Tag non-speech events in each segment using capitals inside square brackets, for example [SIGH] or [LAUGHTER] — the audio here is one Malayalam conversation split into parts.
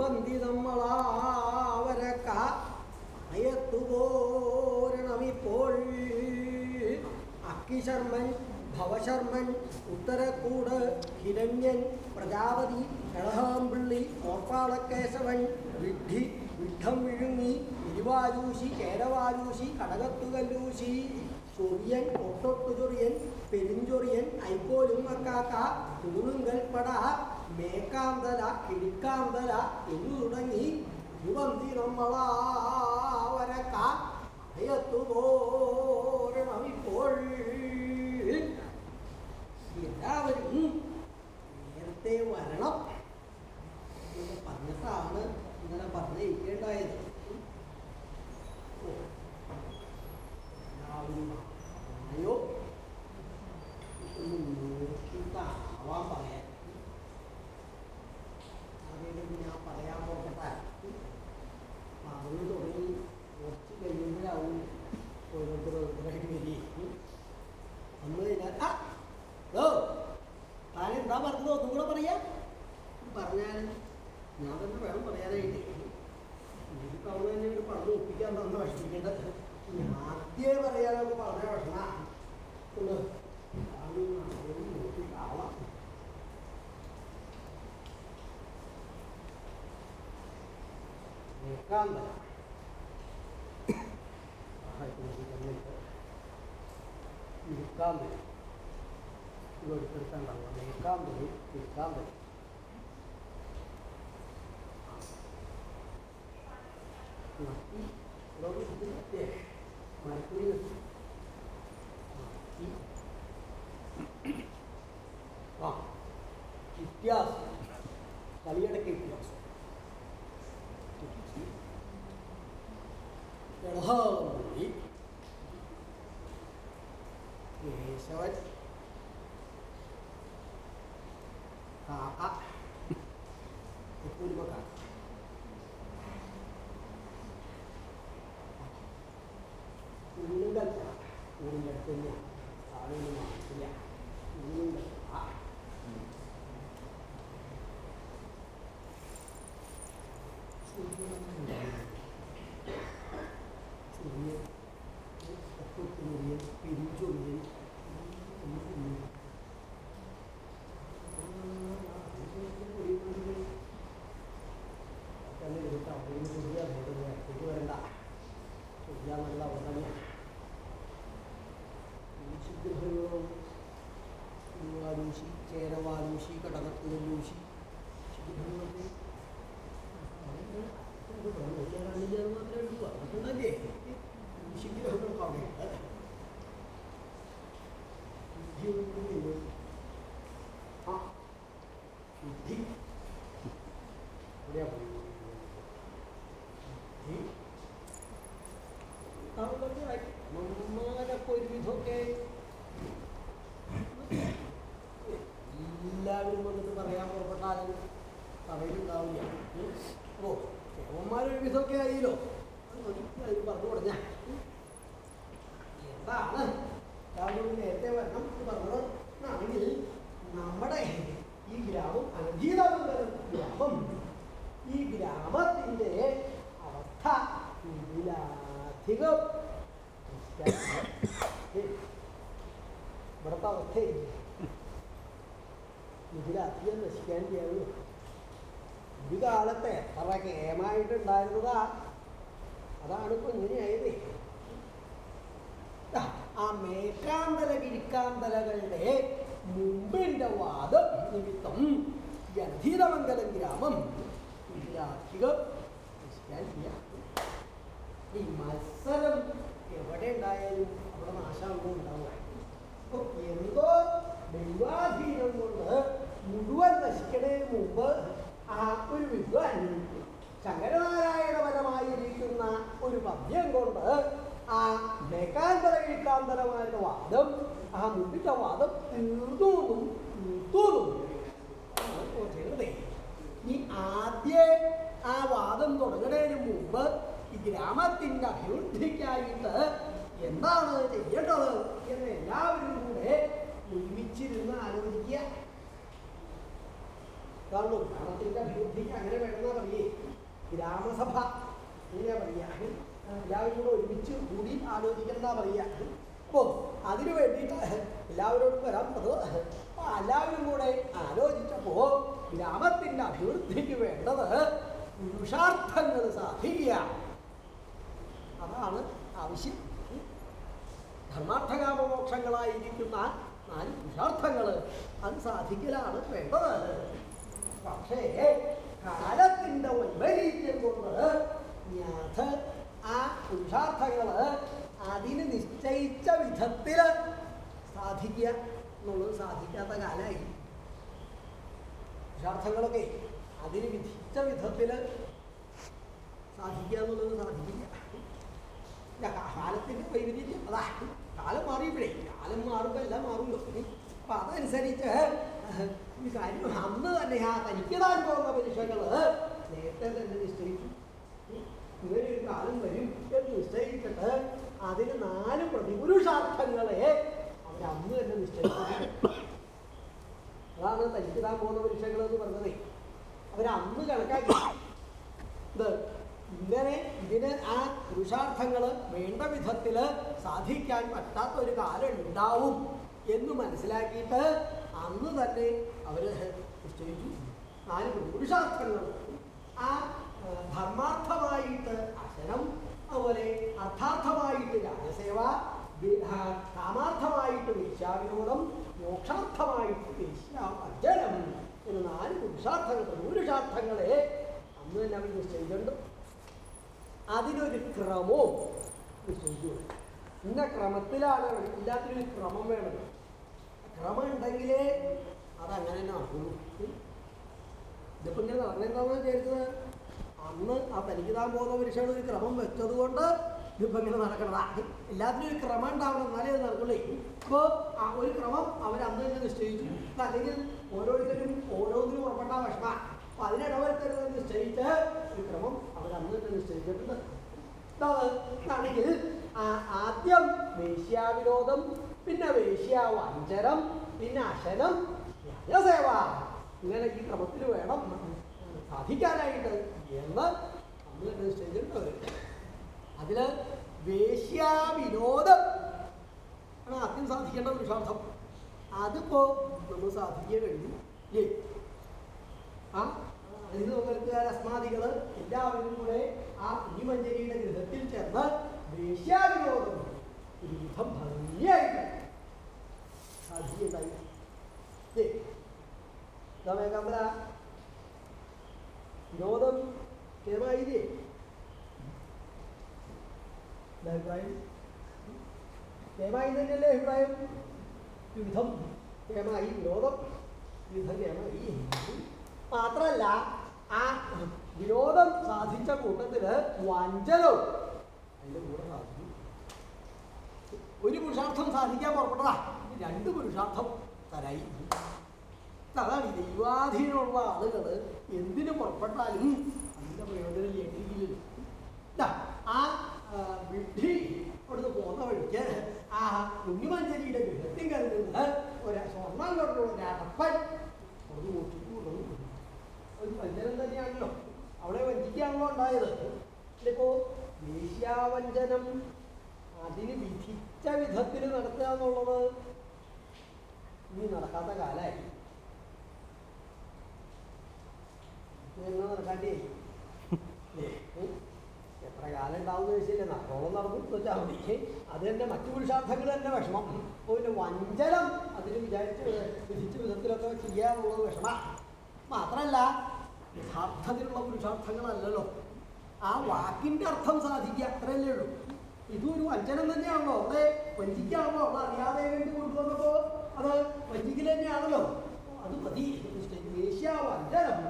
യുവന്തി നമ്മളാവരക്ക അയത്തുപോരണമിപ്പോൾ അക്കിശർമ്മൻ ഭവശർമ്മൻ ഉത്തരക്കൂട് ഹിരണ്യൻ പ്രജാപതി എളഹാമ്പിള്ളി കോർപ്പാളക്കേശവൻ വിഡ്ഢി വിഡ്ഢം വിഴുങ്ങി ഇരുവാരൂശി കേരവാരൂശി കടകത്തുകല്ലൂശി ചൊറിയൻ ഒട്ടൊട്ടുചൊറിയൻ പെരിഞ്ചൊറിയൻ ഐക്കോലും മക്കാക്ക തൂണുങ്കൽപ്പട മേക്കാന്തല കിടിക്കാന്തല എന്നു തുടങ്ങി യുവന്തി നമ്മളാവരക്ക അയത്തുപോരണമിപ്പോൾ. എല്ലാവരും നേരത്തെ വരണം. പറഞ്ഞിട്ടാണ് ഇങ്ങനെ പറഞ്ഞിരിക്കേണ്ടായത് എല്ലാവരും അയ്യോ ഒന്ന് നോക്കിയിട്ടാവാൻ പറയാൻ ആരെങ്കിലും ഞാൻ പറയാൻ പോകട്ടെ പറഞ്ഞു തുടങ്ങി കുറച്ച് കഴിയുമ്പോഴാവും ഓരോരുത്തർ ഓരോരുത്തരായിട്ട് വരികയും വന്നു കഴിഞ്ഞാൽ ആ ഓ താൻ എന്താ ഒന്നും കൂടെ പറയാ. പറഞ്ഞാൽ ഞാൻ തന്നെ വേണം പറയാനായിട്ട്. എനിക്ക് അവൾ തന്നെ ഇവിടെ പറഞ്ഞു ഒപ്പിക്കാൻ തന്നെ വിഷമിക്കേണ്ടത് ആദ്യമേ പറയാനൊക്കെ പറഞ്ഞ ഭക്ഷണ. ഒന്ന് ഏകാന്തര ഇരിക്കാന്തര ഇത് എടുത്തെടുത്താണ്ടാവുക ഏകാന്തരി ഇരിക്കാന്തരി നക്കി ഇതൊക്കെ ഇതിന്റെ മരക്കുഴി നക്കി നക്കി ആ വ്യത്യാസം. കളിയടക്ക വ്യത്യാസം എടഹാവി കേശവൻ കാക്ക എപ്പോഴും കാക്ക ഉള്ളുങ്കൽ ഊരിന്റെ അടുത്ത് തന്നെ ആളുകൾ മാറ്റില്ല ഉള്ളുങ്കൽ ആ ചെറിയ ഒപ്പത്തിനൊരിയൻ പിരിച്ചൊരിയൻ വരണ്ട ചെയ്യാന്നുള്ള ഉടനെ ശുദ്ധഭയോഗം വാലൂശി ചേരവാലൂശി കടകത്തുകല്ലൂശി ശുദ്ധഭയോഗത്തെ മാത്രമേ എടുക്കുക അതുകൊണ്ടല്ലേ ശുദ്ധിഗ്രഹങ്ങൾക്ക് അവിടെയുണ്ട് ബുദ്ധിയുണ്ട് ആ ബുദ്ധി എവിടെയാ പോയി ബുദ്ധി നമ്മാരൊക്കെ ഒരുവിധമൊക്കെ എല്ലാവരും വന്നിട്ട് പറയാൻ പുറപ്പെട്ടാലും പറയുന്നുണ്ടാവില്ല. ഓ ദേവന്മാരൊരു വിധമൊക്കെ ആയില്ലോ. അത് പറഞ്ഞു കൊടുഞ്ഞ എന്താണ്? രാവിലെ നേരത്തെ വരണം എന്ന് പറഞ്ഞത് ആണെങ്കിൽ നമ്മുടെ ഈ ഗ്രാമം അനധീതമംഗലം ഗ്രാമം. ഈ ഗ്രാമത്തിന്റെ അവസ്ഥ ഇതിലധികം. ഇവിടുത്തെ അവസ്ഥയില്ല ആ മേക്കാന്തല കിരിക്കാന്തലകളുടെ മുമ്പിന്റെ വാദം നിമിത്തം ഗന്ധീരമംഗലം ഗ്രാമം ഇതിലധികം ഈ മത്സരം എവിടെ ഉണ്ടായാലും അവിടെ ഉണ്ടാവുക എന്തോ ദൈവാധീനം കൊണ്ട് മുഴുവൻ നശിക്കണേ മുമ്പ് ആ ഒരു വിദ്വാൻ ശങ്കരനാരായണപരമായിരിക്കുന്ന ഒരു പദ്യം കൊണ്ട് ആ മേക്കാന്തര കീഴ്ക്കാന്തരമാരുടെ വാദം ആ മുമ്പിന്റെ വാദം തീർന്നൂന്നും തീർത്തൂന്നും. ഈ ആദ്യ ആ വാദം തുടങ്ങുന്നതിന് മുമ്പ് ഈ ഗ്രാമത്തിന്റെ അഭിവൃദ്ധിക്കായിട്ട് എന്താണ് ചെയ്യേണ്ടത്? എന്ന് എല്ലാവരും കൂടെ ഒരുമിച്ചിരുന്ന് ആലോചിക്കുക. കാരണം ഗ്രാമത്തിന്റെ അഭിവൃദ്ധിക്ക് അങ്ങനെ വേണമെന്നാ പറയേ ഗ്രാമസഭ അങ്ങനെയാ പറയുക. എല്ലാവരും കൂടെ ഒരുമിച്ച് കൂടി ആലോചിക്കണമെന്നാ പറയുക. അപ്പോൾ അതിനു വേണ്ടിയിട്ട് എല്ലാവരോടും വരാൻ പറഞ്ഞത് എല്ലാവരും കൂടെ ആലോചിച്ചപ്പോ ഗ്രാമത്തിന്റെ അഭിവൃദ്ധിക്ക് വേണ്ടത് പുരുഷാർത്ഥങ്ങൾ സാധിക്കുക. അതാണ് ആവശ്യം. ധർമാർത്ഥകാമോക്ഷങ്ങളായിരിക്കുന്ന നാല് പുരുഷാർത്ഥങ്ങൾ അത് സാധിക്കലാണ് വേണ്ടത് പക്ഷേ കാലത്തിന്റെ വൈപരീത്യം കൊണ്ട് ആ പുരുഷാർത്ഥങ്ങൾ അതിന് നിശ്ചയിച്ച വിധത്തിൽ സാധിക്കുക എന്നുള്ളത് സാധിക്കാത്ത കാലമായി പുരുഷാർത്ഥങ്ങളൊക്കെ അതിന് വിധിച്ച വിധത്തിൽ സാധിക്കുക എന്നുള്ളത് സാധിക്കില്ല. കാലത്തിന്റെ വൈവിധ്യം അതാ. കാലം മാറിയപ്പോഴേ കാലം മാറുമ്പോൾ എല്ലാം മാറുമല്ലോ. അപ്പൊ അതനുസരിച്ച് കാര്യം അന്ന് തന്നെ ആ തനിക്കതാൻ പോകുന്ന പരീക്ഷകൾ നേരത്തെ തന്നെ നിശ്ചയിച്ചു. ഇങ്ങനെ ഒരു കാലം വരും എന്ന് നിശ്ചയിച്ചിട്ട് അതിന് നാല് പ്രതിപുരുഷാർത്ഥങ്ങളെ അവരന്ന് തന്നെ നിശ്ചയിച്ചു അതാണ് തനിക്കിടാൻ പോകുന്ന പരീക്ഷകൾ എന്ന് പറഞ്ഞതേ അവരന്ന് കണക്കാക്കി. ഇത് ഇങ്ങനെ ഇതിന് ആ പുരുഷാർത്ഥങ്ങൾ വേണ്ട വിധത്തിൽ സാധിക്കാൻ പറ്റാത്ത ഒരു കാലം ഉണ്ടാവും എന്ന് മനസ്സിലാക്കിയിട്ട് അന്ന് തന്നെ അവർ നിശ്ചയിച്ചു. നാല് പുരുഷാർത്ഥങ്ങൾ ആ ധർമാർത്ഥമായിട്ട് അശനം അതുപോലെ അർത്ഥാർത്ഥമായിട്ട് രാജസേവ കാമാർത്ഥമായിട്ട് വേശ്യാവിനോദം മോക്ഷാർത്ഥമായിട്ട് വേശ്യാവർജനം എന്ന് നാല് പുരുഷാർത്ഥങ്ങൾ പുരുഷാർത്ഥങ്ങളെ അന്ന് തന്നെ അവർ നിശ്ചയിച്ചിട്ടുണ്ട്. അതിനൊരു ക്രമവും നിശ്ചയിച്ചു ഇന്ന ക്രമത്തിലാണ് ഇല്ലാത്തൊരു ക്രമം വേണം ക്രമം ഉണ്ടെങ്കിലേ അതങ്ങനെ തന്നെ നടക്കുന്നു ഇതിപ്പോ ഇങ്ങനെ നടന്നെന്താണെന്ന് വിചാരിച്ചത്? അന്ന് ആ തനിക്കിതാൻ പോകുന്ന പരീക്ഷകൾ ഒരു ക്രമം വെച്ചത് കൊണ്ട് ഇതിപ്പോ ഇങ്ങനെ നടക്കണതാ. എല്ലാത്തിനും ഒരു ക്രമം ഉണ്ടാവണം എന്നാലേ അത് നടക്കുള്ളേ. ഇപ്പോൾ ആ ഒരു ക്രമം അവർ അന്ന് തന്നെ നിശ്ചയിച്ചു. ഇപ്പം അല്ലെങ്കിൽ ഓരോരുത്തരും ഓരോന്നിനും പുറപ്പെട്ട വിഷമ. അപ്പൊ അതിനിടവരുത്തരുത് നിശ്ചയിച്ച് ഒരു ക്രമം തന്നെ നിശ്ചയിച്ചിട്ടുണ്ട് ആണെങ്കിൽ ആദ്യം വേശ്യാവിനോദം പിന്നെ വേശ്യാവഞ്ചരം പിന്നെ അശനം രാജസേവ ഇങ്ങനെ ഈ ക്രമത്തിൽ വേണം സാധിക്കാനായിട്ട് എന്ന് തന്നെ നിശ്ചയിച്ചിട്ടുണ്ട് അതിൽ വേശ്യാവിനോദം ആണ് ആദ്യം സാധിക്കേണ്ട വിശ്വാസം അതിപ്പോ നമ്മൾ സാധിക്കുക കഴിഞ്ഞു ആ ഇത് നോക്കാൻ അസ്മാദികൾ എല്ലാവരും കൂടെ ആ കുഞ്ഞിമഞ്ചേരിയുടെ ഗൃഹത്തിൽ ചേർന്ന് വേശ്യാവിനോദം ഒരു വിധം ഭംഗിയായിട്ട്. ഇതാ വേഗാമ്പര വിനോദം കേമായില്ലേ അഭിപ്രായം കേമായി തന്നെയല്ലേ അഭിപ്രായം? യുദ്ധം കേമായി വിനോദം യുദ്ധം കേമായി മാത്രല്ല ആ വിനോദം സാധിച്ച കൂട്ടത്തിൽ വഞ്ചനവും അതിന്റെ കൂടെ സാധിച്ചു. ഒരു പുരുഷാർത്ഥം സാധിക്കാൻ പുറപ്പെട്ടതാ. രണ്ട് പുരുഷാർത്ഥം തരായി. അതാണ് ദൈവാധീനമുള്ള ആളുകൾ എന്തിനു പുറപ്പെട്ടാലും അതിന്റെ പ്രയോജനം ലഭിക്കില്ല ആ വിഡ്ഢി അവിടുന്ന് പോകുന്ന വഴിക്ക് ആ കുഞ്ഞുമാഞ്ചേരിയുടെ ഗൃഹത്തിൽ കരുതുന്ന ഒരു സ്വർണം കൊണ്ടുള്ള ഒരു അടപ്പൻ അത് കൂട്ടി കൊണ്ടുവന്നു ഒരു വഞ്ചനം തന്നെയാണല്ലോ. അവളെ വഞ്ചിക്കാണല്ലോ ഉണ്ടായത്. ഇതിപ്പോ വേശ്യാവഞ്ചനം അതിന് വിധിച്ച വിധത്തിൽ നടത്തുക എന്നുള്ളത് ഇനി നടക്കാത്ത ഇതെങ്ങനെ നടക്കാണ്ടേ എത്ര കാലം ഉണ്ടാവുന്ന ചോദിച്ചില്ല. നല്ലോണം നടന്നു എന്ന് വെച്ചാൽ മതി. അത് തന്നെ മറ്റു പുരുഷാർത്ഥങ്ങൾ തന്നെ വിഷമം. പിന്നെ വഞ്ചനം അതിന് വിചാരിച്ച് വിധിച്ച വിധത്തിലൊക്കെ ചെയ്യാനുള്ളത് വിഷമ. മാത്രമല്ല യഥാർത്ഥത്തിലുള്ള പുരുഷാർത്ഥങ്ങളല്ലല്ലോ. ആ വാക്കിന്റെ അർത്ഥം സാധിക്കുക അത്രയല്ലേ ഉള്ളൂ. ഇതൊരു വഞ്ചനം തന്നെയാണല്ലോ. അവിടെ വഞ്ചിക്കാണല്ലോ അവിടെ അറിയാതെ വേണ്ടി കൊണ്ടുവന്നപ്പോ അത് വഞ്ചിക്കൽ തന്നെയാണല്ലോ. അത് മതി. ദേശീയ വഞ്ചനം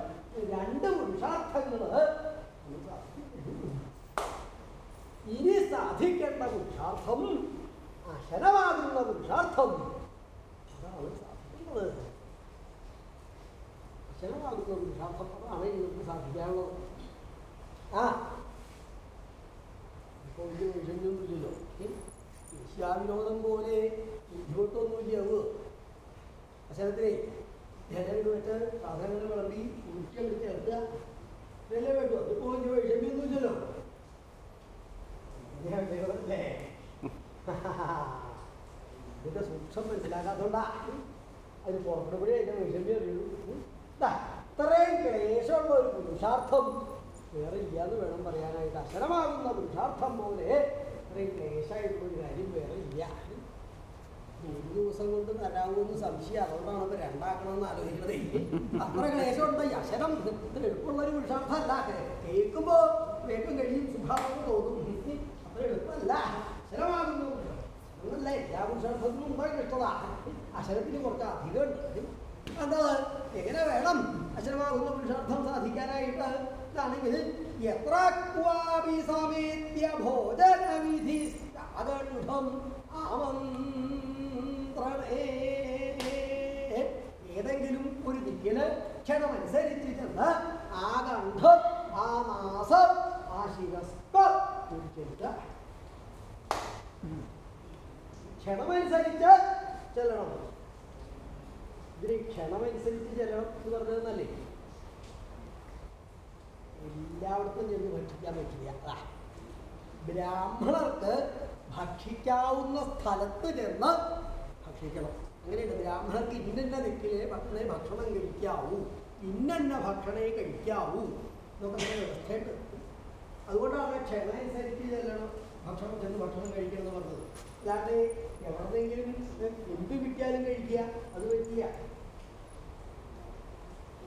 രണ്ട് പുരുഷാർത്ഥങ്ങൾ. ഇനി സാധിക്കേണ്ട പുരുഷാർത്ഥം അശനമാകുന്ന പുരുഷാർത്ഥം. അതാണ് സാധിക്കുന്നത്. വിശ്വാവിനോദം പോലെ ബുദ്ധിമുട്ടൊന്നുമില്ല അച്ഛനത്തിനെ വെച്ച് സാധനങ്ങൾ വിളമ്പി ഉരുട്ടിയൊക്കെ ചേർക്കുക ഇതല്ലേ വേണ്ടു. അതിപ്പോ ഇനി വിഷമിയൊന്നുമില്ലല്ലോ. ഞാൻ ദൈവമല്ലേ ഇതിന്റെ സൂക്ഷം മനസ്സിലാക്കാത്തോണ്ടാ. അതിന് പുറപ്പെടുമ്പോഴേ എന്റെ വിഷമ്യം അറിയുള്ളൂ. ദാ, ഇത്രയും ക്ലേശമുള്ള ഒരു പുരുഷാർത്ഥം. വേറെ ഇല്ലാന്ന് വേണം പറയാനായിട്ട് അക്ഷരമാകുന്ന പുരുഷാർത്ഥം പോലെ. ഇത്രയും ക്ലേശമായിട്ടുള്ള ഒരു കാര്യം വേറെ ഇല്ല. മൂന്ന് ദിവസം കൊണ്ട് തരാവുമെന്ന് സംശയം. അതുകൊണ്ടാണ് ഇപ്പൊ രണ്ടാക്കണമെന്ന് ആലോചിക്കുന്നത്. അത്ര ക്ലേശമുണ്ട്. ഈ അക്ഷരം ഇത്ര എളുപ്പമുള്ള ഒരു പുരുഷാർത്ഥമല്ല. കേൾക്കുമ്പോ വേഗം കഴിയും. സുഭാവം തോന്നും. അത്ര എളുപ്പമല്ല. അക്ഷരമാകുന്നു അങ്ങനല്ല എല്ലാ പുരുഷാർത്ഥത്തിനും ഉണ്ടോ ഇഷ്ടത അക്ഷരത്തിന് കുറച്ച് അധികം ഉണ്ട്. എന്താ? എങ്ങനെ വേണം? അക്ഷരമാകുന്ന പുരുഷാർത്ഥം സാധിക്കാനായിട്ട് ഇതാണെങ്കിൽ എത്ര ക്വാപി സമേത്യ ഭോജനവിധി? ആമന്ത്രണേ. ഏതെങ്കിലും ഒരു ദിക്കിൽ ക്ഷണമനുസരിച്ച് ചെന്ന് ആ കണ്ഠം ആ മാസ ആ ശിരസ്ക കുറിച്ചെടുക്കുക ക്ഷണമനുസരിച്ച് ചെല്ലണം. ഇതിന് ക്ഷണമനുസരിച്ച് എന്ന് പറഞ്ഞതെന്നല്ലേ എല്ലായിടത്തും ചെന്ന് ഭക്ഷിക്കാൻ പറ്റില്ല. ബ്രാഹ്മണർക്ക് ഭക്ഷിക്കാവുന്ന സ്ഥലത്ത് ചെന്ന് ഭക്ഷിക്കണം. അങ്ങനെയുണ്ട്. ബ്രാഹ്മണർക്ക് ഇന്നെന്ന ദിക്കിലെ ഭക്ഷണേ ഭക്ഷണം കഴിക്കാവൂ. ഇന്നെന്ന ഭക്ഷണേ കഴിക്കാവൂ. എന്നൊക്കെ വ്യവസ്ഥയുണ്ട്. അതുകൊണ്ടാണ് ക്ഷണ അനുസരിച്ച് ചെല്ലണം. ഭക്ഷണം ചെന്ന് ഭക്ഷണം കഴിക്കണം എന്ന് പറഞ്ഞത്. അല്ലാണ്ട് എവിടെന്നെങ്കിലും എന്ത് കിട്ടിയാലും കഴിക്കുക. അത് പറ്റില്ല ഇല്ലപ്പോ എന്ത് കിട്ടിയാലും വെറുതെ അത്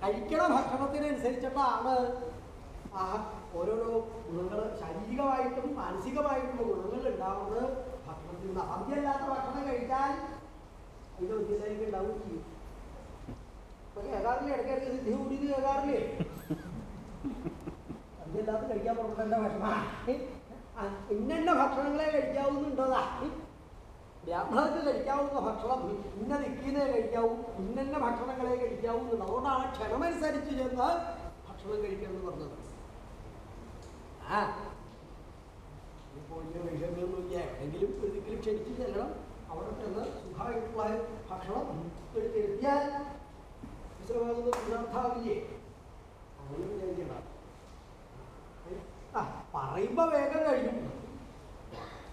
കഴിക്കണ ഭക്ഷണത്തിനനുസരിച്ചിട്ടാണ് ആ ഓരോരോ ഗുണങ്ങൾ ശാരീരികമായിട്ടും മാനസികമായിട്ടുള്ള ഗുണങ്ങൾ ഉണ്ടാവുന്നത് ഭക്ഷണത്തിൽ നിന്ന്. ആദ്യമല്ലാത്ത ഭക്ഷണം കഴിച്ചാൽ അതിന്റെ ഉദ്ദേശമായിട്ട് ഉണ്ടാവുകയും ചെയ്യും. ഇപ്പൊ കേൾക്കാറില്ലേ ഇടയ്ക്കിടയ്ക്ക് സിദ്ധി കൂടി കേൾക്കാറില്ലേ അതില്ലാത്ത കഴിക്കാൻ പുറപ്പെട്ട ഭക്ഷണം? ഇന്ന ഭക്ഷണങ്ങളെ കഴിക്കാവുന്നുണ്ടതാ ബ്രാഹ്മണർക്ക് കഴിക്കാവുന്ന ഭക്ഷണം ഇന്ന ദിക്കിനെ കഴിക്കാവൂ ഇന്ന ഭക്ഷണങ്ങളെ കഴിക്കാവുന്നുണ്ട് അതുകൊണ്ടാണ് ക്ഷണമനുസരിച്ച് ചെന്ന് ഭക്ഷണം കഴിക്കണമെന്ന് പറഞ്ഞത്. ആ. ഇപ്പോൾ വലിയ വൈഷമ്യമൊന്നുമില്ല എവിടെയെങ്കിലും ഒരിക്കലും ക്ഷണിച്ച് ചെല്ലണം. അവിടെ ചെന്ന് സുഖമായിട്ടുള്ള ഭക്ഷണം എടുത്തെത്തിയാൽ വിശ്രമാകുന്ന പുനർത്ഥാവില്ലേ അങ്ങനെ വിചാരിക്കണം. ആ പറയുമ്പോൾ വേഗം കഴിയും.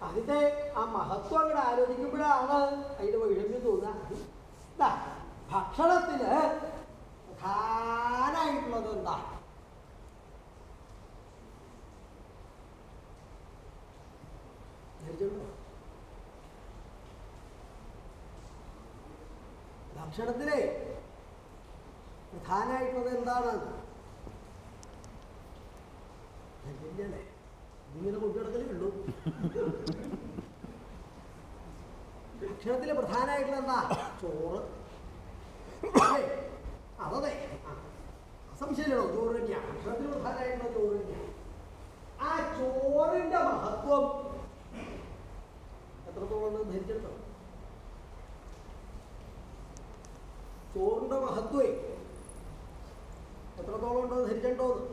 അതിന്റെ ആ മഹത്വം അങ്ങോട്ട് ആലോചിക്കുമ്പോഴാണ് അതിന്റെ വൈഷമ്യം തോന്നുക. ഭക്ഷണത്തിൽ പ്രധാനമായിട്ടുള്ളത് എന്താ? ഭക്ഷണത്തിലെ പ്രധാനമായിട്ടുള്ളത് എന്താണ്? ധരിച്ചില്ലേ ഇങ്ങനെ കൊണ്ടുനടക്കലേ ഉള്ളൂ. ഭക്ഷണത്തിലെ പ്രധാനമായിട്ടുള്ള എന്താ? ചോറ്. അതെ. സംശയമില്ലല്ലോ ചോറ് തന്നെയാണ് ഭക്ഷണത്തിന് പ്രധാനമായിട്ടുള്ള ചോറ് തന്നെയാണ് ആ ചോറിന്റെ മഹത്വം എത്രത്തോളം ധരിച്ചിട്ടുണ്ടോ ചോറിന്റെ മഹത്വേ എത്രത്തോളം ഉണ്ടോ ധരിച്ചിട്ടുണ്ടോന്ന്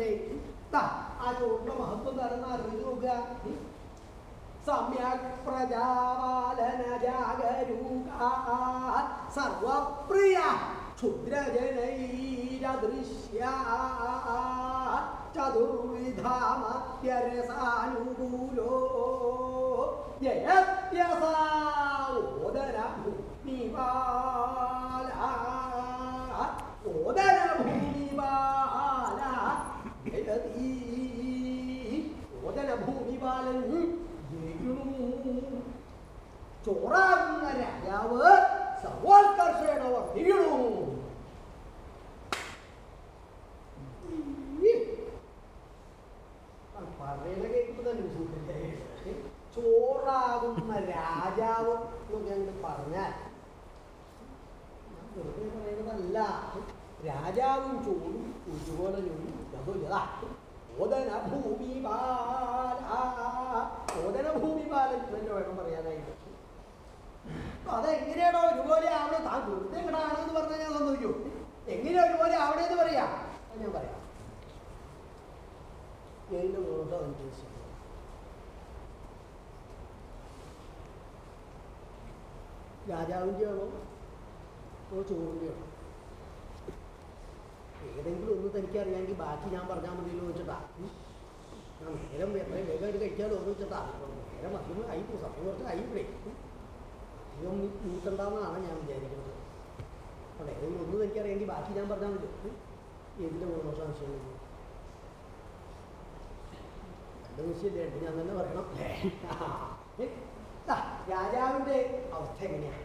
തന്നെ. ആ ചോറിന്റെ മഹത്വം തരുന്ന അറിഞ്ഞു നോക്കുക. സമ്യക് പ്രജാപാലന ജാഗരൂക സർവപ്രിയ ക്ഷുദ്രജനൈരദൃശ്യ ചതുർവിധാമത്യരസാനുകൂലോ ജയത്യസോദരഭൂമിപാല ഓദരഭൂമിപാല ചോറാകുന്ന രാജാവ് കേൾക്കുമ്പോ തന്നെ ചോറാകുന്ന രാജാവ് പറഞ്ഞാൽ വെറുതെ പറയുന്നതല്ല. രാജാവും ചോറും ഒരുപോലെ ഓദന ഭൂമി ഓദന ഭൂമി ബാലൻ തന്നെ വേണം പറയാനായിട്ട് അതെങ്ങനെയാണോ ഒരുപോലെ ആവണേ? താൻ വെറുതെ ആണെന്ന് പറഞ്ഞാൽ ഞാൻ സമ്മതിക്കൂ എങ്ങനെ ഒരുപോലെ ആവണേ എന്ന് പറയാ? ഞാൻ പറയാം. ഏഴിന്റെ ദിവസം രാജാവിന്റെ ആണോ? അതോ ചോറിന്റെ ആണോ? ഏതെങ്കിലും ഒന്ന് തനിക്ക് അറിയാമെങ്കിൽ ബാക്കി ഞാൻ പറഞ്ഞാൽ മതിയല്ലോ വെച്ചിട്ടാ ഞാൻ നേരം എത്രയും വേഗമായിട്ട് കഴിക്കാമല്ലോ എന്ന് നേരം അധികം ആയിപ്പോ സമയം കുറച്ച് ആയിപ്പോഴേ ഉം. അധികം നീട്ടണ്ടെന്നാണ് ഞാൻ വിചാരിക്കുന്നത്. അപ്പോൾ ഏതെങ്കിലും ഒന്ന് തനിക്ക് അറിയാമെങ്കിൽ ബാക്കി ഞാൻ പറഞ്ഞാൽ മതി. ഏതിന്റെ മൂന്നോ സംശയം രണ്ട് വിഷയമില്ല രണ്ട് ഞാൻ തന്നെ പറയണം. രാജാവിന്റെ അവസ്ഥ എങ്ങനെയാണ്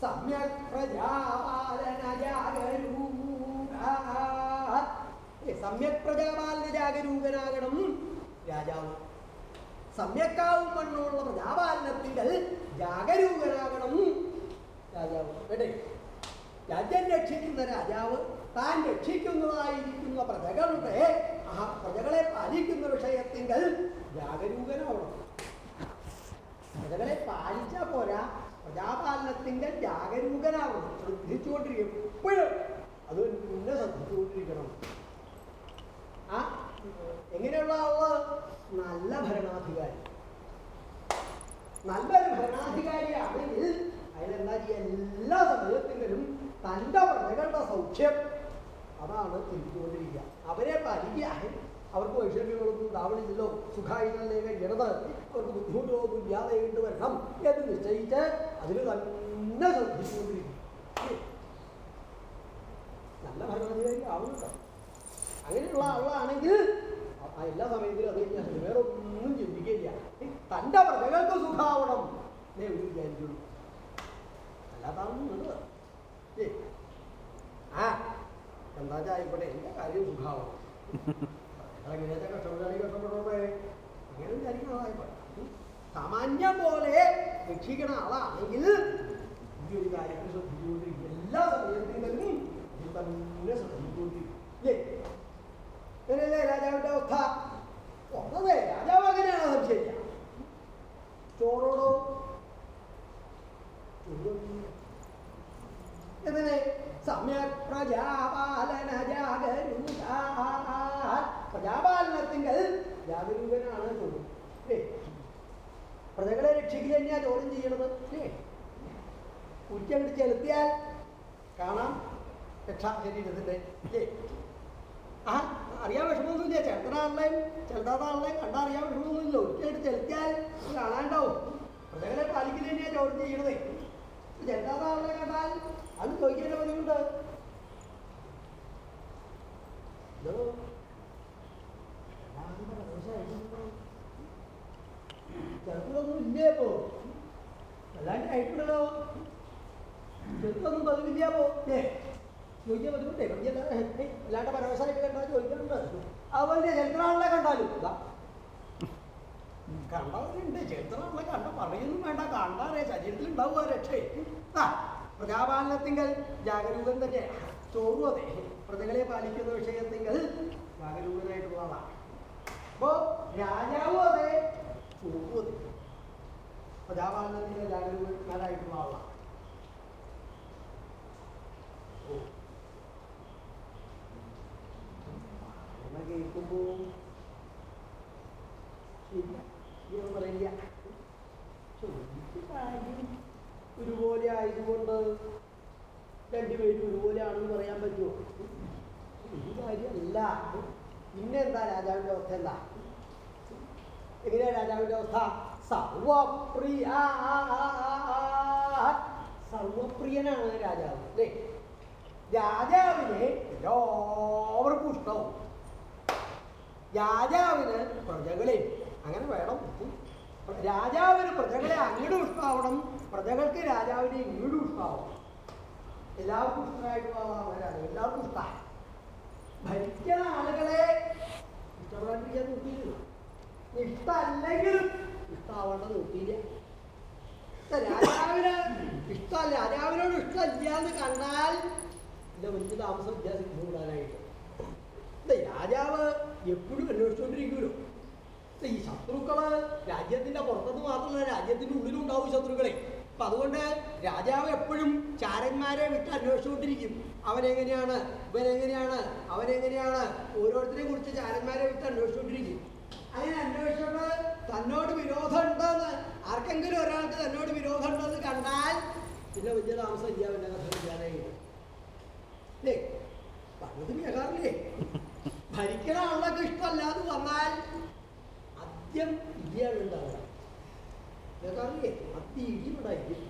സമ്യക് പ്രജാപാലന സമ്യക് പ്രജാപാലന ജാഗരൂകനാകണം രാജാവ്. സമ്യക്കാവും മണ്ണുള്ള പ്രജാപാലനത്തിങ്കൽ ജാഗരൂകരാകണം രാജാവ് കേട്ടെ രാജ്യം രക്ഷിക്കുന്ന രാജാവ് താൻ രക്ഷിക്കുന്നതായിരിക്കുന്ന പ്രജകളുടെ ആ പ്രജകളെ പാലിക്കുന്ന വിഷയത്തിങ്കൽ ജാഗരൂകനാവണം. പ്രജകളെ പാലിച്ചാൽ പോരാ. പ്രജാപാലനത്തിങ്കൽ ജാഗരൂകനാവണം. ശ്രദ്ധിച്ചുകൊണ്ടിരിക്കും എപ്പോഴും അത് പിന്നെ ശ്രദ്ധിച്ചുകൊണ്ടിരിക്കണം. ആ എങ്ങനെയുള്ള ആൾ? നല്ല ഭരണാധികാരി. നല്ലൊരു ഭരണാധികാരിയാണെങ്കിൽ അതിലെന്താ ചെയ്യുക? എല്ലാ സമയത്തിലും തന്റെ പ്രജകളുടെ സൗഖ്യം അതാണ് തിരിച്ചുകൊണ്ടിരിക്കുക. അവരെ പാലിക്കുക അവർക്ക് വൈഷമ്യങ്ങളൊന്നും ഉണ്ടാവണില്ലല്ലോ. തന്നെ കഴിയണത്? അവർക്ക് ബുദ്ധിമുട്ടുകളൊന്നും ഇല്ലാതെ കണ്ടു വരണം എന്ന് നിശ്ചയിച്ച് അതിൽ തന്നെ ശ്രദ്ധിച്ചുകൊണ്ടിരിക്കും നല്ല ഭരണാധികാരി ആവുന്നുണ്ടോ അങ്ങനെയുള്ള ആളാണെങ്കിൽ എല്ലാ സമയത്തിലും അത് കഴിഞ്ഞാൽ വേറെ ഒന്നും ചിന്തിക്കില്ല. തന്റെ പ്രജകൾക്ക് സുഖാവണം. എന്നേ ഒരു ആ എന്താ ആയിക്കോട്ടെ എന്റെ കാര്യം സുഖാവണം. എങ്ങനെയാ കഷ്ടപ്പെടാണെങ്കിൽ കഷ്ടപ്പെട്ടോട്ടെ അങ്ങനെ വിചാരിക്കുന്നതായിക്കോട്ടെ. സാമാന്യം പോലെ രക്ഷിക്കണ ആളാണെങ്കിൽ ഈ ഒരു കാര്യത്തിൽ ശ്രദ്ധിച്ചുകൊണ്ടിരിക്കും എല്ലാ സമയത്തിലും ഇതിൽ തന്നെ ശ്രദ്ധിച്ചുകൊണ്ടിരിക്കും അങ്ങനെയല്ലേ രാജാവിന്റെ അവസ്ഥ. ഒന്നതേ രാജാവ് അങ്ങനെയാണോ സംശയില്ല ചോറോടോ? എങ്ങനെ സമ്യക് പ്രജാപാലന പ്രജാപാലനത്തിങ്കൽ ജാഗരൂകനാണ് ചോദ്യം അല്ലേ പ്രജകളെ രക്ഷിക്കുക തന്നെയാ ചോദ്യം ചെയ്യണത്. അല്ലേ കുറ്റം ചെലുത്തിയാൽ കാണാം രക്ഷാ ശരീരത്തിന്റെ ഇല്ലേ ആ അറിയാൻ വിഷമമൊന്നുമില്ല. ചേട്ടനാണല്ലേ ചെലുത്താതാണല്ലേയും കണ്ടാൽ അറിയാൻ വിഷമമൊന്നുമില്ല. ഒറ്റയായിട്ട് ചെലുത്തിയാൽ കാണാണ്ടാവും. പ്രജകളെ പാലിക്കൽ തന്നെയാണ് ചോദ്യം ചെയ്യണത് ചെലുത്താതാണല്ലേ കണ്ടാൽ അത് ചോദിക്കാൻ പതിവുണ്ട്. ചെറുപ്പതൊന്നും ഇല്ലേ ഇപ്പോ? അല്ലാണ്ട് ആയിട്ടുണ്ടല്ലോ ചെറുതൊന്നും പതിവില്ല പോ ഏ ചോദിക്കാൻ ബുദ്ധിമുട്ടേ വലിയ അല്ലാണ്ട് പരവശാലൊക്കെ കണ്ടാൽ ചോദിക്കാറുണ്ട് അതുപോലെ ചരിത്രമാണല്ലേ കണ്ടാലും. ഇതാ. കണ്ടവരുണ്ട്. ചെറുത്തനാളെ കണ്ട പറയുന്നു വേണ്ട. കണ്ടാറേ ശരീരത്തിൽ ഉണ്ടാവുക രക്ഷേ ആ പ്രജാപാലനത്തിങ്കൽ ജാഗരൂകൻ തന്നെ. ചോറും അതെ. പ്രജകളെ പാലിക്കുന്ന വിഷയത്തിങ്കൽ ജാഗരൂകനായിട്ടുള്ള ആളാണ്. അപ്പോ രാജാവും അതെ. ചോറും അതെ. പ്രജാപാലനത്തിങ്കൽ ജാഗരൂകനായിട്ടുള്ള ആളാണ് ഓ നമ്മൾ കേൾക്കുമ്പോ ശരിയാ ഇതൊന്നും പറയില്ല. ചോദിച്ച കാര്യം ഒരുപോലെ ആയതുകൊണ്ട് രണ്ടുപേരും ഒരുപോലെ ആണെന്ന് പറയാൻ പറ്റുമോ? ഈ കാര്യമല്ല. പിന്നെന്താ രാജാവിന്റെ അവസ്ഥ എന്താ? എങ്ങനെയാ രാജാവിന്റെ അവസ്ഥ? സർവപ്രിയ സർവപ്രിയനാണ് രാജാവ് അല്ലേ? രാജാവിനെ എല്ലാവർക്കും ഇഷ്ടവും. രാജാവിന് പ്രജകളെ അങ്ങനെ വേണം. രാജാവിന് പ്രജകളെ അങ്ങോട്ട് ഇഷ്ടമാവണം പ്രജകൾക്ക് രാജാവിനെ ഇങ്ങോട്ട് ഇഷ്ടമാവണം എല്ലാവർക്കും ഇഷ്ടമായിട്ട് എല്ലാവർക്കും ഇഷ്ടമാണ് ഭരിക്കുന്ന ആളുകളെ ഇഷ്ടപ്പെടാണ്ടിരിക്കാൻ നോക്കിയില്ല ഇഷ്ടമല്ലെങ്കിലും ഇഷ്ടമാവേണ്ട നോക്കിയില്ല. രാജാവിന് ഇഷ്ടമല്ല. രാജാവിനോട് ഇഷ്ടമില്ല എന്ന് കണ്ടാൽ ഇതിന്റെ വലിയ താമസം വ്യത്യാസം കൂടാനായിട്ട്. രാജാവ് എപ്പോഴും അന്വേഷിച്ചുകൊണ്ടിരിക്കുമല്ലോ ഈ ശത്രുക്കൾ രാജ്യത്തിന്റെ പുറത്തുനിന്ന് മാത്രമല്ല രാജ്യത്തിന്റെ ഉള്ളിലും ഉണ്ടാവും ശത്രുക്കളെ. അപ്പൊ അതുകൊണ്ട് രാജാവ് എപ്പോഴും ചാരന്മാരെ വിട്ട് അന്വേഷിച്ചുകൊണ്ടിരിക്കും അവനെങ്ങനെയാണ് ഇവനെങ്ങനെയാണ് അവനെങ്ങനെയാണ് ഓരോരുത്തരെ കുറിച്ച് ചാരന്മാരെ വിട്ട് അന്വേഷിച്ചുകൊണ്ടിരിക്കും അങ്ങനെ അന്വേഷിച്ചപ്പോൾ തന്നോട് വിരോധം ഉണ്ടെന്ന് ആർക്കെങ്കിലും ഒരാൾക്ക് തന്നോട് വിരോധം ഉണ്ടെന്ന് കണ്ടാൽ പിന്നെ വലിയ താമസം ഇല്ല അവന്റെ കഥ ഇല്ലാതെ അല്ലേ കേൾക്കാറില്ലേ? ഭരിക്കണ ഇഷ്ടമല്ല ഇഷ്ടമല്ലാതെ വന്നാൽ ആദ്യം ഇടിയാണ് ഉണ്ടാവുക അറിയേ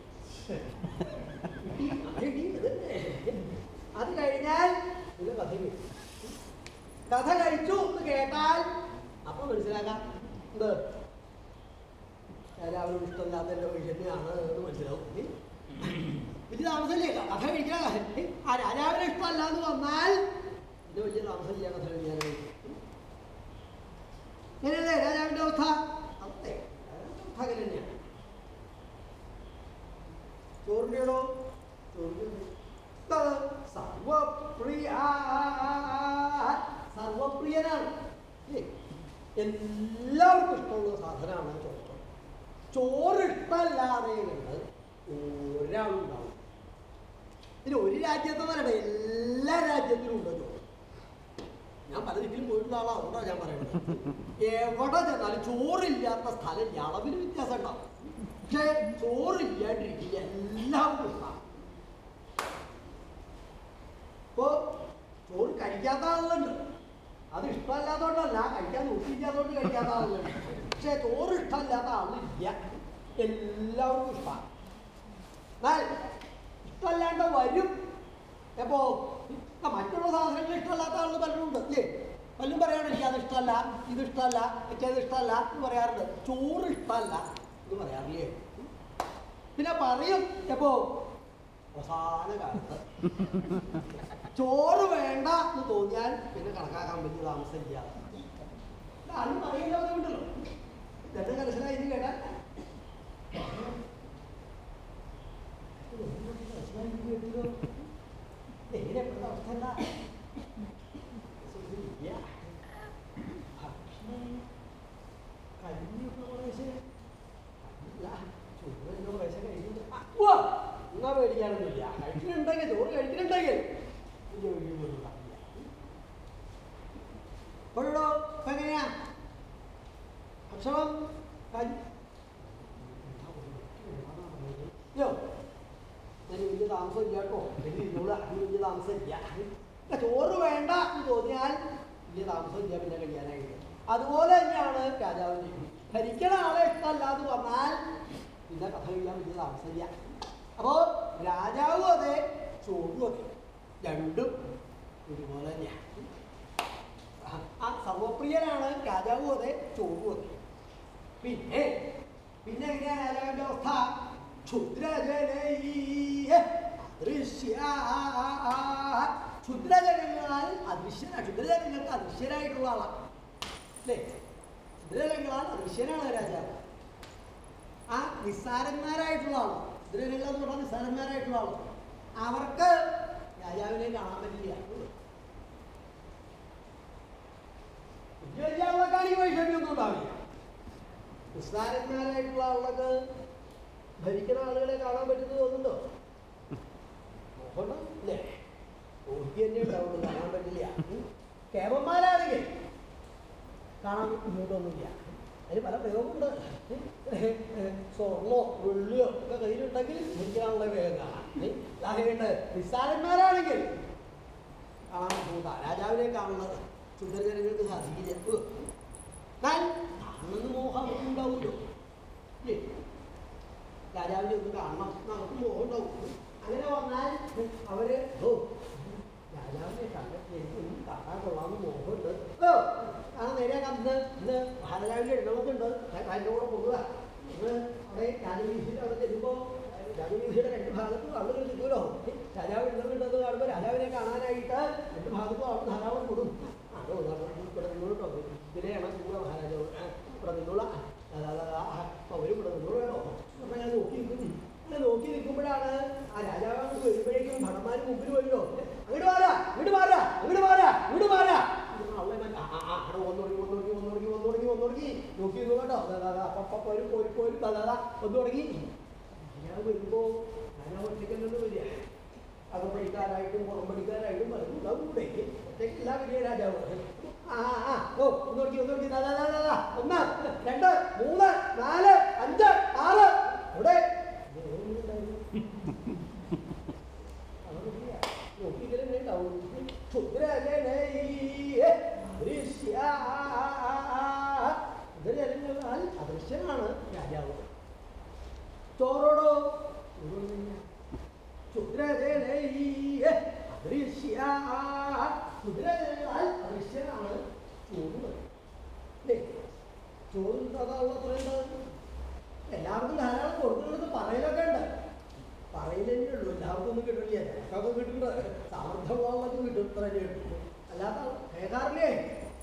അത് കഴിഞ്ഞാൽ കഥ കഥ കഴിച്ചു എന്ന് കേട്ടാൽ അപ്പൊ മനസ്സിലാക്കാം എന്ത് എല്ലാവരും ഇഷ്ടമില്ലാത്ത എന്റെ വിഷയത്തിനാണ് എന്ന് മനസ്സിലാവും. വലിയ താമസമില്ലേ കഥ കഴിക്കാൻ ആ ഇഷ്ടമല്ല എന്ന് വന്നാൽ ഇത് വലിയ അവസ്ഥ? തന്നെയാണ്. ചോറിന്റെയോ ചോറിന്റെ സർവപ്രിയ സർവപ്രിയനാണ്? എല്ലാവർക്കും ഇഷ്ടമുള്ള സാധനമാണ് ചോറ്. ചോറ് ഒരാളുണ്ടാവും. പിന്നെ ഒരു രാജ്യത്ത് എല്ലാ രാജ്യത്തിലും ഉണ്ടോ ചോറ്. ഞാൻ പല ദിക്കിലും പോയിട്ടുള്ള ആളാണ് അതുകൊണ്ടാണ് ഞാൻ പറയുന്നത്. എവിടെ ചെന്നാലും ചോറില്ലാത്ത സ്ഥലം അളവിൽ വ്യത്യാസം ഉണ്ടാവും പക്ഷേ ചോറില്ലാണ്ടിരിക്കില്ല എല്ലാം ഇപ്പോ ചോറ് കഴിക്കാത്ത ആളുകളുണ്ട്. അത് ഇഷ്ടമല്ലാത്തതുകൊണ്ടല്ല കഴിക്കാൻ നോക്കിയില്ലാത്തതുകൊണ്ട് കഴിക്കാത്ത ആളുകളുണ്ട്. പക്ഷേ ചോറ് ഇഷ്ടമല്ലാത്ത ആളില്ല. എല്ലാവർക്കും ഇഷ്ടമാണ്. ഇഷ്ടമല്ലാണ്ട് വരും. എപ്പോ? മറ്റുള്ള സാധനങ്ങൾ ഇഷ്ടമല്ലാത്ത ആളുകൾ പലരും ഉണ്ട് അല്ലേ? പലരും പറയാണ് എനിക്ക് അത് ഇഷ്ടമല്ല ഇത് ഇഷ്ടമല്ല മറ്റേത് ഇഷ്ടമല്ല എന്ന് പറയാറുണ്ട്. ചോറ് ഇഷ്ടമല്ല എന്ന് പറയാറില്ലേ? പിന്നെ പറയും എപ്പോ? അവസാന കാലത്ത്. ചോറ് വേണ്ട എന്ന് തോന്നിയാൽ പിന്നെ കണക്കാക്കാൻ വലിയ താമസമില്ല. ആരും പറയില്ല ബുദ്ധിമുട്ടല്ലോ ഇതെന്റെ മനസ്സിലായി 내일에보다 못했나? 음. 그래서 우리 야, 박신이 갈리고 그러지. 야, 좋은 요거 제가 아, 우와, 누가 왜 이렇게 하는 거야? 갈리는 당해도 വലിയ അപ്പോൾ രാജാവും അതെ ചോറും അതെ രണ്ടും ഒരുപോലെ തന്നെയാണ് ആ സർവപ്രിയനാണ് രാജാവും അതെ ചോറും അതെ പിന്നെ പിന്നെ എങ്ങനെയാണ് രാജാവിന്റെ അവസ്ഥ? ക്ഷുദ്രജനൈ അദൃശ്യ. ക്ഷുദ്രജനങ്ങളാൽ അദൃശ്യന. ക്ഷുദ്രജനങ്ങൾക്ക് അദൃശ്യനായിട്ടുള്ള ആളാണ് അല്ലേ? ക്ഷുദ്രജനങ്ങളാൽ അദൃശ്യനാണ് രാജാവ്. ആ നിസ്സാരന്മാരായിട്ടുള്ള ആൾ. ഇതിനെല്ലാം എന്ന് പറഞ്ഞാൽ നിസ്സാരന്മാരായിട്ടുള്ള ആൾ. അവർക്ക് രാജാവിനെ കാണാൻ പറ്റില്ല. വലിയ വലിയ ആളൊക്കെ ഈ വൈഷമ്യൊന്നും ഉണ്ടാവില്ല. നിസ്സാരന്മാരായിട്ടുള്ള ആളുകൾക്ക് ഭരിക്കുന്ന ആളുകളെ കാണാൻ പറ്റുന്നത് തോന്നുന്നുണ്ടോ? നോക്കണം അല്ലേ ഓർക്ക് തന്നെ ഉണ്ടാവുള്ളൂ. കാണാൻ പറ്റില്ല. കേവന്മാരാണെങ്കിൽ കാണാൻ ഇങ്ങോട്ടൊന്നുമില്ല അതിന് പല പ്രയോഗമുണ്ട്. സ്വർണോ വെള്ളിയോ ഒക്കെ കയ്യിലുണ്ടെങ്കിൽ വേഗം കാണാം അതായത് നിസ്സാരന്മാരാണെങ്കിൽ രാജാവിനെ കാണുന്നത് സുന്ദരജനങ്ങൾക്ക് സാധിക്കില്ല. എന്നാൽ മോഹം ഉണ്ടാവുമല്ലോ. രാജാവിനെ ഒന്ന് കാണണം നമുക്ക് മോഹം ഉണ്ടാവും. അങ്ങനെ വന്നാൽ അവർ രാജാവിനെ കണ്ടിട്ട് എനിക്കൊന്നും കാണാൻ കൊള്ളാമെന്ന് മോഹമുണ്ട് ഓ ആണ് നേരെ കന്ന് ഇന്ന് മഹാരാജാവിന്റെ എഴുന്നള്ളത്തുണ്ട് അതിന്റെ കൂടെ പോകുക ഇന്ന് അവിടെ രാജവീഥിയിൽ അവിടെ ചെല്ലുമ്പോൾ രാജവീഥിയുടെ രണ്ട് ഭാഗത്തും ആളുകൾ നിൽക്കുമല്ലോ രാജാവ് എഴുന്നള്ളുണ്ടെന്ന് കാണുമ്പോൾ രാജാവിനെ കാണാനായിട്ട് രണ്ട് ഭാഗത്തും അവിടെ ധാരാളം കൂടും അതോ ഇവിടെ നിന്നോട്ടോ ഇതിലെയാണ് കൂടെ മഹാരാജാവ് ഇവിടെ നിന്നുള്ള അവരും ഇവിടെ നിന്നോളൂ വേണോ അപ്പം ഞാൻ നോക്കി നിൽക്കും അങ്ങനെ നോക്കി നിൽക്കുമ്പോഴാണ് ആ രാജാവ് വരുമ്പോഴേക്കും ഭടന്മാർ മുമ്പിൽ വരുമോ അങ്ങോട്ട് മാറാ ഇങ്ങോട്ട് മാറാ അങ്ങോട്ട് മാറാ ഇങ്ങോട്ട് മാറാ നോക്കി കേട്ടോ. അപ്പം പോരും പോരും പോരും. തലാ വന്നു തുടങ്ങി രാജാവ് വരുമ്പോ രാജാവ് ഒറ്റയ്ക്കല്ലെന്ന് വരിക. അകപ്പടിക്കാരായിട്ടും പുറംപടിക്കാരായിട്ടും പലരും കൂടെ ഒറ്റയ്ക്കല്ല വലിയ രാജാവ്. ആ ആ ഓ ഒന്ന് നോക്കി ഒന്ന്. ഒന്ന് രണ്ട് മൂന്ന് നാല് അഞ്ച് ആറ്. ഇവിടെ നോക്കിയില്ലേ ഉണ്ടാവും അദൃശ്യനാണ് രാജാവ്. ചോറോടോ അദൃശ്യനാണ് ചോറ് എല്ലാവർക്കും ധാരാളം കൊടുക്കുന്നത് പറയലൊക്കെ ഉണ്ട്. പറയില്ലേ ഉള്ളൂ. എല്ലാവർക്കും ഒന്നും കിട്ടില്ല ഞങ്ങൾക്കൊക്കെ കിട്ടുന്നുണ്ട് സാമർഥ്യമുള്ളവർക്ക് കിട്ടും. ഇത്ര തന്നെ കിട്ടും അല്ലാത്ത കേൾക്കാറില്ലേ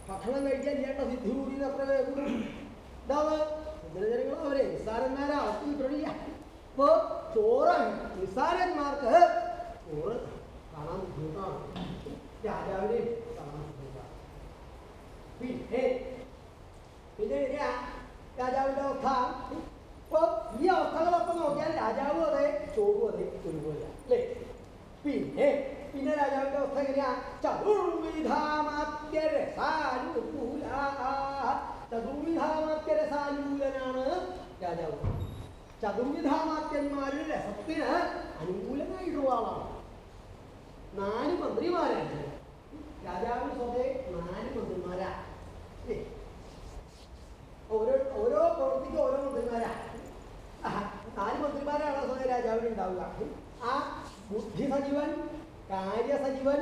ഭക്ഷണം കഴിക്കാൻ ചെയ്യേണ്ട സിദ്ധി കൂടി അത്ര ഇതാണ് സുന്ദരജനങ്ങൾ അവരെ. നിസ്സാരന്മാരെ. അവർക്ക് കിട്ടില്ല ഇപ്പോ ചോറ് നിസ്സാരന്മാർക്ക് ചോറ് കാണാൻ ബുദ്ധിമുട്ടാണ്. രാജാവിനെ കാണാൻ ബുദ്ധിമുട്ടാണ്. പിന്നെ പിന്നെ രാജാവിന്റെ അവസ്ഥ. ഇപ്പൊ ഈ അവസ്ഥകളൊക്കെ നോക്കിയാൽ രാജാവ് അതെ ചോറും അതെ ഒരുപോലെ അല്ലേ? പിന്നെ പിന്നെ രാജാവിന്റെ അവസ്ഥ എങ്ങനെയാ? ചതുർവിധാമാത്യ രസാനുകൂല ചതുർവിധാമാത്യ രസാനുകൂലനാണ് രാജാവ്. ചതുർവിധാമാത്യന്മാരുടെ രസത്തിന് അനുകൂലമായിട്ടുള്ള ആളാണ്. നാല് മന്ത്രിമാരാണ് രാജാവിന് സ്വതേ നാല് മന്ത്രിമാരാ. ഓരോ ഓരോ പ്രവൃത്തിക്കും ഓരോ മന്ത്രിമാരാ. നാല് മന്ത്രിമാരാണ് സ്വന്തം രാജാവിന് ഉണ്ടാവുക? ആ ബുദ്ധി സജീവൻ കാര്യസജീവൻ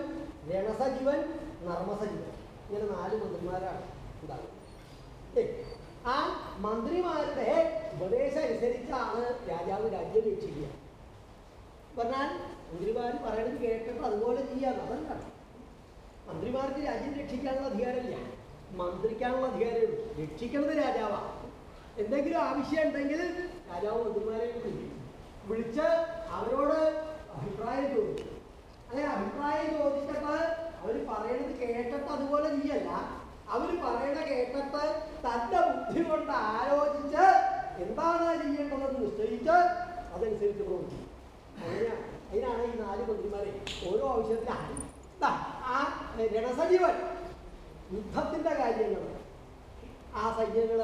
രണസജീവൻ നർമ്മസജീവൻ ഇങ്ങനെ നാല് മന്ത്രിമാരാണ് ഉണ്ടാവുക. ആ മന്ത്രിമാരുടെ ഉപദേശം അനുസരിച്ചാണ് രാജാവ് രാജ്യം രക്ഷിക്കുക. പറഞ്ഞാൽ മന്ത്രിമാർ പറയണത് കേട്ടപ്പോൾ അതുപോലെ ചെയ്യാം. അതല്ല. മന്ത്രിമാർക്ക് രാജ്യം രക്ഷിക്കാനുള്ള അധികാരമില്ല. മന്ത്രിക്കാനുള്ള അധികാരമേ ഉള്ളൂ. രക്ഷിക്കുന്നത് രാജാവാണ്. എന്തെങ്കിലും ആവശ്യം ഉണ്ടെങ്കിൽ രാജാവ് മന്ത്രിമാരെ വിളിച്ച് അവരോട് അഭിപ്രായം ചോദിച്ചു അങ്ങനെ അഭിപ്രായം ചോദിച്ചപ്പോൾ അവർ പറയണത് കേട്ടിട്ട് അതുപോലെ നീയല്ല. അവർ പറയണ കേട്ടിട്ട് തന്റെ ബുദ്ധി കൊണ്ട് ആലോചിച്ച് എന്താണ് ചെയ്യേണ്ടതെന്ന് നിശ്ചയിച്ച് അതനുസരിച്ച് പ്രവർത്തിക്കും. അതിനാണ് ഈ നാല് മന്ത്രിമാരെ ഓരോ ആവശ്യത്തിലാണ് ദാ, ആ രണസജീവൻ. യുദ്ധത്തിന്റെ കാര്യങ്ങൾ. ആ സഖ്യങ്ങൾ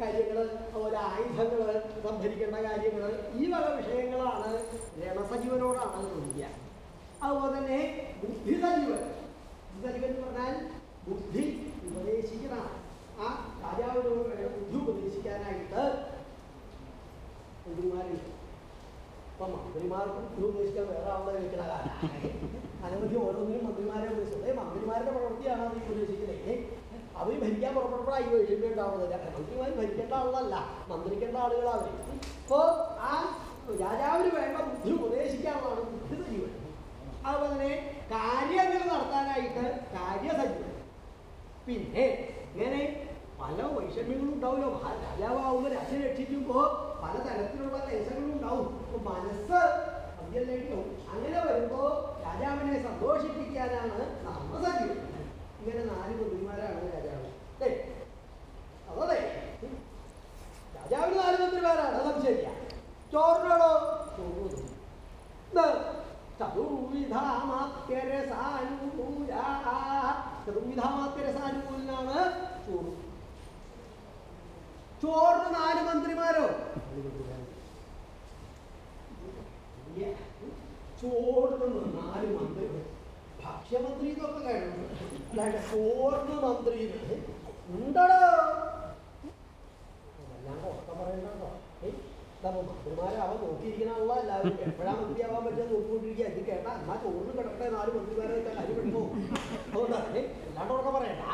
കാര്യങ്ങൾ അതുപോലെ ആയുധങ്ങൾ സംഭരിക്കേണ്ട കാര്യങ്ങൾ ഈ വക വിഷയങ്ങളാണ് രണസജീവനോടാണ് ചോദിക്കുക. അതുപോലെ തന്നെ ബുദ്ധിസജീവൻ. ബുദ്ധിസജീവൻ എന്ന് പറഞ്ഞാൽ ബുദ്ധി ഉപദേശിക്കുന്ന ആ രാജാവിനോട് ബുദ്ധി ഉപദേശിക്കാനായിട്ട് മന്ത്രിമാരുണ്ട് മന്ത്രിമാർക്കും ബുദ്ധി ഉപദേശിക്കാൻ വേറെ ആളുടെ വെക്കുന്ന കാലമാണ്. അനവധി ഓരോന്നിനും മന്ത്രിമാരെ ഉപദേശിച്ചത് മന്ത്രിമാരുടെ പ്രവൃത്തിയാണ് അത് ഉപദേശിക്കുന്നത്? അവർ ഭരിക്കാൻ പുറപ്പെടുമ്പോഴായി വൈഷമ്യം ഉണ്ടാവുന്നത് മന്ത്രിമാർ ഭരിക്കേണ്ട ആളുകളല്ല. മന്ത്രിക്കേണ്ട ആളുകളാണ് അപ്പോൾ ആ രാജാവിന് വേണ്ട ബുദ്ധി ഉപദേശിക്കാനുള്ളതാണ് ബുദ്ധി സജീവൻ. അതുപോലെ കാര്യങ്ങൾ നടത്താനായിട്ട് കാര്യസജീവൻ പിന്നെ ഇങ്ങനെ പല വൈഷമ്യങ്ങളും ഉണ്ടാവുമല്ലോ. ആ രാജാവാകുമ്പോൾ രാജ്യം രക്ഷിക്കുമ്പോൾ പല തരത്തിലുള്ള ക്ലേശങ്ങളും ഉണ്ടാവും. അപ്പൊ മനസ്സ് അങ്ങനെ വരുമ്പോൾ രാജാവിനെ സന്തോഷിപ്പിക്കാനാണ് നാമസജീവൻ ഇങ്ങനെ നാല് മന്ത്രിമാരാണ് രാജാവ്. അല്ലേ അതല്ലേ രാജാവിന് നാല് മന്ത്രിമാരാണ് അത് ശരിയാ. ചോറിനോടോ? ചോറ് ചതുർവിധാമാത്യരസാനുകൂല ചതുർവിധാമാത്യരസാനുകൂലനാണ് ചോറ്. ചോറിന് നാല് മന്ത്രിമാരോ. ചോറിന് നാല് മന്ത്രികൾ ഭക്ഷ്യമന്ത്രി എന്നൊക്കെ കഴിഞ്ഞു അല്ലാണ്ട് മന്ത്രി ഉണ്ടടോ. ഇതാവുമ്പോ മന്ത്രിമാരാവാൻ നോക്കിയിരിക്കണമല്ല എല്ലാവരും. എപ്പോഴാ മന്ത്രിയാവാൻ പറ്റുക നോക്കിക്കൊണ്ടിരിക്കുക. ഇത് കേട്ടാ എന്നാ ചോറിന് കിടക്കട്ടെ നാല് മന്ത്രിമാരെ വെച്ചാൽ പെടുമോ അതുകൊണ്ടാണ് അല്ലാണ്ട് പറയണ്ട.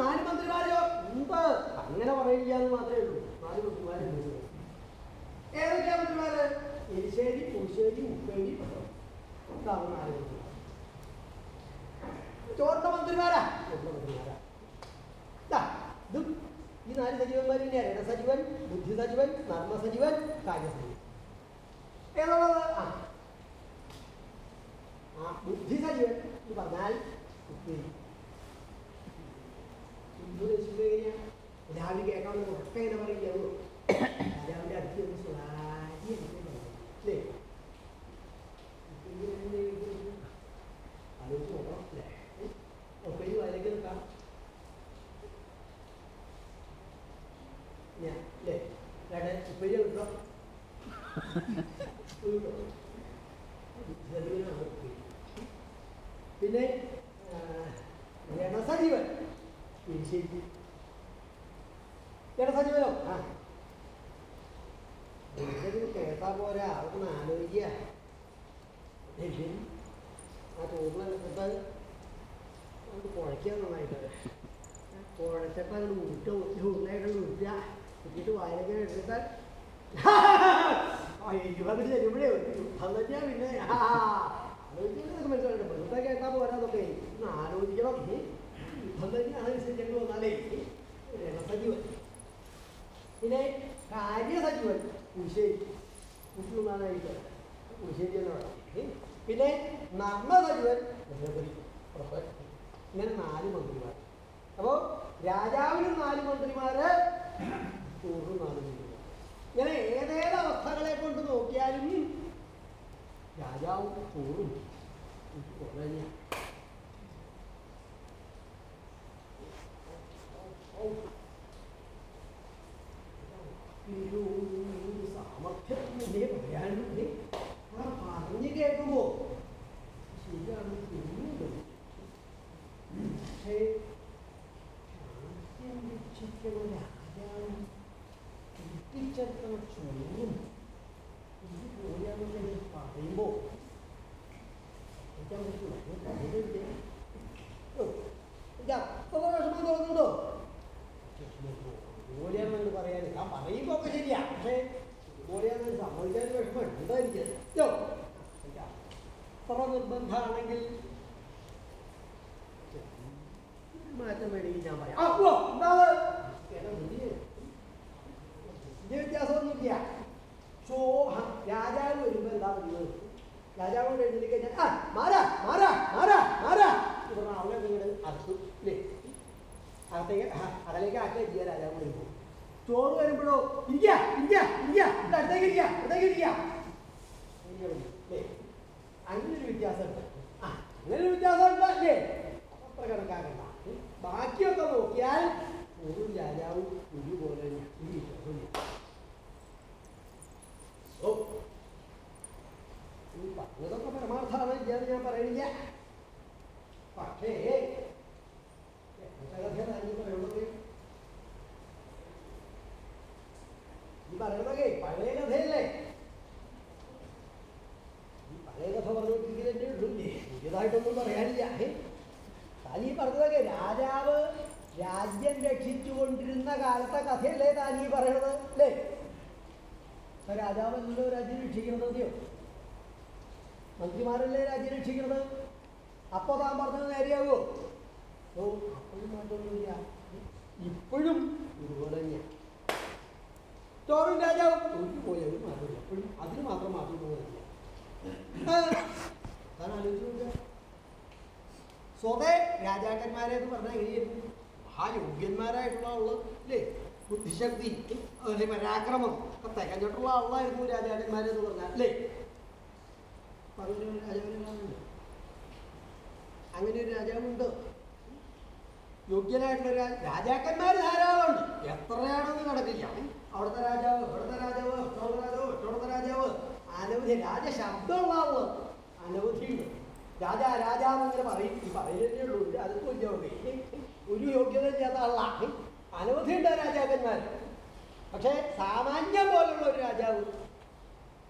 നാല് മന്ത്രിമാരോ ഉണ്ട്. അങ്ങനെ പറയില്ല എന്ന് മാത്രമേ ഉള്ളൂ. നാല് മന്ത്രിമാരെ ഏതൊക്കെയാ മന്ത്രിമാര്? എരിശ്ശേരി പുളിശ്ശേരി ഉപ്പേരി നാല് മന്ത്രിമാർ ചോറിന്റെ മന്ത്രിമാരാ ചോറിന്റെ മന്ത്രിമാരാ ദാ, ഇതും ഈ നാല് സജീവന്മാർ തന്നെയാണ് രണസജീവൻ ബുദ്ധിസജീവൻ നർമ്മസജീവൻ കാര്യസജീവൻ ഏതാണത് ആ. ആ ബുദ്ധിസജീവൻ എന്ന് പറഞ്ഞാൽ ഉപ്പേരി ഉപദേശിക്കുന്നത് എങ്ങനെയാ? രാവിലെ കേൾക്കാവുന്ന ഉറക്കെ എന്ന് പറയുകയുള്ളൂ രാജാവിന്റെ അടുത്ത് ചെന്ന് സ്വകാര്യ അല്ലേ? ആലോചിച്ച് നോക്കണം അല്ലേ? ഉപ്പേരി വയലേക്ക് നിൽക്കാം ഞാൻ അല്ലേ ചേട്ടൻ ഉപ്പേരി കിട്ടോ പിന്നെ ആ, രണസജീവൻ ശരി രണസജീവനോ ആ ഇതിന് കേട്ടാ പോരാ അതൊന്ന് ആലോചിക്കുക ശരി ആ ചോറിനകത്ത് അത് കുഴയ്ക്കുക നന്നായിട്ട് കുഴച്ചിട്ട് അങ്ങോട്ട് ഉരുട്ട ഒരു ഉരുളയായിട്ട് ഉരുട്ടുക ഉരുട്ടിട്ട് വായനങ്ങനെ എടുത്തിട്ട് ഇരുപത് ചെല്ലുമ്പോഴേ തന്നെയാ പിന്നെ ആലോചിക്കുന്നത് മനസ്സിലായിട്ട് വെറുതെ കേട്ടാ പോരാന്നൊക്കെ ഒന്ന് ആലോചിക്കണം യുദ്ധം തന്നെയാണ് അനുസരിച്ചേണ്ടി വന്നാലേ രണസജീവൻ പിന്നെ കാര്യസജീവൻ പുരുശ്ശേരി കുട്ടികളാനായിട്ട് പുരുശ്ശേരി എന്ന് പറയാം പിന്നെ നർമ്മസജീവൻ പ്രൊഫ- ഇങ്ങനെ നാല് മന്ത്രിമാർ. അപ്പോൾ രാജാവിനും നാല് മന്ത്രിമാര് ചോറിനും നാല് മന്ത്രിമാർ ഇങ്ങനെ ഏതേത് അവസ്ഥകളെ കൊണ്ട് നോക്കിയാലും രാജാവും എനിക്ക് കുറഞ്ഞ സാമർഥ്യത്തിന്റെ പറയാനുണ്ട് ആ പറഞ്ഞു കേൾക്കുമ്പോ ശരിയാണ് തോന്നുന്നത് പക്ഷേ ആദ്യം രക്ഷിക്കണ രാജാവും കൂട്ടിച്ചേർക്കണ ചോറും ഇത് പോയാണെന്ന് പറയുമ്പോ എനിക്ക് പറ്റില്ല കണ്ടിട്ടില്ലേ ഓ ഇതാ അത്ര വിഷമം തോന്നുന്നുണ്ടോ ഇതുപോലെയാണെന്ന് പറയാൻ ഞാൻ പറയുമ്പോ ഒക്കെ ശരിയാ പക്ഷേ ഇതുപോലെയാണെന്ന് സമ്മതിക്കാൻ വിഷമം ഉണ്ടായിരിക്കും യോ അത്ര നിർബന്ധമാണെങ്കിൽ മാറ്റം വേണമെങ്കിൽ ഞാൻ പറയാം. ആ, മാറാ മാറാ മാറാ മാറാ. ചോറ് അങ്ങനെ ഒരു വ്യത്യാസമുണ്ട്. ആ അങ്ങനെ ഒരു വ്യത്യാസമുണ്ട് അല്ലേ അത്ര കണക്കാക്കണ്ട. ബാക്കിയൊക്കെ നോക്കിയാൽ ഒരു രാജാവും ഒരുപോലെ വിശ്വാസമില്ല ഓ ഈ പറഞ്ഞതൊക്കെ പരമാർത്ഥാണ് ഇല്ലാന്ന് ഞാൻ പറയുന്നില്ല. പക്ഷേ ഈ പറയുന്നതൊക്കെ പഴയ കഥയല്ലേ? ഈ പഴയ കഥ പറഞ്ഞുകൊണ്ടിരിക്കുന്നതന്നെ ഉള്ളില്ലേ പുതിയതായിട്ടൊന്നും പറയാനില്ല. ഈ പറഞ്ഞതൊക്കെ രാജാവ് രാജ്യം രക്ഷിച്ചുകൊണ്ടിരുന്ന കാലത്തെ കഥയല്ലേ താൻ ഈ പറയണത് അല്ലേ? രാജാവ് രാജാവല്ലല്ലോ രാജ്യം രക്ഷിക്കണത് മതിയോ മന്ത്രിമാരല്ലേ രാജ്യം രക്ഷിക്കണത്? അപ്പോൾ താൻ പറഞ്ഞത് നേരെയാവോ ഓ അപ്പോഴും മാറ്റമൊന്നുമില്ല ഇപ്പോഴും ഇതുപോലെ തന്നെയാണ് ചോറും രാജാവ്. തോറ്റു പോയാലും മാറ്റമില്ല എപ്പോഴും അതിന് മാത്രം മാറ്റം പോകുന്നില്ല താൻ ആലോചിച്ച് സ്വതേ രാജാക്കന്മാരെ എന്ന് പറഞ്ഞാൽ എങ്ങനെയായിരുന്നു മഹായോഗ്യന്മാരായിട്ടുള്ള ആൾ അല്ലേ ബുദ്ധിശക്തി അല്ലെ പരാക്രമം? ഒക്കെ തികഞ്ഞിട്ടുള്ള ആളായിരുന്നു രാജാക്കന്മാരെ എന്ന് പറഞ്ഞാൽ അല്ലേ അങ്ങനെ രാജാവിനുണ്ട് അങ്ങനെ ഒരു രാജാവുണ്ട്. യോഗ്യനായിട്ടുള്ള രാജാക്കന്മാർ ധാരാളമുണ്ട്. എത്രയാണെന്ന് കണക്കില്ല. അവിടുത്തെ രാജാവ് ഇവിടുത്തെ രാജാവ് ഇഷ്ടമുള്ള രാജാവ് ഇഷ്ടമുള്ള രാജാവ് അനവധി രാജശബ്ദമുള്ള ആൾ അനവധിയുണ്ട്. രാജാ രാജാന്നിങ്ങനെ പറയും. ഈ പറയുന്നതേ ഉള്ളൂ. ഒരു അതൊക്കെ വലിയ ഒരു യോഗ്യത ഇല്ലാത്ത ആളാണ്. അനവധിയുണ്ട് രാജാക്കന്മാർ പക്ഷേ സാമാന്യം പോലുള്ള ഒരു രാജാവ്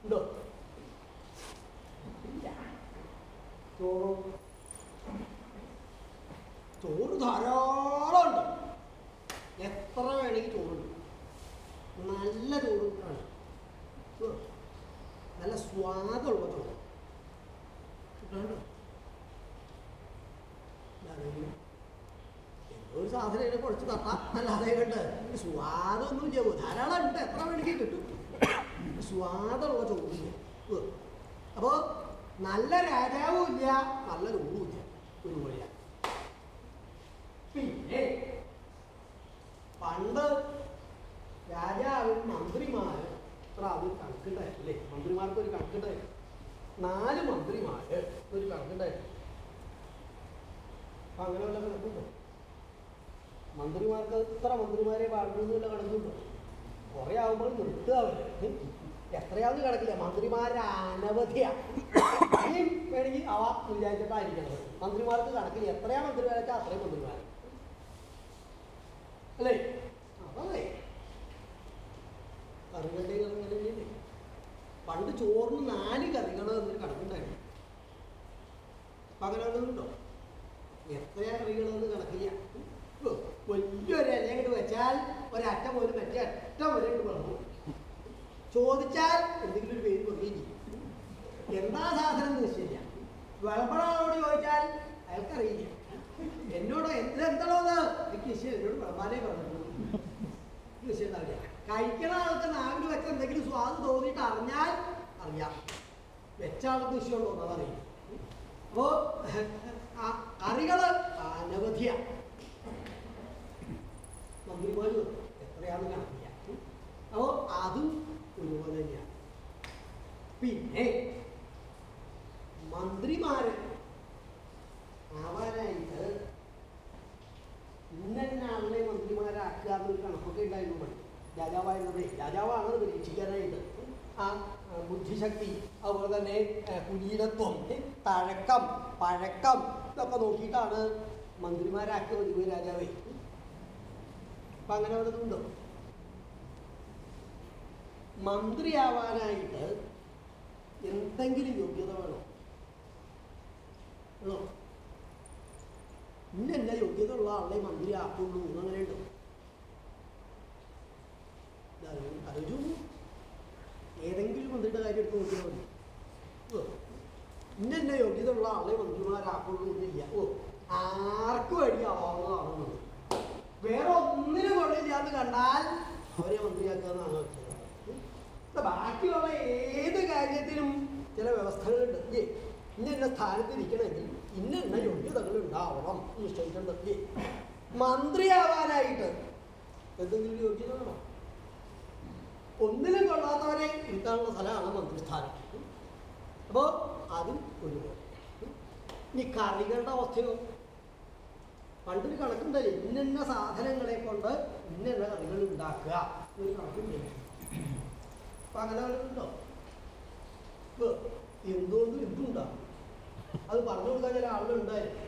ഉണ്ടോ? ചോറ്? ചോറും ചോറ് ധാരാളമുണ്ട് എത്ര വേണമെങ്കിൽ ചോറുണ്ട് നല്ല ചോറ് നല്ല സ്വാദുള്ള ചോറ്. കിട്ടാണ്ടോ അല്ലാതെ ഒരു സാധനം കുറച്ച് തട്ടാം അല്ലാതെ കണ്ട് സ്വാദൊന്നുമില്ല. ധാരാളം ഉണ്ട് എത്ര വേണമെങ്കിൽ കിട്ടും. സ്വാദുള്ള ചോറില്ല. അപ്പോൾ നല്ല രാജാവും ഇല്ല നല്ല ചോറും ഇല്ല ഒരു വഴിയാണ് പിന്നെ പണ്ട് രാജാവും മന്ത്രിമാര് അത്ര അത് കണക്കുണ്ടായിട്ടില്ലേ? മന്ത്രിമാർക്ക് ഒരു കണക്കിട്ടായിരുന്നു നാല് മന്ത്രിമാര് ഒരു കണക്കുണ്ടായിരുന്നു അപ്പൊ അങ്ങനെ വല്ല കണക്കുണ്ടോ മന്ത്രിമാർക്ക് ഇത്ര മന്ത്രിമാരെ പാടുന്നു വല്ല കണക്കുണ്ടോ കുറെ ആകുമ്പോൾ നിർത്തുക അവർ. ഉം. കിടക്കില്ല. മന്ത്രിമാരെ അനവധിയാണ് വേണമെങ്കിൽ അവ വിചാരിച്ചിട്ടായിരിക്കണം. മന്ത്രിമാർക്ക് കണക്കില്ല എത്രയാ മന്ത്രിമാരെ അത്രയും മന്ത്രിമാർ അല്ലേ? അതല്ലേ? കറികളുടെ കറികളില്ലേ പണ്ട് ചോറിന് നാല് കറികൾ എന്നൊരു കണക്കുണ്ടായിരുന്നു അപ്പം അങ്ങനെ വല്ലതുണ്ടോ എത്രയാ കറികൾ എന്ന് കണക്കില്ല വലിയൊരു ഇല വെച്ചാൽ ഒരറ്റ പോലും മറ്റേ അറ്റ വരെ ഇങ്ങോട്ട് വളർന്നു ചോദിച്ചാൽ എന്തെങ്കിലും ഒരു പേര് പറയുകയും ചെയ്യും. എന്താ സാധനം എന്ന് ശരിയാ വിളമ്പടാളോട് ചോദിച്ചാൽ അയാൾക്കറിയില്ല. എന്നോട് എന്താണോ കൃഷി എന്നോട് വിളമ്പാനേ പറഞ്ഞിട്ടുള്ളൂ. കൃഷി അറിയാം കഴിക്കണ ആൾക്ക് നാവിൽ വെച്ച എന്തെങ്കിലും സ്വാദ് തോന്നിയിട്ട് അറിഞ്ഞാൽ അറിയാം. വെച്ച ആൾക്ക് നിശ്ചയമുണ്ടോ അറിയാം അപ്പോ ആ കറികൾ അനവധിയാണ് മന്ത്രിമാര് എത്രയാണെന്ന് കണക്കില്ല അപ്പോൾ അതും ഒരുപോലെ തന്നെയാണ് പിന്നെ മന്ത്രിമാര് ആവാനായിട്ട് ഇന്ന ആളിനെ മന്ത്രിമാരാക്കുക എന്നൊരു കണക്കൊക്കെ ഉണ്ടായിരുന്നു പണ്ട്. രാജാവായിരുന്നതേ. രാജാവാണ് പരീക്ഷിക്കാനായിട്ട് ആ ആ, ബുദ്ധിശക്തി അതുപോലെ തന്നെ ആ, കുലീനത്വം തഴക്കം പഴക്കം ഇതൊക്കെ നോക്കിയിട്ടാണ് മന്ത്രിമാരാക്കിയ പതിവ് രാജാവേ അപ്പൊ അങ്ങനെ വല്ലതുണ്ടോ മന്ത്രിയാവാനായിട്ട് എന്തെങ്കിലും യോഗ്യത വേണോ? വേണോ? ഇന്ന യോഗ്യത ഉള്ള ആളെ മന്ത്രി ആക്കുള്ളൂ എന്നങ്ങനെ ഉണ്ടോ അതൊരു ഏതെങ്കിലും മന്ത്രിയുടെ കാര്യം എടുത്ത് നോക്കിയാൽ മതി. ഇന്ന യോഗ്യതയുള്ള ആളെ മന്ത്രിമാരാക്കുള്ളൂ എന്നില്ല ഓ ആർക്കും അടിയാവുന്നതാണെന്നത് വേറെ ഒന്നിനും കൊള്ളില്ലാന്ന് കണ്ടാൽ അവരെ മന്ത്രിയാക്കാന്നാണ് വെച്ചത് ബാക്കിയുള്ള ഏത് കാര്യത്തിനും ചില വ്യവസ്ഥകളുണ്ട്. ഏ ഇന്ന സ്ഥാനത്ത് ഇരിക്കണമെങ്കിൽ ഇന്ന ഇന്ന യോഗ്യതകൾ ഉണ്ടാവണം നിശ്ചയിക്കേണ്ടത്. ഏ മന്ത്രിയാവാനായിട്ട് എന്തെങ്കിലും യോഗ്യത വേണം? ഒന്നിലും കൊള്ളാത്തവരെ ഇരുത്താനുള്ള സ്ഥലമാണ് മന്ത്രിസ്ഥാനം അപ്പോൾ അതും ഒരുപോലെ ഇനി കറികളുടെ അവസ്ഥയോ? പണ്ടൊരു കണക്കുണ്ടല്ലേ ഇന്ന സാധനങ്ങളെ കൊണ്ട് ഇന്ന കറികൾ ഉണ്ടാക്കുക. ഒരു കണക്കുണ്ട് അപ്പൊ അങ്ങനെ ഉണ്ടോ? ഇപ്പൊ എന്തോന്നും എന്തുണ്ടാവും അത് പറഞ്ഞു കൊടുക്കാൻ ചില ആളുകളുണ്ടായിരുന്നു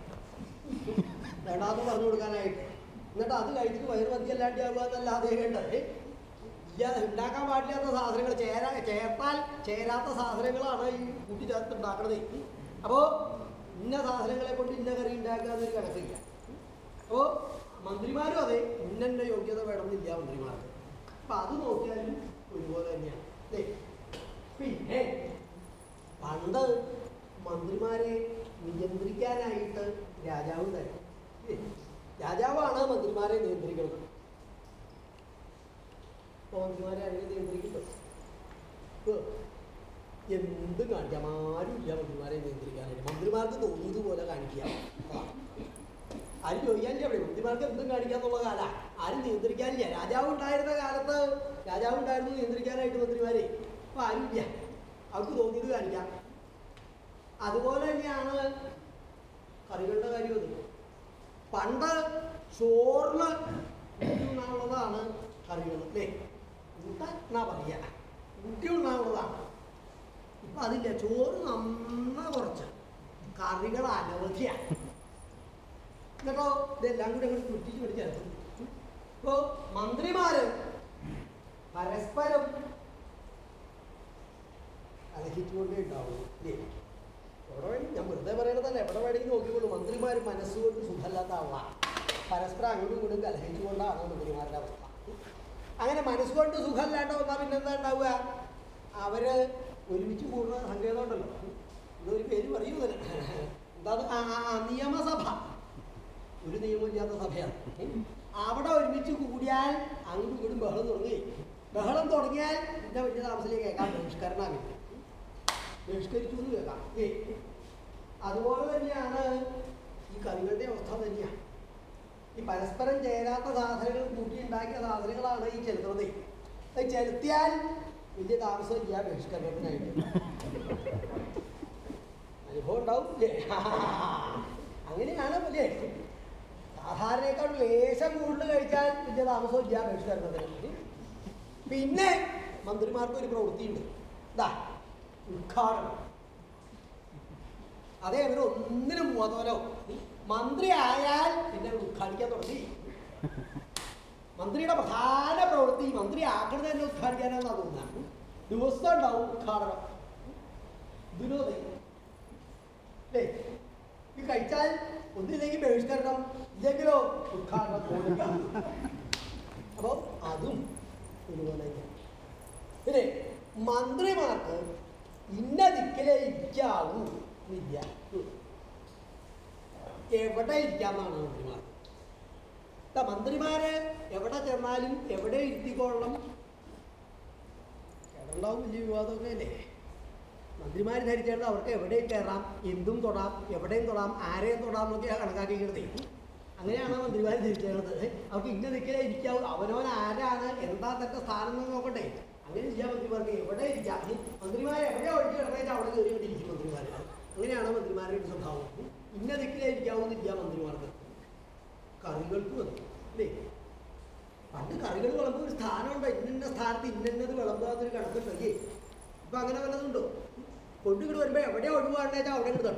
പറഞ്ഞു കൊടുക്കാനായിട്ട്. എന്നിട്ട് അത് കഴിച്ചിട്ട് വയറ് മതിയല്ലാണ്ടാവുക എന്നല്ലാതെ കേട്ടത് ഉണ്ടാക്കാൻ പാടില്ലാത്ത സാധനങ്ങൾ ചേരാ ചേർത്താൽ ചേരാത്ത സാധനങ്ങളാണ് ഈ കൂട്ടി ചേർത്ത് ഉണ്ടാക്കണത്. അപ്പോൾ ഇന്ന സാധനങ്ങളെ കൊണ്ട് ഇന്ന കറി ഉണ്ടാക്കുക എന്നൊരു കണക്കില്ല. അപ്പോൾ മന്ത്രിമാരും അതെ ഇന്ന യോഗ്യത വേണമെന്നില്ല മന്ത്രിമാർക്ക്. അപ്പം അത് നോക്കിയാലും ഒരുപോലെ തന്നെയാണ്. പിന്നെ പണ്ട് മന്ത്രിമാരെ നിയന്ത്രിക്കാനായിട്ട് രാജാവ് തരും? രാജാവാണ് മന്ത്രിമാരെ നിയന്ത്രിക്കുന്നത്. മന്ത്രിമാരെ അങ്ങനെ നിയന്ത്രിക്കുമ്പോൾ ഇപ്പൊ എന്ത് കാണിക്കാം? ആരുമില്ല മന്ത്രിമാരെ നിയന്ത്രിക്കാനായിട്ട്. മന്ത്രിമാർക്ക് തോന്നിയതുപോലെ കാണിക്കാം. ആ. ആരും ചോദിക്കാനില്ല അവിടെ മന്ത്രിമാർക്ക് എന്തും കാണിക്കാന്നുള്ള കാല. ആരും നിയന്ത്രിക്കാനില്ല. രാജാവ് ഉണ്ടായിരുന്ന കാലത്ത് രാജാവ് ഉണ്ടായിരുന്നു നിയന്ത്രിക്കാനായിട്ട് മന്ത്രിമാരെ. അപ്പൊ ആരും ഇല്ല അവർക്ക് തോന്നിയത് കാണിക്കാം. അതുപോലെ തന്നെയാണ് കറികളുടെ കാര്യം അത്. പണ്ട് ചോറിന് ഉള്ളതാണ് കറികൾ അല്ലേ? എന്നാ പറയുക. ഊട്ടിയുണ്ണാനുള്ളതാണ് ഇപ്പം അതില്ല ചോറ് നന്ന കുറച്ച്. കറികൾ അനവധിയാണ്. എന്നിട്ടോ ഇതെല്ലാം കൂടി അങ്ങോട്ട് കുറ്റിച്ച് പിടിച്ചു ഇപ്പോ മന്ത്രിമാര് പരസ്പരം കലഹിച്ചുകൊണ്ടേ ഉണ്ടാവുള്ളൂ എവിടെ വേണമെങ്കിൽ ഞാൻ വെറുതെ പറയണതല്ല എവിടെ വേണമെങ്കിൽ നോക്കിക്കോളൂ മന്ത്രിമാർ മനസ്സുകൊണ്ട് സുഖമില്ലാത്ത ആളാണ് പരസ്പരം അങ്ങോട്ടും ഇങ്ങോട്ടും കലഹിച്ചുകൊണ്ടാണ് മന്ത്രിമാരുടെ അവസ്ഥ. അങ്ങനെ മനസ്സുകൊണ്ട് സുഖമില്ലാണ്ട് വന്നാൽ പിന്നെന്താ ഉണ്ടാവുക? അവർ ഒരുമിച്ച് കൂടുന്ന സങ്കേതം ഉണ്ടല്ലോ. ഇതൊരു പേര് പറയൂ എന്താ നിയമസഭ. ഒരു നിയമമില്ലാത്ത സഭയാണ്. അവിടെ ഒരുമിച്ച് കൂടിയാൽ അങ്ങോട്ടും ഇങ്ങോട്ടും ബഹളം തുടങ്ങി. ബഹളം തുടങ്ങിയാൽ പിന്നെ വലിയ താമസത്തിലേക്ക് കേൾക്കാം. ബഹിഷ്കരണമില്ല ബഹിഷ്കരിച്ചു എന്ന് കേൾക്കാം. അതുപോലെ തന്നെയാണ് ഈ കവികളുടെ അവസ്ഥ തന്നെയാണ്. ഈ പരസ്പരം ചേരാത്ത സാധനങ്ങൾ കൂട്ടി ഉണ്ടാക്കിയ സാധനങ്ങളാണ് ഈ ചെലുത്തുന്നത് അത് ചെലുത്തിയാൽ വലിയ ഇല്ല ബഹിഷ്കരണത്തിനായിട്ട്. അനുഭവം ഉണ്ടാവും ഇല്ലേ? [LAUGHS] അങ്ങനെയാണ് അല്ലേ സാധാരണയേക്കാൾ ലേശം കൂടുതൽ കഴിച്ചാൽ വലിയ ഇല്ല ബഹിഷ്കരണത്തിന് പിന്നെ മന്ത്രിമാർക്ക് ഒരു പ്രവൃത്തിയുണ്ട്. ഇതാ ഉദ്ഘാടനം. അതേ അവർ ഒന്നിനും പോകാത്തവരോ മന്ത്രി ആയാൽ പിന്നെ ഉദ്ഘാടിക്കാൻ തുടങ്ങി. മന്ത്രിയുടെ പ്രധാന പ്രവൃത്തി മന്ത്രി ആക്കണത് തന്നെ ഉദ്ഘാടിക്കാനാണെന്നാ തോന്നുന്നത്. ദിവസം ഉണ്ടാവും ഉദ്ഘാടനം ദുരോധി കഴിച്ചാൽ ഒന്നില്ലെങ്കിൽ ബഹിഷ്കരണം ഇല്ലെങ്കിലോ ഉദ്ഘാടനം അപ്പോൾ അതും ഇതുപോലെ പിന്നെ മന്ത്രിമാർക്ക് ഇന്ന ദിക്കിലേക്കാവും ഉം. എവിടെ ഇരിക്കാമെന്നാണ് മന്ത്രിമാർ മന്ത്രിമാരെ എവിടെ ചെന്നാലും എവിടെ ഇരുത്തിക്കൊള്ളണം? കേരളണ്ടാവും വലിയ വിവാദമൊക്കെ അല്ലേ? മന്ത്രിമാർ ധരിക്കേണ്ട അവർക്ക് എവിടെയും കയറാം എന്തും തൊടാം എവിടെയും തൊടാം ആരെയും തൊടാം എന്നൊക്കെയാണ് കണക്കാക്കിയിരുന്നത് അങ്ങനെയാണ് മന്ത്രിമാർ ധരിച്ചേണ്ടത് അവർക്ക് ഇങ്ങനെ നിൽക്കാൻ ഇരിക്കാവൂ അവനവൻ ആരാണ് എന്താ തന്റെ സ്ഥാനം എന്ന് നോക്കട്ടെ അങ്ങനെ ചെയ്യാൻ മന്ത്രിമാർക്ക് എവിടെ ഇരിക്കാം? മന്ത്രിമാരെ എവിടെ ഒഴിച്ച് കിടന്നേച്ചാൽ അവിടെ കയറിക്കൊണ്ടിരിക്കും മന്ത്രിമാർ അങ്ങനെയാണ് മന്ത്രിമാരുടെ സ്വഭാവം? ഇന്ന ദിക്കിലേ ഇരിക്കാവുന്നില്ല മന്ത്രിമാർക്ക് കറികൾക്ക് അതെ അല്ലേ? പണ്ട് കറികൾ വിളമ്പുന്ന ഒരു സ്ഥാനമുണ്ട് ഇന്ന സ്ഥാനത്ത് ഇന്നത് വിളമ്പാത്തൊരു കണക്കുണ്ടെങ്കിൽ ഇപ്പൊ അങ്ങനെ വല്ലതുണ്ടോ കൊണ്ടുകിട്ട് വരുമ്പോ എവിടെ ഒഴിവാണെന്നു അവിടെ ഇങ്ങോട്ട്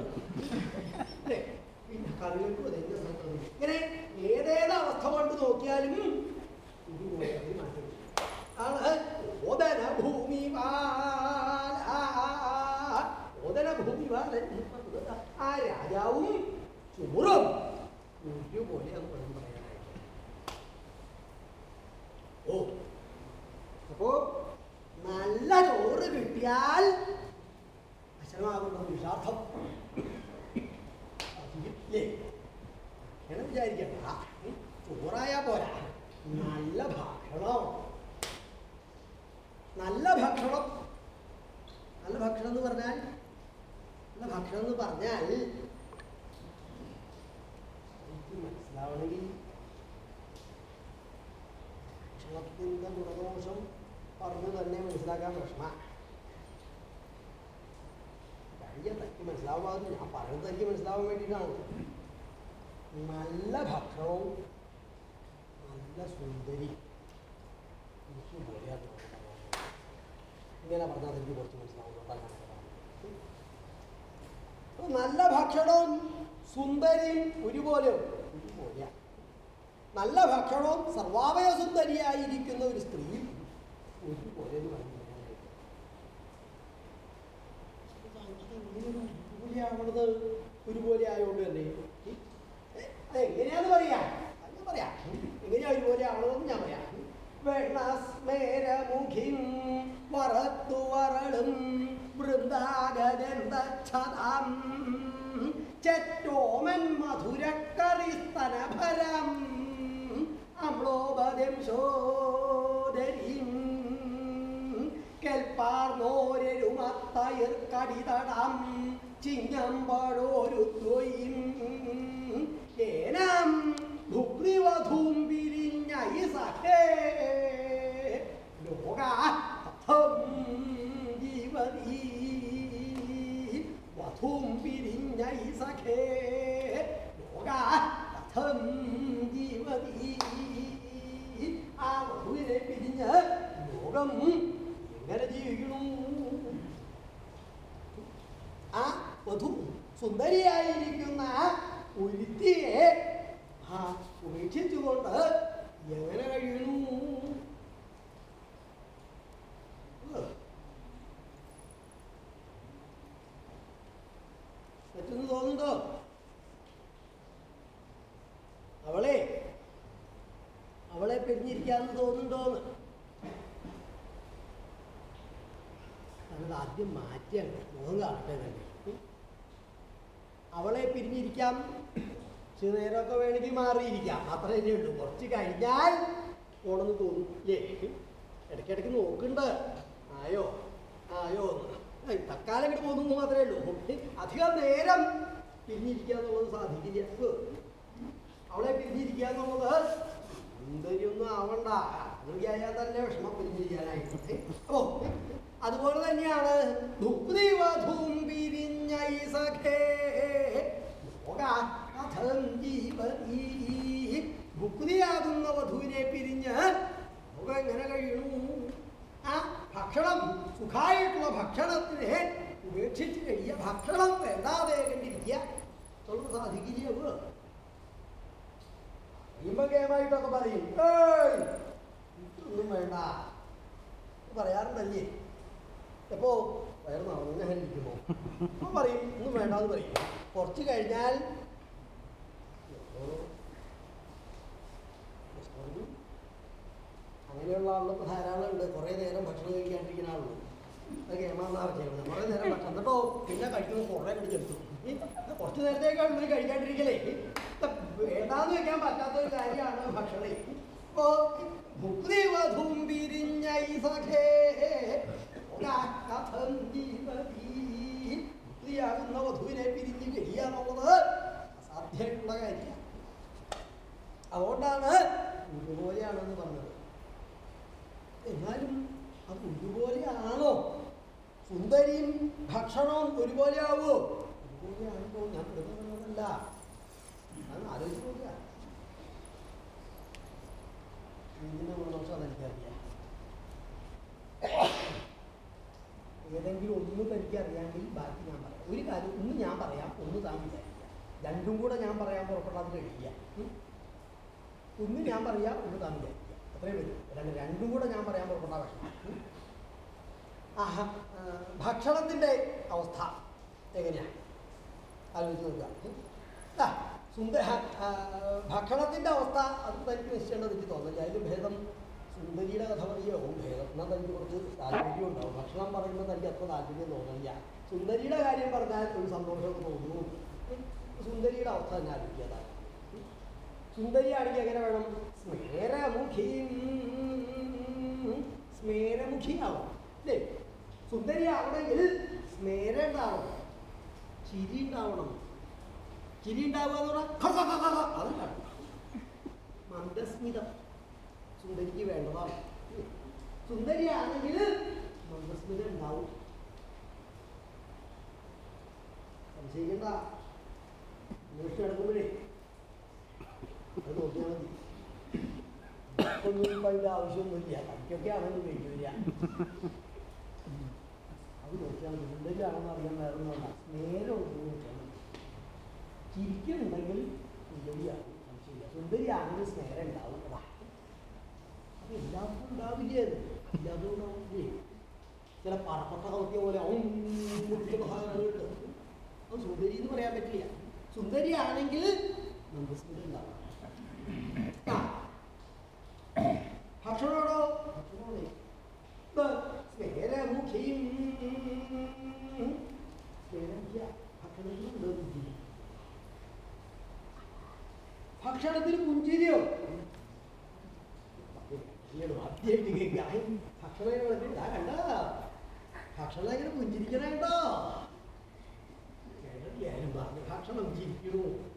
അല്ലേ? പിന്നെ കറികൾക്ക് അത്. ഇങ്ങനെ ഏതേത് അവസ്ഥ കൊണ്ട് നോക്കിയാലും ഇത് മാറ്റം ഭൂമി ഭൂമി ആ രാജാവും ചോറും പോലെ അത് പണം പറയാനായിട്ട്. ഓ. അപ്പോ നല്ല ചോറ് കിട്ടിയാൽ ഭക്ഷണമാകുന്ന വിഷാർത്ഥം എന്ന് വിചാരിക്കണ്ട. ചോറായാ പോരാ. നല്ല ഭക്ഷണം. നല്ല ഭക്ഷണം. നല്ല ഭക്ഷണം എന്ന് പറഞ്ഞാൽ നല്ല ഭക്ഷണം എന്ന് പറഞ്ഞാൽ എനിക്ക് മനസ്സിലാവണമെങ്കിൽ ഭക്ഷണത്തിന്റെ ഗുണദോഷം പറഞ്ഞു തന്നെ മനസ്സിലാക്കാൻ വിഷമ കഴിയ തനിക്ക് മനസ്സിലാവാതെ ഞാൻ പറയുന്നത് തനിക്ക് മനസ്സിലാവാൻ വേണ്ടിയിട്ടാണ്. നല്ല ഭക്ഷണവും നല്ല സുന്ദരി എനിക്ക് പോലെയാണ് ഇങ്ങനെ പറഞ്ഞാൽ എനിക്ക് കുറച്ച് മനസ്സിലാവുന്നുണ്ടാകാൻ നല്ല ഭക്ഷണവും സുന്ദരിയും ഒരുപോലെ നല്ല ഭക്ഷണവും സർവാവയ സുന്ദരിയായിരിക്കുന്ന ഒരു സ്ത്രീ ഒരുപോലെ ഒരുപോലെയാവണത് ഒരുപോലെ ആയതുകൊണ്ട് തന്നെ. അത് എങ്ങനെയാന്ന് പറയാം. പറയാ പറയാം? എങ്ങനെയാ ഒരുപോലെ ആവണതെന്ന് ഞാൻ പറയാം. വെണ്ണസ്മേരമുഖിം വറത്തു വരളും വൃന്ദാഗജന്തം ചെറ്റോമൻ മധുരക്കറിസ്തനഭരം അമ്ലോപദം ശോദരീം കെൽപ്പാർന്നോരരുമത്തയർ കടിതടം ചിങ്ങമ്പഴോരു ദ്വയും ഏനം ഭുഗ്രിവധൂം സഖേ ലോകാർത്ഥം ജീവതീ വധൂം പിരിഞ്ഞൈ സഖേ ലോകാർത്ഥം ജീവതീ ആ വധുവിനെ പിരിഞ്ഞ് ലോകം എങ്ങനെ ജീവിക്കണു ആ വധു സുന്ദരിയായിരിക്കുന്ന ഒരുത്തിയെ ആ ഉപേക്ഷിച്ചുകൊണ്ട് എങ്ങനെ കഴിയുന്നു? പറ്റുന്നു തോന്നുന്നുണ്ടോ? അവളെ അവളെ പിരിഞ്ഞിരിക്കാന്ന് തോന്നുന്നുണ്ടോന്ന്. അത് ആദ്യം മാറ്റിയാണ്. മുഖം കാണട്ടെ തന്നെ അവളെ പിരിഞ്ഞിരിക്കാം. ഇച്ചിരി നേരമൊക്കെ വേണമെങ്കിൽ മാറിയിരിക്കാം. അത്രേ ഉള്ളൂ. കുറച്ച് കഴിഞ്ഞാൽ പോണെന്ന് തോന്നും ഇടയ്ക്കിടയ്ക്ക് നോക്കുന്നുണ്ട്. ആയോ? ആയോ തക്കാലം ഇങ്ങോട്ട് പോകുന്നു മാത്രമേ ഉള്ളൂ. അധികം നേരം പിരിഞ്ഞിരിക്കുക എന്നുള്ളത് സാധിക്കില്ല. അവളെ പിരിഞ്ഞിരിക്കുക എന്നുള്ളത് ആവണ്ട. ആയാൽ തന്നെ വിഷമം പിരിഞ്ഞിരിക്കാനായിട്ട് അതുപോലെ തന്നെയാണ്. ദുഃഖിവധൂം പിരിഞ്ഞൈ സഖേ. ലോകാകഥം ജീവതീ ഭുക്തിയാകുന്ന വധുവിനെ പിരിഞ്ഞ് ലോകം എങ്ങനെ കഴിയണു ആ ഭക്ഷണം സുഖമായിട്ടുള്ള ഭക്ഷണത്തിനെ ഉപേക്ഷിച്ച് കഴിയുക ഭക്ഷണം വേണ്ടാതെ കണ്ടിരിക്കുക. എന്നുള്ളത് സാധിക്കില്ല ഭീമകേമായിട്ടൊക്കെ പറയും ഏയ് ഇതൊന്നും വേണ്ട. പറയാറുണ്ടല്ലേ? എപ്പോ? വയറ് നിറഞ്ഞ ഇരിക്കുമോ അപ്പൊ പറയും ഒന്നും വേണ്ടാന്ന് പറയും. കുറച്ച് കഴിഞ്ഞാൽ. അങ്ങനെയുള്ള ആളുകൾ ധാരാളം ഉണ്ട് കുറേ നേരം ഭക്ഷണം കഴിക്കാണ്ടിരിക്കുന്ന ആളുകൾ അത് കേമാന്നാ ചെയ്യുന്നത് കുറേ നേരം ഭക്ഷണം. എന്നിട്ടോ പിന്നെ കഴിക്കുമ്പോൾ കുറേ പിടിച്ചെടുത്തു കുറച്ച് നേരത്തേക്കാണ് ഇവർ കഴിക്കാണ്ടിരിക്കലേ? വേണ്ടാന്ന് വെക്കാൻ പറ്റാത്ത ഒരു കാര്യമാണ് ഭക്ഷണം. ഇപ്പോ ഭുക്തിവധും പിരിഞ്ഞൈ സഖേ കഥം ഭുക്തിയാകുന്ന വധുവിനെ പിരിഞ്ഞ് കഴിയുക എന്നുള്ളത് അസാധ്യമായിട്ടുള്ള കാര്യമാണ്. അതുകൊണ്ടാണ് ഒരുപോലെയാണെന്ന് പറഞ്ഞത്. എന്നാലും അത് ഒരുപോലെയാണോ സുന്ദരിയും ഭക്ഷണവും ഒരുപോലെയാവോ? ഒരുപോലെയാണോ ഞാൻ അതെനിക്കറിയാം ഏതെങ്കിലും ഒന്ന് തനിക്കറിയാമെങ്കിൽ ബാക്കി ഞാൻ പറയാം. ഒരു കാര്യം ഒന്ന് ഞാൻ പറയാം ഒന്ന് വിചാരിക്കുക. രണ്ടും കൂടെ ഞാൻ പറയാൻ പുറപ്പെടാൻ കഴിയില്ല. ഒന്ന് ഞാൻ പറയാം ഒന്ന് താൻ വിചാരിക്കുക അത്രയും വരും. രണ്ട് കൂടെ ഞാൻ പറയാൻ പുറപ്പെട്ട ഭക്ഷണം. ആഹാ ഭക്ഷണത്തിന്റെ അവസ്ഥ എങ്ങനെയാണ് ആലോചിച്ച് നോക്കുക. സുന്ദര ഭക്ഷണത്തിന്റെ അവസ്ഥ അത് തനിക്ക് നിശ്ചയേണ്ടത് എനിക്ക് തോന്നില്ല അതിൽ ഭേദം സുന്ദരിയുടെ കഥ പറയുകയോ ഭേദം. എന്നാൽ തനിക്ക് കുറച്ച് താല്പര്യം ഉണ്ടാവും. ഭക്ഷണം പറയുമ്പോൾ തനിക്ക് അത്ര താല്പര്യം തോന്നില്ല സുന്ദരിയുടെ കാര്യം പറഞ്ഞാൽ ഒരു സന്തോഷം തോന്നുന്നു. സുന്ദരിയുടെ അവസ്ഥ തന്നെ ആലോചിക്കുക. സുന്ദരിയാണെങ്കിൽ എങ്ങനെ വേണം? സ്മേരമുഖി സ്മേരമുഖിയാവണം അല്ലേ? സുന്ദരി ആവണമെങ്കിൽ സ്മേര ഉണ്ടാവണം ചിരി ഉണ്ടാവണം ചിരി ഉണ്ടാവുക എന്ന് പറഞ്ഞാൽ അതല്ല മന്ദസ്മിതം സുന്ദരിക്ക് വേണ്ടതാണ്. സുന്ദരിയാണെങ്കിൽ മന്ദസ്മിതം ഉണ്ടാവും. സംശയിക്കണ്ട. അന്വേഷിച്ച് നടക്കുമ്പോഴേ [LAUGHS] അത് നോക്കിയാൽ മതി അറിയാൻ വേറെ നേരെ ഒന്ന് ചിരിക്കുന്നുണ്ടെങ്കിൽ സംശയമില്ല സുന്ദരിയാണെങ്കിൽ സ്നേഹം ഉണ്ടാവും അത് എല്ലാവർക്കും ഉണ്ടാവില്ലേ അത് ചില പറപ്പെട്ട നോക്കിയ പോലെ സുന്ദരി എന്ന് പറയാൻ പറ്റില്ല. സുന്ദരിയാണെങ്കിൽ നമുക്ക് സ്നേഹം ഉണ്ടാവും ആ. ഭക്ഷണമാണോ ഭക്ഷണമാണ് ഇത് സ്മേരമുഖിയും സ്മേരമുഖിയ ഭക്ഷണത്തിലുണ്ട് പുഞ്ചിരി ഭക്ഷണത്തിൽ പുഞ്ചിരിയോ ആദ്യമായിട്ട് കേൾക്കാം ഭക്ഷണം ഇങ്ങനെ വിളമ്പി, ദാ കണ്ടോ ഭക്ഷണം ഇങ്ങനെ പുഞ്ചിരിക്കണോ കേട്ടില്ലാരും പറഞ്ഞു ഭക്ഷണം ചിരിക്കണു ദിവ്യാജനാണ്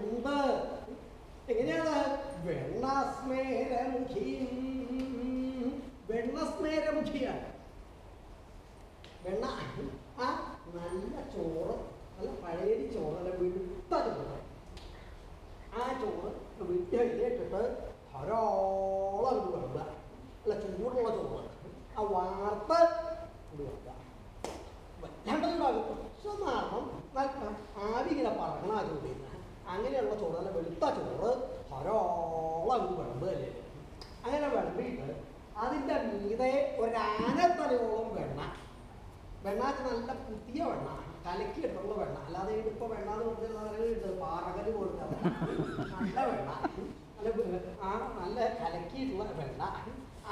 മുമ്പ്. എങ്ങനെയാണ്? വെണ്ണസ്മേരമുഖി വെണ്ണസ്മേരമുഖിയാണ് വെണ്ണ ആ നല്ല ചോറ് നല്ല പഴയരി ചോറല്ല ചോറ് ആ ചോറ് വിട്ടയിലിട്ടിട്ട് ധാരാളം ഇത് വെള്ള അല്ല ചൂടുള്ള ചോറ് ആ വാർത്ത ഇത് വെക്കുക. നാളം നല്ല ആവി ഇങ്ങനെ പറക്കണ ആ ചോദ്യം അങ്ങനെയുള്ള ചോറ് നല്ല വെളുത്ത ചോറ് ധാരാളം വിളമ്പ് അല്ലേ അങ്ങനെ വിളമ്പിയിട്ട് അതിന്റെ മീതെ ഒരാനത്തലയോളം വെണ്ണ. വെണ്ണാക്ക് നല്ല പുതിയ വെണ്ണ. കലക്കിയിട്ടുള്ള വെണ്ണ. അല്ലാതെ ഇപ്പൊ വെണ്ണ എന്ന് പറഞ്ഞിട്ട് പാറകൽ വെണ്ണ. നല്ല വെണ്ണ. നല്ല ആ നല്ല കലക്കിയിട്ടുള്ള വെണ്ണ.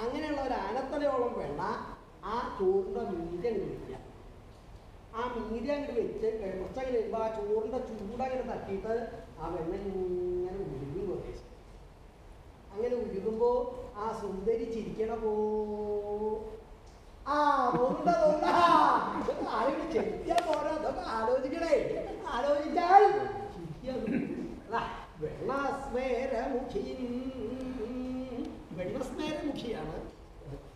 അങ്ങനെയുള്ള ഒരു ആനത്തലയോളം വെണ്ണ ആ ചോറിന്റെ മീതെ അങ്ങ് വയ്ക്കുക ആ മീതി അങ്ങോട്ട് വെച്ച് കുറച്ചങ്ങനെ വരുമ്പോൾ ആ ചോറിന്റെ ചൂടങ്ങനെ തട്ടിയിട്ട് ആ വെള്ളം ഇങ്ങനെ ഉരുകി കുറേശ്ശെ അങ്ങനെ ഉരുകുമ്പോൾ ആ സുന്ദരി ചിരിക്കണ പോ. ആ ആലോചിക്കണേ. ആലോചിച്ചാൽ വെണ്ണസ്മേരമുഖിയാണ്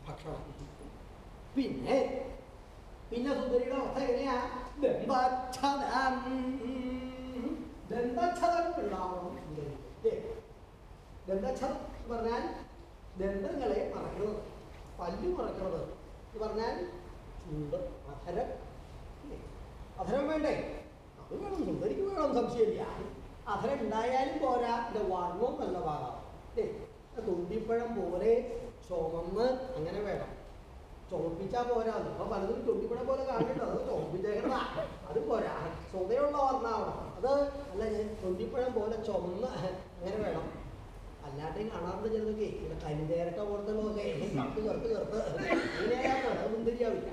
ഭക്ഷണം. പിന്നെ പിന്നെ സുന്ദരിയുടെ അവസ്ഥ എങ്ങനെയാ? ദന്തച്ഛതം ദന്തച്ഛതം ഉണ്ടാവണം സുന്ദരി. ദന്തച്ഛതം പറഞ്ഞാൽ ദന്തങ്ങളെ മറക്കുന്നത് പല്ലു മറക്കുന്നത് എന്ന് പറഞ്ഞാൽ ചൂട് അധരം. അധരം വേണ്ടേ? അത് വേണം സുന്ദരിക്ക് വേണം സംശയമില്ല. അധരം ഉണ്ടായാലും പോരാ. എന്റെ വർണവും നല്ലതാകാം ഭാഗം തുണ്ടിപ്പഴം പോലെ ചുമന്ന് അങ്ങനെ വേണം. ചുമപ്പിച്ചാൽ പോരാ. ഇപ്പൊ പലതും തുണ്ടിപ്പഴം പോലെ കാണിട്ടോ അത് ചോപ്പിച്ചേക്കണ അത് പോരാ. സ്വതയുള്ള വർണാവണം അത് അല്ല ഞാൻ തുണ്ടിപ്പഴം പോലെ ചുമന്ന് അങ്ങനെ വേണം. അല്ലാതെ കാണാറുണ്ട് ചിലതൊക്കെ. ഇങ്ങനെ കരിതേരട്ട പോലത്തെ ഒക്കെ കറുത്ത് കറുത്ത് കറുത്ത് അങ്ങനെയാ പോലെ സുന്ദരിയാവില്ല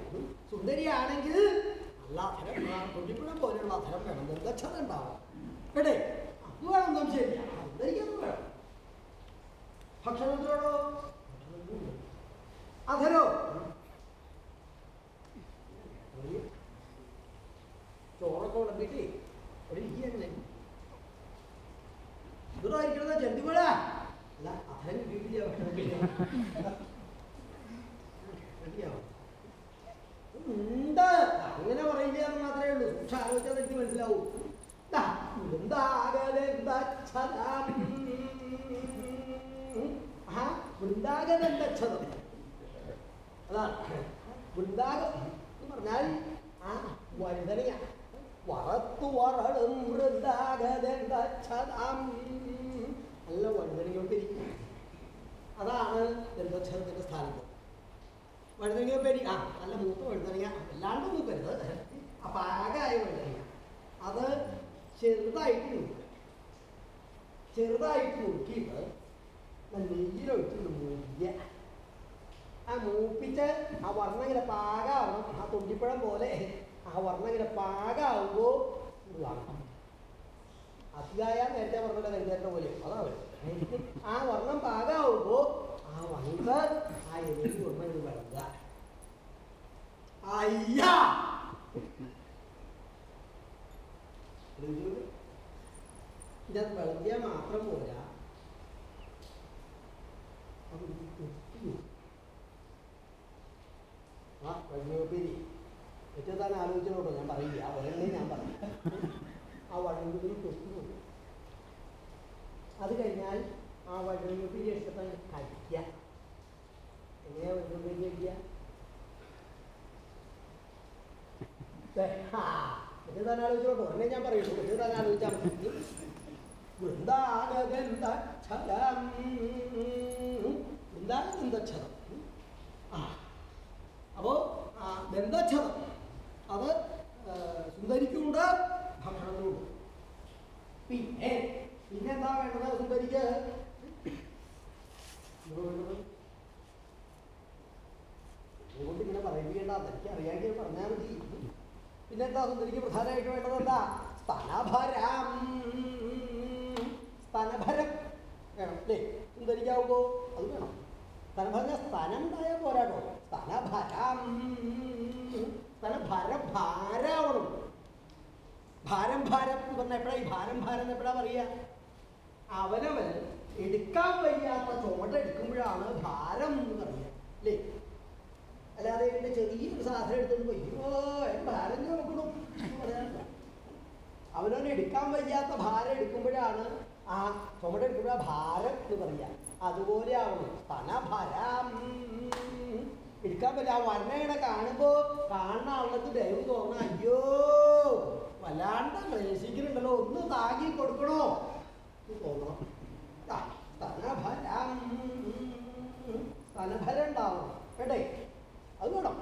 സുന്ദരിയാണെങ്കിൽ അല്ല അധരം ആ തുണ്ടിപ്പഴം പോലെയുള്ള അധരം വേണം. നിർദ്ദക്ഷത ഉണ്ടാവണം കേട്ടേ അത് വേണം സംശയമില്ല സുന്ദരിക്കൊന്നും വേണം? ഭക്ഷണത്തിനുണ്ട് അധരോ? ചോറൊക്കെ വിളമ്പിട്ട് ഒരു ഇരിക്കന്നെ ഇതായിരിക്കണത് ചെന്തിമഴ അല്ല അധരം ഉണ്ട് അങ്ങനെ പറയില്ല എന്ന് മാത്രമേ ഉള്ളൂ. പക്ഷെ ആലോചിച്ചാൽ എനിക്ക് മനസ്സിലാവൂ. വൃന്ദാകരന്തച്ഛതം. അതാണ് വൃന്ദാക എന്ന് പറഞ്ഞാൽ ആ വഴുതനയ. വറത്തു വറളും വൃന്ദാകരന്തച്ഛതം. നല്ല വഴുതനയോട്ടിരിക്കും അതാണ് ദന്തച്ഛതത്തിന്റെ സ്ഥാനത്ത്. വഴുതനങ്ങ പെരി ആ നല്ല മൂത്ത വഴുതനങ്ങ. അല്ലാണ്ട് മൂക്കരുത്. ആ പാകമായ വഴുതനങ്ങ. അത് ചെറുതായിട്ട് നോക്കുക. ചെറുതായിട്ട് നോക്കിയിട്ട് നെയ്യിലൊഴിച്ച് മൂപ്പിക്കുക ആ മൂപ്പിച്ച് ആ വർണം ഇങ്ങനെ പാകാവണം. ആ തൊണ്ടിപ്പഴം പോലെ ആ വർണം ഇങ്ങനെ പാകാവുമ്പോൾ ഇത് അതിയായ നേരത്തെ പറഞ്ഞ കരുതേറ്റ പോലെ. അതാണ് ആ വർണം പാകാവുമ്പോൾ ആ വണ്ട് ആ എഴുതി ഒന്ന് ഇത് വിളങ്ങുക അയ്യാ! ഇതത് മാത്രം പോരാ. ആ വെണ്ണയോപ്പേരി തെറ്റെത്താൻ ആലോചിച്ചോട്ടോ ഞാൻ പറയില്ല. ഒരെണ്ണേ ഞാൻ പറഞ്ഞു. ആ വഴങ്ങുപിരി തൊട്ടു പോകും അത് കഴിഞ്ഞാൽ ആ വഴങ്ങുപിരി എടുത്തിട്ട് കടിക്കുക എങ്ങനെയാ വഴങ്ങുപിരി കടിക്കുക തെറ്റെത്താൻ ആലോചിച്ചോട്ടോ ആ അപ്പോൾ അത് സുന്ദരിക്കുണ്ട് ഭക്ഷണത്തിനുണ്ട്. പിന്നെ പിന്നെ എന്താ വേണ്ടത് സുന്ദരിക്ക്? അതുകൊണ്ട് ഇങ്ങനെ പറയുകയണ്ട തനിക്ക് അറിയാമെങ്കിൽ പറഞ്ഞാൽ മതി. പിന്നെന്താ സുന്ദരിക്ക് പ്രധാനമായിട്ട് വേണ്ടത് എന്താ? സ്തനഭരം. സ്തനഭരം വേണം അല്ലേ? സുന്ദരിക്കാവുമ്പോ അത് വേണം. സ്തനഭരം സ്തനം ഉണ്ടായാൽ പോരാട്ടോ. സ്തനഭരം. സ്തനഭരം ഭാരാവണം ഭാരം ഭാരം എന്ന് പറഞ്ഞാൽ എപ്പോഴാ ഈ ഭാരം ഭാരം എന്ന് എപ്പോഴാ പറയുക അവനവൻ എടുക്കാൻ വയ്യാത്ത ചുമട്ട എടുക്കുമ്പോഴാണ് ഭാരം എന്ന് പറയുക അല്ലേ? അല്ലാതെ എന്റെ ചെറിയൊരു സാധനം എടുത്തുകൊണ്ട് എന്റെ ഭാരം നോക്കണം അവനവൻ എടുക്കാൻ വയ്യാത്ത ഭാരം എടുക്കുമ്പോഴാണ് ആ ചുമട് എടുക്കുമ്പോഴാണ് ഭാരം എന്ന് പറയുക അതുപോലെ ആവണം. സ്തനഭരം എടുക്കാൻ പറ്റില്ല. ആ വർണയുടെ കാണുമ്പോൾ കാണുന്ന ആളുകൾക്ക് ദയവ് തോന്നണം അയ്യോ വല്ലാണ്ട് ക്ലേശിക്കുന്നുണ്ടല്ലോ ഒന്ന് താങ്ങി കൊടുക്കണോ? തോന്നണം. സ്തനഭരം സ്തനഭരം ഉണ്ടാവണം. കേട്ടേ അത് വേണം.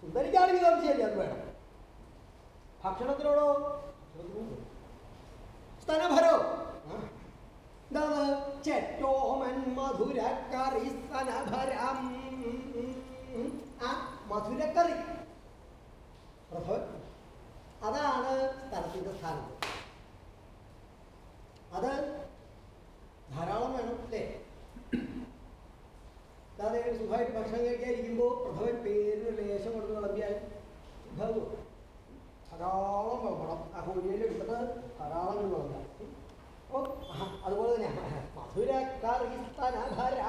സുന്ദരിക്കാണെങ്കിൽ തീർച്ചയായും അത് വേണം. ഭക്ഷണത്തിനോടോ? സ്ഥലഫലോ ചെറ്റോമൻ മധുരക്കറി സ്തനഭരം ആ മധുരക്കറി. അതാണ് സ്ഥലത്തിന്റെ സ്ഥാനം. അത് ധാരാളം വേണം അല്ലേ? അല്ലാതെ സുഖമായിട്ട് ഭക്ഷണം കഴിക്കാതിരിക്കുമ്പോൾ പ്രഭവൻ പേരിന് ലേശം കൊണ്ട് വിളമ്പിയാൽ സുഖമാകും ധാരാളം വിളമ്പണം ആ കോഴിയിൽ എടുത്തിട്ട് ധാരാളം വെള്ളം അപ്പോൾ അതുപോലെ തന്നെ മധുരക്കറിസ്തനഭരം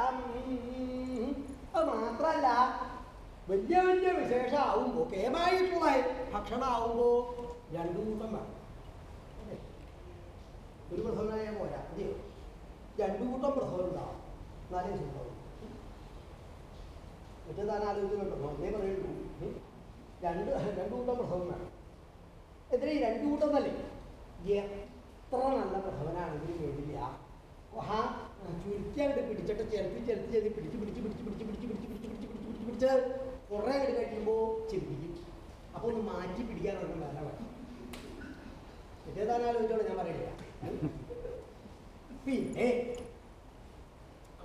അത് മാത്രമല്ല വലിയ വലിയ വിശേഷമാവുമ്പോൾ കേമായിട്ടുള്ള ഭക്ഷണം ആവുമ്പോൾ രണ്ടു കൂട്ടം വേണം? ഒരു പ്രസവനായ പോരാ അതെയോ രണ്ടു കൂട്ടം പ്രസവം ഉണ്ടാവും എന്നാലേ സുഖം മറ്റേ താൻ ആലോചിക്കുന്നുണ്ടോ ഒന്നേ പറയുള്ളൂ രണ്ട് രണ്ടു കൂട്ടം പ്രസവം വേണം എത്ര ഈ രണ്ടു കൂട്ടം തന്നെ എത്ര നല്ല പ്രസവനാണെങ്കിലും വേണ്ടില്ല ആ ചുരുക്കി അങ്ങോട്ട് പിടിച്ചിട്ട് ചെലുത്തി ചെലുത്തി ചെലുത്തി പിടിച്ച് പിടിച്ച് പിടിച്ച് പിടിച്ച് പിടിച്ച് പിടിച്ച് പിടിച്ച് പിടിച്ച് പിടിച്ച് പിടിച്ച് കുറെ അങ്ങോട്ട് കഴിക്കുമ്പോൾ ചിന്തിക്കും അപ്പോൾ ഒന്ന് മാറ്റി പിടിക്കാൻ പിടിക്കാനാണ് ധാരാളം വഴി. ആലോചിച്ചോളൂ ഞാൻ പറയില്ല. പിന്നെ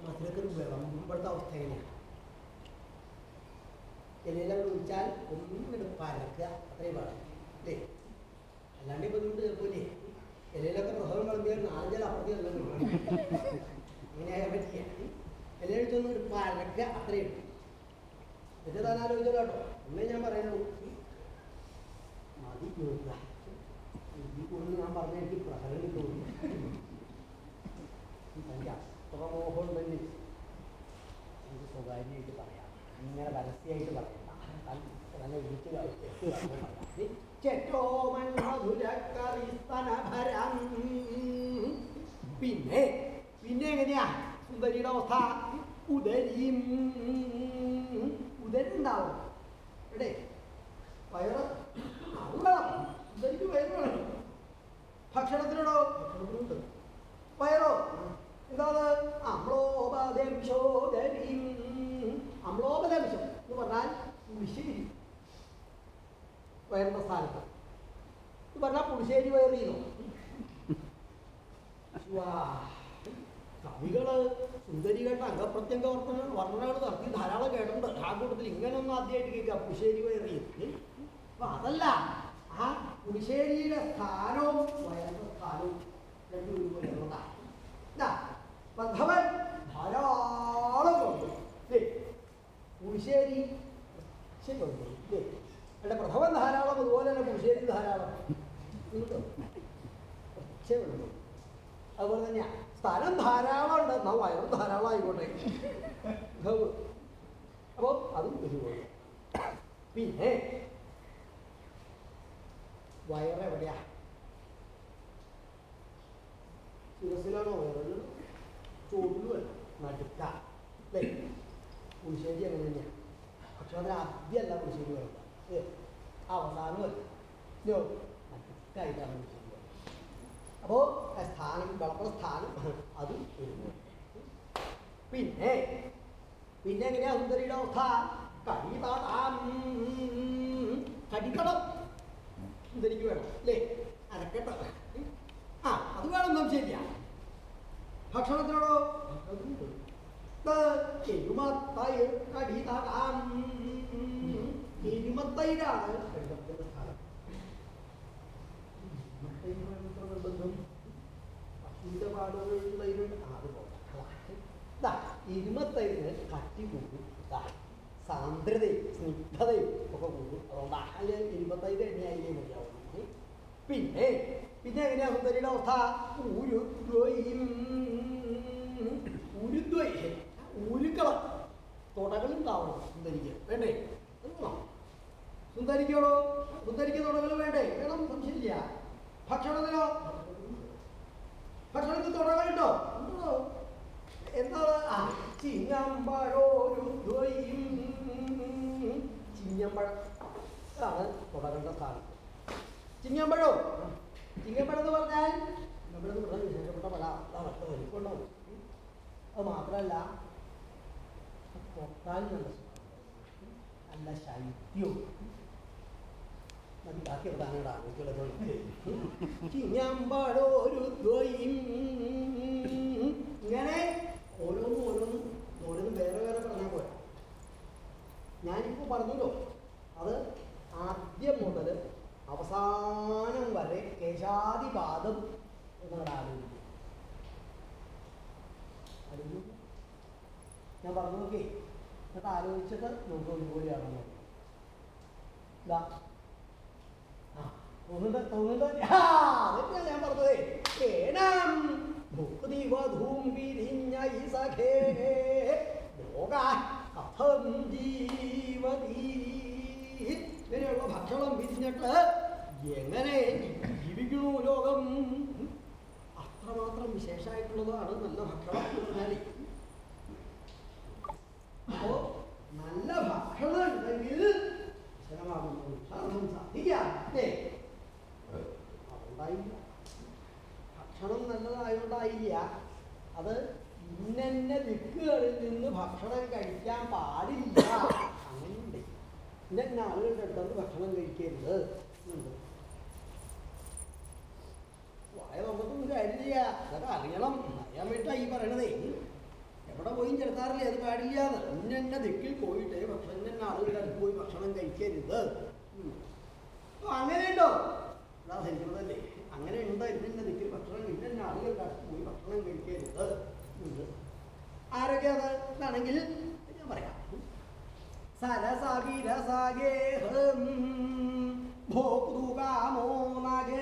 മധുരക്ക് വിളമ്പുമ്പോഴത്തെ അവസ്ഥ എങ്ങനെയാണ് എല്ലാം വിളിച്ചാൽ ഒന്നും പരക്കുക. അത്രയും പാടാം. അല്ലേ? അല്ലാണ്ട് ഇപ്പം കൊണ്ട് പോലെ എല്ലയിലൊക്കെ പ്രസവം കളഞ്ഞാൽ നാലഞ്ചാൽ അപ്പുറത്തേക്ക് അങ്ങനെ പറ്റിയ എല്ലാം വിളിച്ചൊന്നും പരക്കുക. അത്രയും എന്നിട്ട് താൻ ആലോചിച്ചോ കേട്ടോ. ഒന്നേ ഞാൻ പറയുന്നു മതി ചോദിക്കുക ഈ കൂടുതൽ ഞാൻ പറഞ്ഞ എനിക്ക് പ്രഹരം തോന്നി തന്റെ അത്ര മോഹം ഉണ്ടെങ്കിൽ എനിക്ക് സ്വകാര്യമായിട്ട് പറയാം. ഇങ്ങനെ പരസ്യമായിട്ട് പറയണ്ട. തന്നെ വിളിച്ച് കളിച്ച് പറയാം ചെറ്റോമൻ മധുരക്കറി സ്തനഭരം. പിന്നെ പിന്നെ എങ്ങനെയാ? സുന്ദരിയുടെ അവസ്ഥ. ഉദരി. ഉണ്ടാവും എവിടെ വയറ് വേണം സുന്ദരിക്ക് വയറ് വേണം ഭക്ഷണത്തിനോടോ വയറോ? എന്താണ്? അമ്ലോപദംശോദരീം അമ്ലോപദംശം എന്ന് പറഞ്ഞാൽ പുളിശ്ശേരി. വയറിന്റെ സ്ഥാനത്ത്. എന്ന് പറഞ്ഞാൽ പുളിശ്ശേരി വയറിയുന്നു കവികൾ സുന്ദരികളുടെ അംഗപ്രത്യംഗ വർത്തന വർണനകൾ നടത്തി ധാരാളം കേട്ടിട്ടുണ്ട്. ആ കൂട്ടത്തിൽ ഇങ്ങനൊന്നും ആദ്യമായിട്ട് കേൾക്കുക പുളിശ്ശേരി വയറിയും അപ്പൊ അതല്ല. ആ പുളിശ്ശേരിയുടെ സ്ഥാനവും സ്ഥാനവും രണ്ടും പ്രഥമൻ ധാരാളം പുളിശ്ശേരി അല്ല പ്രഥമൻ ധാരാളം അതുപോലെ തന്നെ പുളിശ്ശേരി ധാരാളം. അതുപോലെ തന്നെയാ. സ്ഥലം ധാരാളം ഉണ്ട് എന്നാൽ വയറും ധാരാളം ആയിക്കോട്ടെ. അപ്പോൾ അതും ഒരുപോലെ. പിന്നെ വയറെവിടെയാ? ശിരസിലാണോ വേറെ ചോട്ടിലുമല്ല നടുക്ക. അല്ലേ? പുളിശ്ശേരി അങ്ങനെ തന്നെയാണ് പക്ഷെ അതിന് ആദ്യമല്ല പുളിശ്ശേരി ഏ അവസാനമല്ല ഇല്ലോ നടുക്കായിട്ടാണ് പുളിശ്ശേരി അപ്പോൾ സ്ഥാനം വിളമ്പുന്ന സ്ഥാനം അത് വരുന്നു പിന്നെ പിന്നെ എങ്ങനെയാ സുന്ദരിയുടെ അവസ്ഥ? കടിതാം കടിത്തളം സുന്ദരിക്ക് വേണം അല്ലേ? അരക്കട്ട ആ അത് വേണം സംശയമില്ല ഭക്ഷണത്തിനോടോ? എരുമത്തൈ കടിതാം എരുമത്തൈരാണ് കടിതത്തിന്റെ സ്ഥാനം. എരുമത്തൈരുമായിട്ടുള്ള നിർബന്ധം പാടുകളുണ്ട് അത് പോകാം ഇരുമത്തൈരിന് കട്ടി കൂടും സാന്ദ്രതയും സ്നിഗ്ധതയും ഒക്കെ കൂടും. അതുകൊണ്ടാണ് അല്ലെ ഇരുപത്തൈത് എണ്ണയായില്ലേ മതിയാവും ഉം. പിന്നെ പിന്നെ എങ്ങനെയാ സുന്ദരിയുടെ അവസ്ഥ? ഉരുദ്വയും ഉരുദ്വൈ തുടകളും തുടകളുണ്ടാവണം സുന്ദരിക്ക്. വേണ്ടേ? സുന്ദരിക്കോടോ? സുന്ദരിക്ക് തുടകൾ വേണ്ടേ? വേണം. സംശയമില്ല. ഭക്ഷണത്തിനോ ഭക്ഷണത്തിൽ തുടകളുണ്ടോ ഉണ്ടോ? എന്താണ് ആ. ചിങ്ങമ്പഴോരുദ്വയും ചിങ്ങമ്പഴം. ആണ് തുടങ്ങേണ്ട സ്ഥാനം ചിങ്ങമ്പഴോ? ചിങ്ങമ്പഴം എന്ന് പറഞ്ഞാൽ എന്ന് പറഞ്ഞാൽ വിശേഷപ്പെട്ട പല വട്ട വലിപ്പുണ്ടോ അത് മാത്രമല്ല തൊട്ടാൽ നല്ല. നല്ല ശൈത്യവും. ചിങ്ങമ്പഴോരുദ്വയും ഇങ്ങനെ ഓരോന്നും ഓരോന്നും ഓരോന്നും വേറെ വേറെ പറഞ്ഞാൽ പോരാ ഞാനിപ്പോൾ പറഞ്ഞല്ലോ അത് ആദ്യം മുതൽ അവസാനം വരെ കേശാതിപാദം എന്നോട് ആലോചിക്കും. ഞാൻ പറഞ്ഞു നോക്കേ എന്നിട്ട് ആലോചിച്ചിട്ട് നമുക്ക് ഒരുപോലെയാണെന്ന്. ഇതാ തോന്നുന്നുണ്ട്? തോന്നുന്നുണ്ട്? ആ അതൊക്കെ ഞാൻ പറഞ്ഞതേ. കേണം ഭൂതിവധൂം വിരിഞ്ഞ ഈ സഖേ ലോക കഥം ജീവതി ഇങ്ങനെയുള്ള ഭക്ഷണം പിരിഞ്ഞിട്ട് എങ്ങനെ ജീവിക്കണു ലോകം? അത്രമാത്രം വിശേഷമായിട്ടുള്ളതാണ് നല്ല ഭക്ഷണം എന്ന് അപ്പോ നല്ല ഭക്ഷണം ഉണ്ടെങ്കിൽ വിശദമാകുന്നു. സാധനം സാധിക്കാം. അതുകൊണ്ടായില്ല ഭക്ഷണം നല്ലതായതുകൊണ്ടായില്ല. അത് ഇന്നന്ന ദിക്കുകളിൽ നിന്ന് ഭക്ഷണം കഴിക്കാൻ പാടില്ല. അങ്ങനെയുണ്ട്. ഇന്ന ആളുകളുടെ അടുത്തുനിന്ന് ഭക്ഷണം കഴിക്കരുത് എന്നുണ്ട്. വായ നമുക്കൊന്നും കാര്യമില്ല അതൊക്കെ അറിയണം. അറിയാൻ വേണ്ടിയിട്ടാണ് ഈ പറയണതേ. എവിടെ പോയും ചെലുത്താറില്ല അത് പാടില്ല. ഇന്ന ദിക്കിൽ പോയിട്ട് ഭക്ഷണം തന്നെ ആളുകളുടെ അടുത്ത് പോയി ഭക്ഷണം കഴിക്കരുത്. അങ്ങനെയുണ്ടോ? അതാ ധരിക്കുന്നതല്ലേ അങ്ങനെ ഉണ്ടോ ഇന്ന ദിക്കിൽ ഭക്ഷണം ഇന്ന ആളുകളുടെ പോയി ഭക്ഷണം കഴിക്കരുത് ഉണ്ട്. ആരൊക്കെ അത് ആണെങ്കിൽ ഞാൻ പറയാം. സരസവിരസഗേഹം ഭോക്തൃകാമോ നഗച്ഛൽ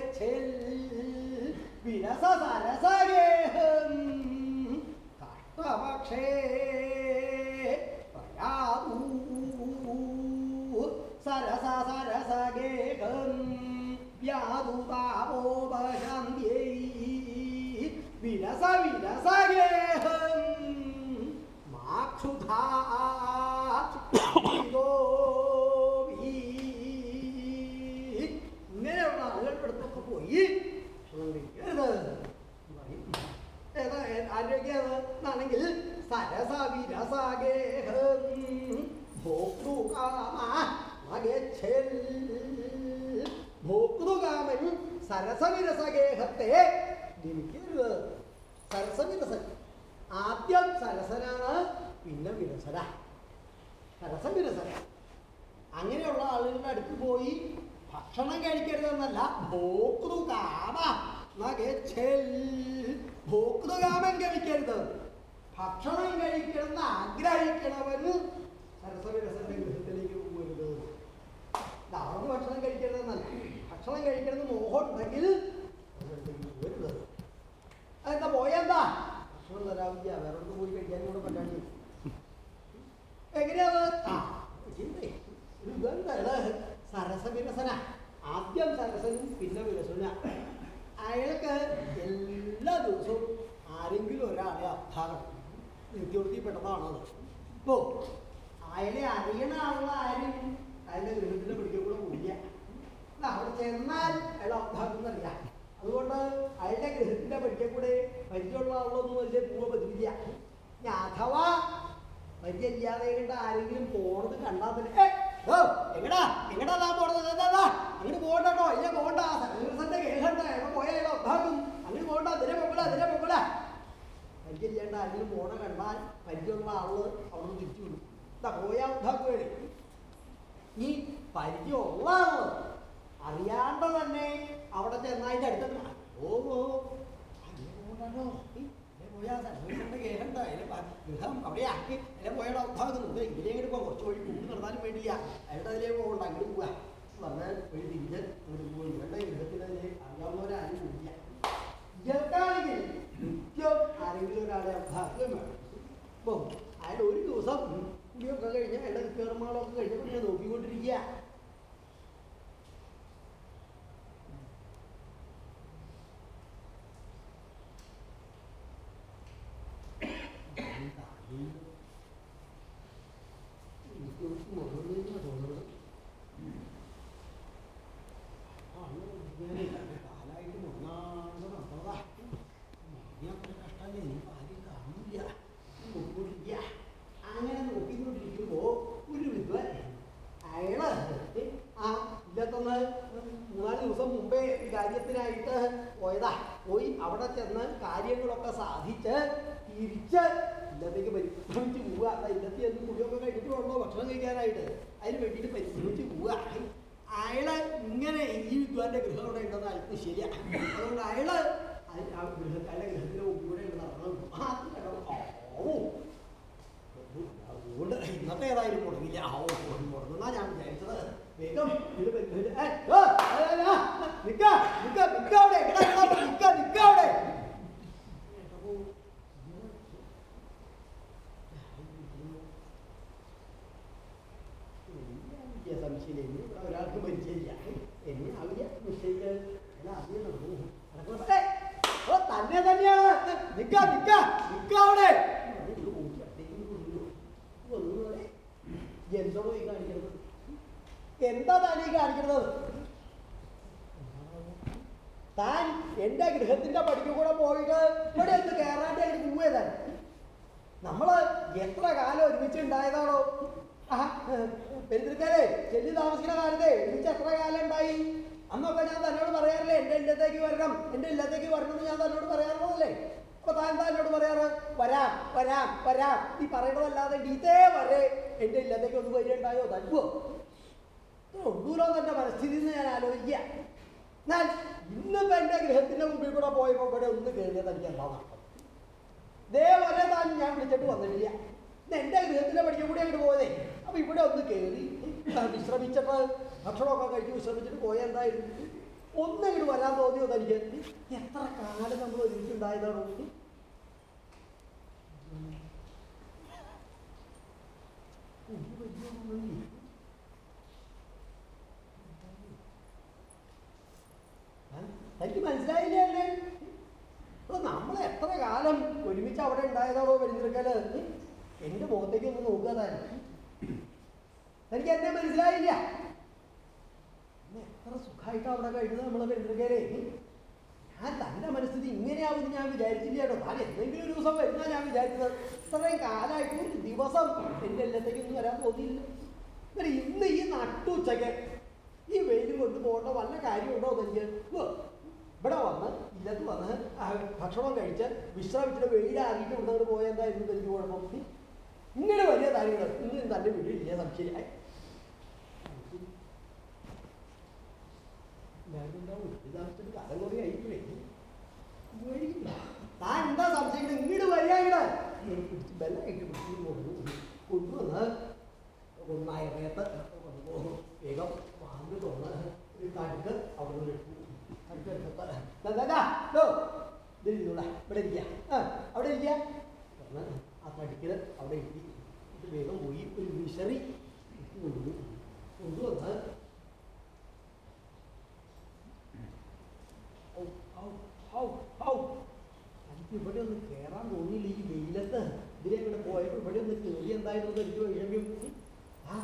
ഭക്ഷണം കഴിക്കാനായിട്ട് അതിന് വേണ്ടിയിട്ട് പരിശ്രമിച്ച് പോവുക അയാൾ ഇങ്ങനെ ഈ വിദ്വാന്റെ ഗൃഹം അവിടെ ഉണ്ടെന്ന് അയാൾക്ക് ശരിയാണ് അതുകൊണ്ട് അയാൾ ആ ഗൃഹത്തിന്റെ ഗൃഹത്തിലെ കൂടെ അതുകൊണ്ട് ഇന്നത്തെ ഏതായാലും മുടങ്ങില്ല. ആ മുടങ്ങുന്നാ ഞാൻ വിചാരിച്ചത്. വേഗം ഇത് നിക്കാ നിക്ക നിക്ക അവിടെ നിക്ക നിക്ക അവിടെ വലിയ സംശയം ഇനി ഇവിടെ ഒരാൾക്ക് പരിചയമില്ല എന്നെ ആവില്ല നിശ്ചയിച്ച് എല്ലാം ആദ്യം നടന്നു നടക്കുന്നു. ഏയ്, ഓ തന്നെ തന്നെയാണ് നിക്ക നിക്ക നിക്ക അവിടെ. എന്തോ ഈ കാണിക്കുന്നത്? എന്താ താൻ ഈ കാണിക്കുന്നത്? താൻ എന്റെ ഗൃഹത്തിന്റെ പടിക്ക് കൂടെ പോയിട്ട് ഇവിടെ എന്ത് കയറാന്റെ അതിന് പോവേതാൻ നമ്മൾ എത്ര കാലം ഒരുമിച്ച് ഉണ്ടായതാണോ? പെരുത്തിരിക്കാലേ ചെല്ലി താമസിക്കുന്ന കാലത്തെ ഒരുമിച്ച് എത്ര കാലം ഉണ്ടായി? അന്നൊക്കെ ഞാൻ തന്നോട് പറയാറില്ലേ എന്റെ ഇല്ലത്തേക്ക് വരണം എന്റെ ഇല്ലത്തേക്ക് വരണം എന്ന് ഞാൻ തന്നോട് പറയാറുള്ളതല്ലേ? അപ്പൊ താൻ എന്താ എന്നോട് പറയാറ് വരാം വരാം വരാം. നീ പറയണതല്ലാതെ ഇതേ വരെ എന്റെ ഇല്ലത്തേക്ക് ഒന്ന് വരികയുണ്ടായോ? തരുവോ ഉള്ളൂലോ തന്റെ മനസ്ഥിതി എന്ന് ഞാൻ ആലോചിക്കുക. എന്നാൽ ഇന്നിപ്പോ എന്റെ ഗൃഹത്തിന്റെ മുമ്പിൽ കൂടെ പോയപ്പോ ഇവിടെ ഒന്ന് കയറിയത് എനിക്ക് എന്താ നടക്കും? ഇതേവരെ താൻ ഞാൻ വിളിച്ചിട്ട് വന്നിട്ടില്ല. എന്റെ ഗൃഹത്തിന്റെ പഠിക്കാൻ കൂടി അങ്ങോട്ട് പോയതേ. അപ്പൊ ഇവിടെ ഒന്ന് കയറി. വിശ്രമിച്ചപ്പോ ഭക്ഷണമൊക്കെ കഴിച്ച് വിശ്രമിച്ചിട്ട് പോയ എന്തായിരുന്നു ഒന്ന് ഇങ്ങോട്ട് വരാൻ തോന്നിയോ തനിക്ക്? എത്ര കാലം നമ്മൾ ഒരുമിച്ചുണ്ടായതാണോ. തനിക്ക് മനസ്സിലായില്ലേ അല്ലേ? നമ്മൾ എത്ര കാലം ഒരുമിച്ച് അവിടെ ഉണ്ടായതാണോ പെരുന്നിരിക്കൽ എന്റെ മുഖത്തേക്ക് ഒന്ന് നോക്കുക താൻ തനിക്ക് എന്നെ മനസ്സിലായില്ല? എത്ര സുഖമായിട്ട് അവിടെ കഴിഞ്ഞത് നമ്മളെ പെരുന്നകരെ ഞാൻ തന്റെ മനസ്ഥിതി ഇങ്ങനെയാവും ഞാൻ വിചാരിച്ചില്ല കേട്ടോ. താൻ എന്തെങ്കിലും ഒരു ദിവസം വരുന്ന ഞാൻ വിചാരിച്ചത്. ഇത്രയും കാലമായിട്ട് ഒരു ദിവസം എന്റെ എല്ലാത്തേക്ക് ഒന്നും വരാൻ തോന്നിയില്ല. എന്നിട്ട് ഇന്ന് ഈ നട്ടുച്ചയ്ക്ക് ഈ വെയിൽ കൊണ്ട് പോകേണ്ട വല്ല കാര്യമുണ്ടോ എനിക്ക് ഇവിടെ വന്ന് ഇല്ലത്ത് വന്ന് ഭക്ഷണം കഴിച്ച് വിശ്രമിച്ചിട്ട് വെയിലാറിയിട്ട് ഇവിടെ പോയെന്താ എനിക്ക് കുഴപ്പം? ഇങ്ങനെ വലിയ കാര്യങ്ങൾ ഇന്ന് തന്റെ വീട്ടിലില്ല സംശയമായി കാലം കുറേ ആയിപ്പോഴേ മേടിക്കില്ല. താൻ എന്താ സംശയിക്കുന്നത് ഇങ്ങോട്ട് വരിക ഇങ്ങോട്ട് ബെല്ലായിട്ട് കൊണ്ടുവന്ന് ഒന്നായ കൊണ്ടുപോകുന്നു വേഗം വാങ്ങി തുറന്ന് ഒരു കടുക്ക് അവിടെ നിന്ന് എടുത്തു കടുക്ക് എടുത്തപ്പോ ദാ, ദാ, ദാ, ദോ, ദേ ഇരുന്നോളാ, ഇവിടെ ഇരിക്കുക. അവിടെ ഇരിക്കുക. തുറന്ന് ആ കടുക്കിൽ അവിടെ ഇത് വേഗം പോയി ഒരു വിശറി കൊണ്ടുവന്നു കൊണ്ടുവന്ന് ഓ, ആ ഹൗ ഹൗ. എനിക്ക് ഇവിടെ ഒന്ന് കയറാൻ തോന്നിയില്ല ഈ വെയിലത്ത്. ഇതിലെ ഇവിടെ പോയപ്പോൾ ഇവിടെ ഒന്ന് കയറി എന്തായിരുന്നു എനിക്ക് വിഷമ്യം ആ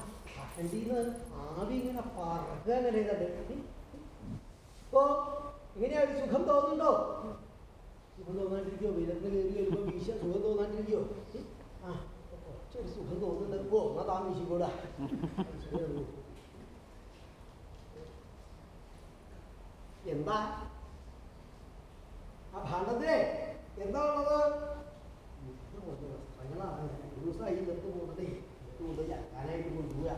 കണ്ടിന്ന് ആവി ഇങ്ങനെ പറക്കുക അങ്ങനെ ഇപ്പോ ഇങ്ങനെയാ ഒരു സുഖം തോന്നുന്നുണ്ടോ? സുഖം തോന്നാണ്ടിരിക്കോ വെയിലത്ത് കയറി വരുമ്പോൾ വീശ സുഖം തോന്നാണ്ടിരിക്കോ ആ കുറച്ചൊരു സുഖം തോന്നുന്നുണ്ട്. ഓ എന്നാ താ വീശിക്കൂടാ. എന്താ ആ ഭാണ്ഡത്തിലെ എന്താ ഉള്ളത് ഇത് കൊണ്ട് വസ്ത്രങ്ങളാണ് ഒരു ദിവസമായി നിർത്ത് പോകുന്നതേ നിർത്ത് കൊണ്ട് ചക്കാനായിട്ട് കൊണ്ടുപോവുക.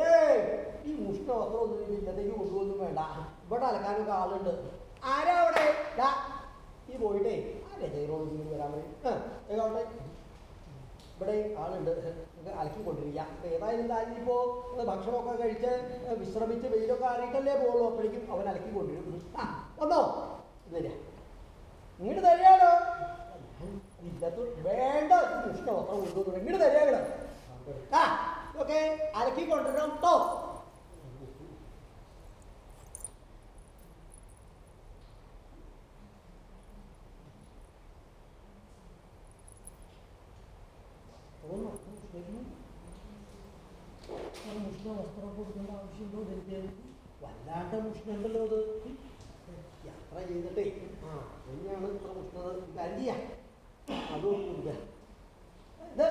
ഏയ് ഈ മുഷ്ട വസ്ത്രമൊന്നും ഇനി ഇന്നത്തേക്ക് കൊണ്ടുപോകുന്നു വേണ്ട. ഇവിടെ അലക്കാനൊക്കെ ആളുണ്ട്. ആരാ അവിടെ? ഈ പോയിട്ടേ ആരെ ഇങ്ങനെ വരാൻ പറയും? അവിടെ? ഇവിടെ ആളുണ്ട്. നമുക്ക് അലക്കി കൊണ്ടിരിക്കാം അപ്പൊ ഏതായാലും താനിപ്പോ ഭക്ഷണമൊക്കെ കഴിച്ച് വിശ്രമിച്ച് വെയിലൊക്കെ അറിയിട്ടല്ലേ പോകുള്ളൂ അപ്പോഴേക്കും അവൻ അലക്കി കൊണ്ടിരിക്കുന്നു ആ വന്നോ ഇല്ല ഇങ്ങോട്ട് തരികയാണോ? വേണ്ട ഇഷ്ടം. ഇങ്ങോട്ട് തരികയാണ്? ആ ഓക്കെ അലക്കി കൊണ്ടുവരണം കേട്ടോ ആവശ്യമുണ്ടോ? എനിക്ക് വല്ലാണ്ട് മുഷ്ണുണ്ടല്ലോ അത്. യാത്ര ചെയ്തിട്ടേ. ആ. തന്നെയാണ് ഇത്ര മുഷ്ണത് കല്ലിയ അതും ഇല്ല ഇത്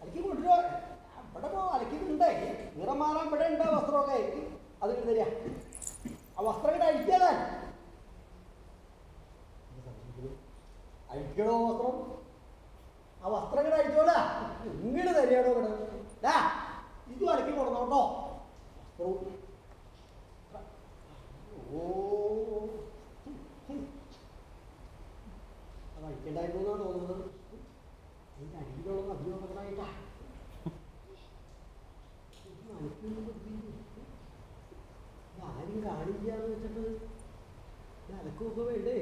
അലക്കി കൊണ്ടുവരുമോ ഇവിടെ പോ അലക്കിയിട്ടുണ്ടേ നിറം മാറാൻ ഇവിടെ ഉണ്ട് വസ്ത്രമൊക്കെ. അത് ഇങ്ങട് തരിക. ആ വസ്ത്രം ഇവിടെ അഴിക്കാതെ അഴിക്കണോ വസ്ത്രം? ആ വസ്ത്രം ഇങ്ങട് അഴിച്ചോടാ ഇങ്ങോട്ട് തരികയാണോ ഇവിടെ? ഇതും അലക്കി കൊടുന്നോട്ടോ വസ്ത്രവും. ഓ. അത് അഴിക്കണ്ടായിരുന്നു എന്നാണ് തോന്നുന്നത് അതിന്റെ അടിയിലുള്ള അഭിയോഗങ്ങളായിട്ടാ ആരും കാണില്ല എന്ന് വെച്ചിട്ട് അലക്കുമൊക്കെ വേണ്ടേ?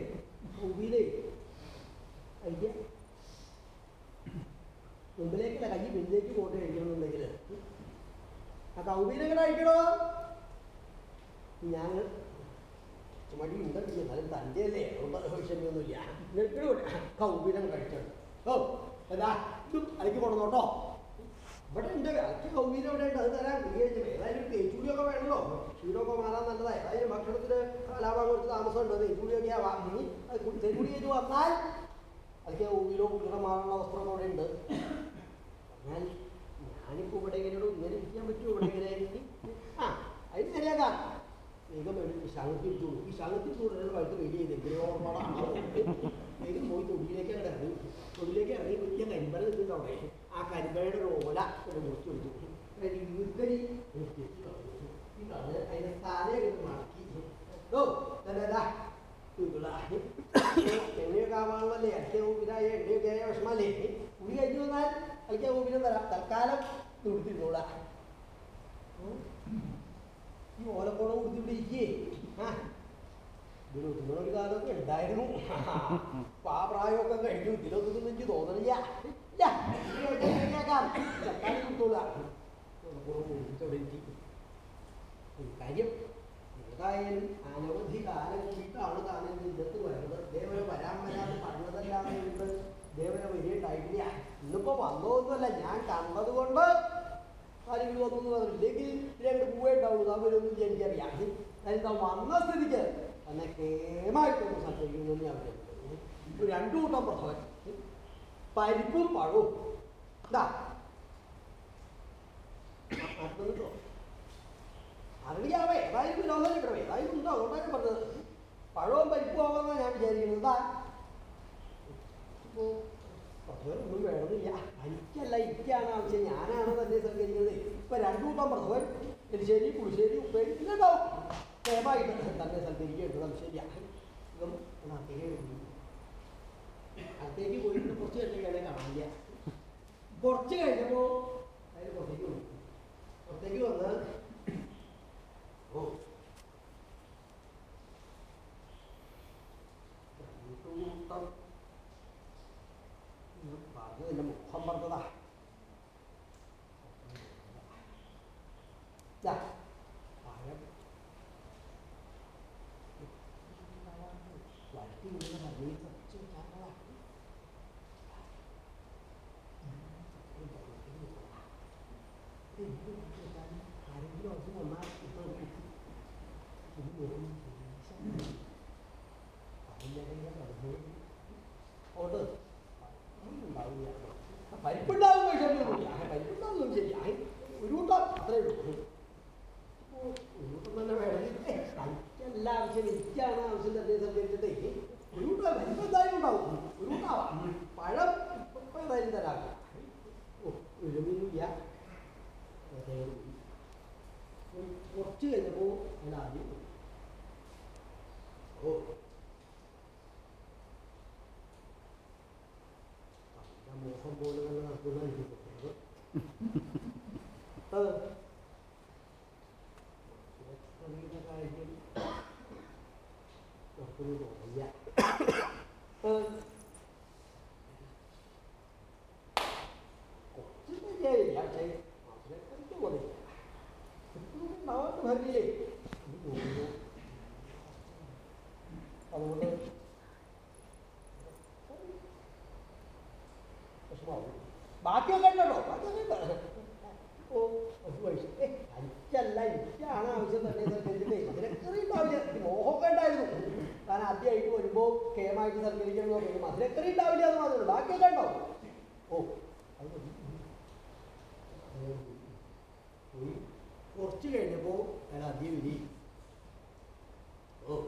ഭൂമിയിലേ. അഴിക്കാൻ മുമ്പിലേക്കല്ല കൈ പിന്നിലേക്ക് പോട്ട് കഴിക്കണമെന്നുണ്ടെങ്കിൽ ആ കൗബീനെങ്ങനെ അഴിക്കണോ ഞാൻ മടി ഉണ്ടല്ലോ എന്നാലും തന്റെ അല്ലേ? അതുകൊണ്ട് വിഷയമൊന്നുമില്ല. എന്നിട്ട് കൗബീനം കഴിച്ചത്. ഓ അതാ ഇതും അലക്കി ഇവിടെ ഉണ്ട്. അലക്കി കൗപീനം ഇവിടെ ഉണ്ട്. അത് തരാൻ ഏതായാലും തേച്ചൂടിയൊക്കെ വേണമല്ലോ. ചൂടൊക്കെ മാറാൻ നല്ലതാ. ഏതായാലും ഭക്ഷണത്തിന് കാലാഭാഗം കുറച്ച് താമസമുണ്ട് തേച്ചൂടിയൊക്കെ വാങ്ങി അത് തേച്ചൂടി ചെയ്ത് വന്നാൽ അലക്കി കൗപീനോ കുട്ടികളെ മാറുന്ന വസ്ത്രം അവിടെ ഉണ്ട്. ഞാൻ ഞാനിപ്പോൾ ഇവിടെ ഇങ്ങനെ ഇങ്ങനെ ഇരിക്കാൻ പറ്റുമോ ഇവിടെ ഇങ്ങനെ ആ അതിന് ശരിയാക്കാം. വേഗം വേണ്ടി ശാങ്കത്തിരിച്ചു ഈ ശാങ്കത്തിരിച്ചു ഉടനെ വഴുത്ത് വെയിറ്റ് ചെയ്ത് എങ്ങനെയോ ഓർമ്മ വേഗം പോയി തൊടിയിലേക്ക് അങ്ങോട്ട് ഇറങ്ങി തൊടിയിലേക്ക് ഇറങ്ങി വലിയ കരിമ്പഴ നിൽക്കുന്നുണ്ട് അവിടെ ആ കരിമ്പഴയുടെ ഒരു ഓല ഒരു മുറിച്ച് കൊടുത്തു ഈർക്കരി അതിന്റെ തലയൊക്കെ മടക്കി ഓ എന്താ എണ്ണയൊക്കെ ആവാനുള്ളല്ലേ അടിക്കാൻ ഊപ്പിനായ എണ്ണയൊക്കെ ആയ വിഷമല്ലേ ഉടി കഴിഞ്ഞു വന്നാൽ അടിക്കാൻ ഊപ്പിനും തരാം തൽക്കാലം നിർത്തിരുന്നൂടാ ഈ ഓലക്കോളം കൊടുത്ത് ഇരിക്കേ. ഇതിലൊതുങ്ങണ കാലമൊക്കെ ഉണ്ടായിരുന്നു. അപ്പൊ ആ പ്രായമൊക്കെ കഴിഞ്ഞു. ഇതിലൊതുങ്ങുന്ന എനിക്ക് തോന്നണില്ല. കാര്യം ഏതായാലും അനവധി കാലം കൂടിയിട്ടാണ് താൻ ഇന്നത്ത് വരുന്നത്. ദേവനെ വരാൻ വരാതെ പറഞ്ഞതല്ലാതെ ദേവനെ വരികയുണ്ടായിട്ടില്ല. ഇന്നിപ്പോ വന്നതൊന്നുമല്ല. ഞാൻ കണ്ടത് കൊണ്ട് ആരെങ്കിലും പറഞ്ഞു ഇല്ലെങ്കിൽ രണ്ട് പൂവേ ഉണ്ടാവുള്ളൂ. അവരൊന്നും എനിക്കറിയാം. എന്താ വന്ന സ്ഥിതിക്ക് എന്നെ കേമായിട്ടൊന്ന് സംഭവിക്കുമെന്ന് ഞാൻ ഇപ്പൊ രണ്ടു കൂട്ടം പ്രസവൻ പരിപ്പും പഴവും. എന്താ? അറിയാവേ. ഏതായാലും വിനോദം ഇവിടെ ഏതായാലും ഉണ്ടോ? അതുകൊണ്ടാണ് പറഞ്ഞത്. പഴവും പരിപ്പും ആവാന്നാണ് ഞാൻ വിചാരിക്കുന്നത്. എന്താ? ഇപ്പോ പ്രസവനൊന്നും വേണമെന്നില്ല എനിക്കല്ല എനിക്കാണ് ആവശ്യം. ഞാനാണ് തന്നെ സൽക്കരിക്കുന്നത്. ഇപ്പൊ രണ്ടു കൂട്ടം പ്രസവൻ എരിശ്ശേരി പുളിശ്ശേരി ഉപ്പേരി ഇതുണ്ടാവും. ദയവായിട്ട് തന്നെ സൽക്കരിക്കേണ്ടത് സംശയമില്ല ഇതും നാട്ടിലേക്ക് അകത്തേക്ക് പോയിട്ട് കുറച്ച് കഴിഞ്ഞാൽ കാണില്ല കുറച്ച് കഴിഞ്ഞപ്പോൾ അതിന് പുറത്തേക്ക് വന്നു. പുറത്തേക്ക് വന്ന് ഓ. പറഞ്ഞു എന്റെ മുഖം പറഞ്ഞതാ ദാ, പഴം ഇങ്ങനെ പറഞ്ഞ് കുറച്ച് വിചാരങ്ങളാണ് ആരെങ്കിലും അത് വന്നാൽ ഇപ്പൊ ഒരു കുട്ടി ഇത് വെറും അതിന്റെ കടന്നു ഓട് ഉണ്ടാവില്ല പരിപ്പുണ്ടാവും വിഷമൊന്നുമില്ല പരിപ്പുണ്ടാവും ശരി ഒരു കൂട്ടം അത്രേ ഉള്ളൂ ഒരു കൂട്ടം തന്നെ വേണമെങ്കിൽ കഴിക്കല്ല ആവശ്യം എനിക്കാണ് ആവശ്യം തന്നെ സഞ്ചരിച്ചിട്ടേ ഒരു കൂട്ടം പരിപ്പ് എന്തായാലും ഉണ്ടാവും ഒരു കൂട്ടാവാം പഴം ഇപ്പം എന്തായാലും തരാം ഓ എഴുമില്ല കുറച്ച് കഴിഞ്ഞപ്പോൾ അയാൾ ആദ്യം പോയി. ഓ അവന്റെ മോഹം പോലെ തന്നെ നടക്കുന്ന എനിക്ക് തോന്നുന്നത് അത് ഇലക്ട്രോണിയുടെ കാര്യം നടക്കുന്നു തോന്നില്ല അത് കുറച്ച് തോന്നില്ല ഉണ്ടാവാൻ ഭംഗിയില്ലേ ഇത് തോന്നുന്നു അതുകൊണ്ട് ബാക്കിയൊക്കെ ഉണ്ടല്ലോ ബാക്കിയൊക്കെ ഓ അഞ്ചല്ല എനിക്കാണ് ആവശ്യം തന്നെ സൽക്കരിച്ചിട്ടേ മധുരക്കറി ഉണ്ടാവില്ല. എനിക്ക് മോഹമൊക്കെ ഉണ്ടായിരുന്നു. കാരണം ആദ്യമായിട്ട് വരുമ്പോൾ കേമായിട്ട് സൽക്കരിക്കണം എന്ന് പറഞ്ഞു. മധുരക്കറി ഉണ്ടാവില്ല എന്ന് മാത്രമേ ബാക്കിയൊക്കെ ഉണ്ടാവും ഓ അത് പോയി കുറച്ച് കഴിഞ്ഞപ്പോൾ അയാൾ ആദ്യം വിധി ഓ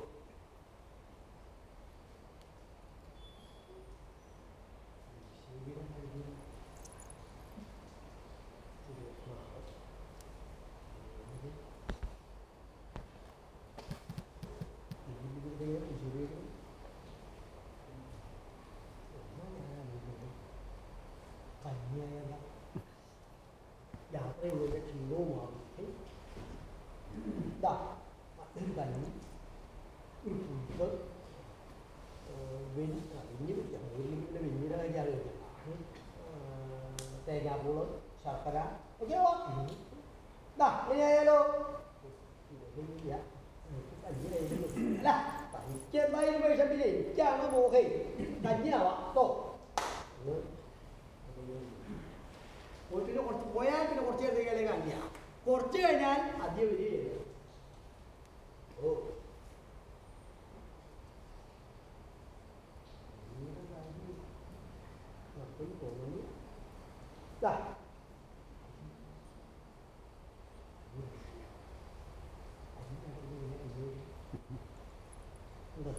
ശരിയുടെ കാര്യം കന്യായത യാത്രയുടെ ക്ഷീണവും മാറി ഇതാ ഒരു കഞ്ഞി ഒരു പുൽപ്പ് വെഞ്ഞ് വെഞ്ഞ് പിടിക്കാം ഊരിലിങ്ങനെ വെഞ്ഞിയുടെ കാര്യമാണ് തേങ്ങാപ്പൂൾ ശർക്കര ഒക്കെ ഇതാ എങ്ങനെയായാലോ ഇല്ല എനിക്ക് കഞ്ഞി കയ്യിൽ അല്ല തനിക്ക് എന്തായാലും വിഷമില്ല. എനിക്കാണ് മോഹേ. കഞ്ഞിയാവാം കേട്ടോ പിന്നെ കുറച്ച് പോയാൽ പിന്നെ കുറച്ച് കഴിഞ്ഞാൽ കഞ്ഞിയാ കുറച്ച് കഴിഞ്ഞാൽ ആദ്യം വരികയാണ് ഓ കഞ്ഞിയുടെ കാര്യം നടക്കും തോന്നുന്നു ദാ എന്താ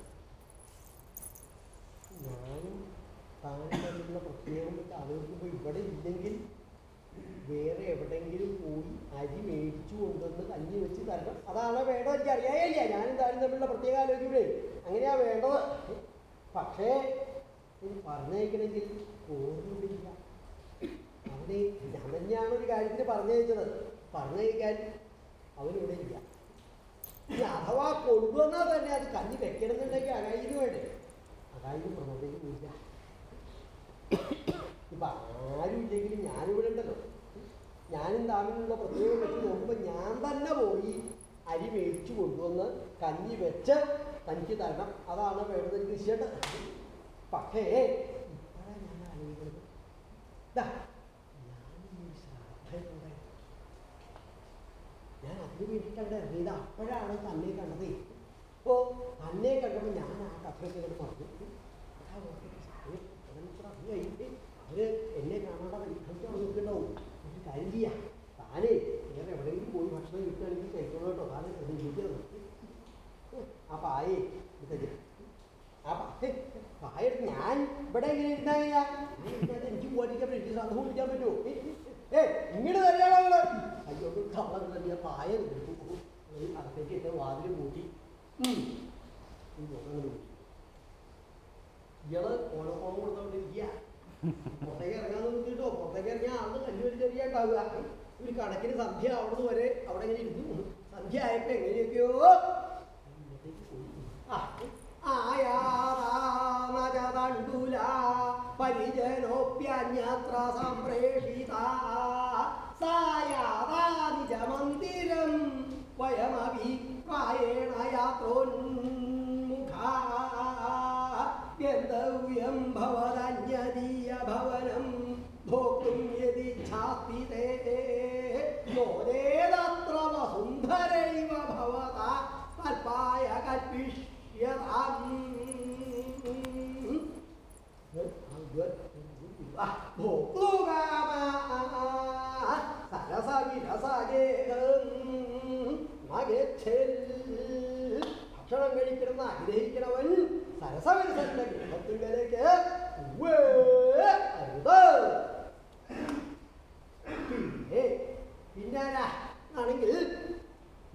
ഞാനും താനും തമ്മിലുള്ള പ്രത്യേകം വെച്ച് ആലോചിക്കുമ്പോൾ ഇവിടെ ഇല്ലെങ്കിൽ വേറെ എവിടെങ്കിലും പോയി അരി മേടിച്ചു കൊണ്ടുവന്ന് കഞ്ഞി വെച്ച് തരണം. അതാണ് വേണ്ടത് എനിക്ക് അറിയാനില്ല ഞാനും താനും തമ്മിലുള്ള പ്രത്യേക ആലോചിക്കൂടെ. അങ്ങനെയാ വേണ്ടത്? പക്ഷേ ഇത് പറഞ്ഞേക്കണമെങ്കിൽ ഓർമ്മയില്ല അവനെ ഞാൻ ഒരു കാര്യത്തിന് പറഞ്ഞയച്ചത് പറഞ്ഞയക്കാൻ അവനിവിടെ ഇല്ല. അഥവാ കൊണ്ടുവന്നാൽ തന്നെ അത് കഞ്ഞി വെക്കണമെന്നുണ്ടെങ്കിൽ അകായിന് വേണ്ടേ അകായിന് പ്രമോദയും ഇല്ല. ഇപ്പൊ ആരും ഇല്ലെങ്കിലും ഞാനിവിടെ ഉണ്ടല്ലോ. ഞാനും താമിലുള്ള പ്രത്യേകം വെച്ച് നോക്കുമ്പോൾ ഞാൻ തന്നെ പോയി അരി മേടിച്ചു കൊണ്ടുവന്ന് കഞ്ഞി വെച്ച് തനിക്ക് തരണം. അതാണ് വേണ്ടത് നിശ്ചയം പക്ഷേ ഞാൻ അതിന് വേണ്ടിയിട്ട് അവിടെ ഇറങ്ങിയത് അപ്പോഴാണ് തന്നെ കണ്ടത്. അപ്പോൾ തന്നെ കണ്ടപ്പോൾ ഞാൻ ആ ഇങ്ങനെ പറഞ്ഞു. അതാ ഓർത്തിട്ട് സാറേ, അതിനിപ്പോ അത് കഴിഞ്ഞിട്ട് അവർ എന്നെ കാണാതെ പരീക്ഷയ്ക്ക് നോക്കിയിട്ടുണ്ടാവും ഒരു കാര്യം ചെയ്യാം. താനേ വേറെ എവിടെയെങ്കിലും പോയി ഭക്ഷണം കിട്ടുകയാണെങ്കിൽ കഴിക്കണം കേട്ടോ. താനെ ജീവിക്കണം ആ പായേ പായ ഞാൻ ഇവിടെ എങ്ങനെ ഇരുന്നാ എനിക്ക് പോകാതിരിക്കാൻ പറ്റും. ശ്രദ്ധ പിടിക്കാൻ പറ്റുമോ ഏ ഇങ്ങോട്ട് തന്നെയാണോ അയ്യോ കവള പായ അകത്തേക്ക് ഉം. ഈ മുഖം കൂട്ടി ഇയാൾ ഓണക്കോണം കൊടുത്തോണ്ടിരിക്കുക പുറത്തേക്ക് ഇറങ്ങാൻ നോക്കിട്ടോ പുറത്തേക്ക് ഇറങ്ങിയാൽ അന്ന് കല്ലു ഉണ്ടാവുക. ഒരു കണക്കിന് സന്ധ്യ അവിടുന്ന് വരെ അവിടെ ഇങ്ങനെ ഇരുന്നു. സന്ധ്യ ആയപ്പോ എങ്ങനെയൊക്കെയോ ഇങ്ങോട്ടേക്ക് പോയി. ആ, ആയാതാനജതണ്ടുല പരിജനോപ്യന്യത്ര സംപ്രേഷിത സായാതാനിജമന്ദിരം വയമഭി പ്രായേണ യാത്രോന്മുഖ. ഗന്ധവ്യം ഭവതന്യദീയ ഭവനം ഭോക്തും യദിച്ഛാസ്തി തേ യോദേതത്ര വസുന്ധരൈവ ഭവത കൽപ്പായ കൽപ്പിഷ്യതാം. ഭക്ഷണം കഴിക്കണമെന്ന് ആഗ്രഹിക്കണവൻ സരസവിരസന്റെ ഗൃഹത്തിലേക്ക് അരുത് പിന്നെ പിന്നാരാ? ആണെങ്കിൽ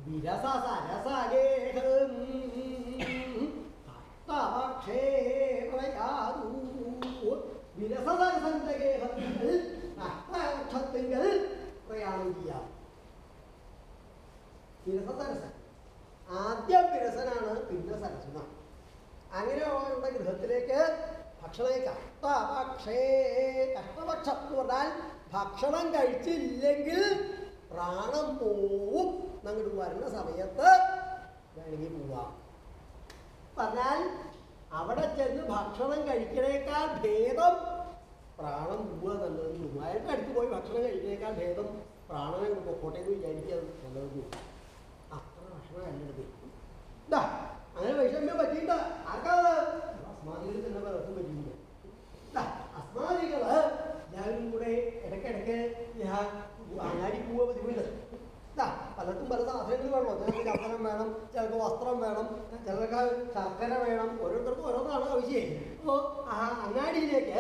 വിരസ സരസഗേഹം കഷ്ടപക്ഷേമയാതു വിരസസരസന്റെ ഗേഹത്തിൽ നഷ്ടപക്ഷത്തിങ്കൽ പ്രയാണം ചെയ്യാം വിരസസരസൻ ആദ്യം വിരസനാണ് പിന്നെ സരസനാണ് അങ്ങനെ അവരുടെ ഗൃഹത്തിലേക്ക് ഭക്ഷണം കഷ്ടപക്ഷേ എന്ന് പറഞ്ഞാൽ ഭക്ഷണം കഴിച്ചില്ലെങ്കിൽ പ്രാണം പോവും. അങ്ങോട്ട് വരുന്ന സമയത്ത് വേണമെങ്കിൽ പോവാം. പറഞ്ഞാൽ അവിടെ ചെന്ന് ഭക്ഷണം കഴിക്കണേക്കാൾ ഭേദം പ്രാണം പോവുക നല്ലത് ഗുരുവായൂരിന്റെ അടുത്ത് പോയി ഭക്ഷണം കഴിക്കണേക്കാൾ ഭേദം പ്രാണനെ പൊക്കോട്ടെ എന്ന് വിചാരിക്കുക നല്ലത് അത്ര ഭക്ഷണം കല്ലെടുത്ത് അങ്ങനെ വൈഷമ്യം പറ്റിയിട്ട്. ആർക്കാത് അസ്മാദികൾ തന്നെ പലർക്കും പറ്റിയില്ല അസ്മാദികൾ എല്ലാവരും കൂടെ ഇടയ്ക്കിടയ്ക്ക് അങ്ങാടി പോവുക ഇതാ പലർക്കും പല സാധനങ്ങൾ വേണമോ ചിലർക്ക് ചന്ദനം വേണം ചിലർക്ക് വസ്ത്രം വേണം ചിലർക്ക് ശർക്കര വേണം. ഓരോരുത്തർക്കും ഓരോന്നാണ് ആവശ്യം. അപ്പോൾ ആ അങ്ങാടിയിലേക്ക്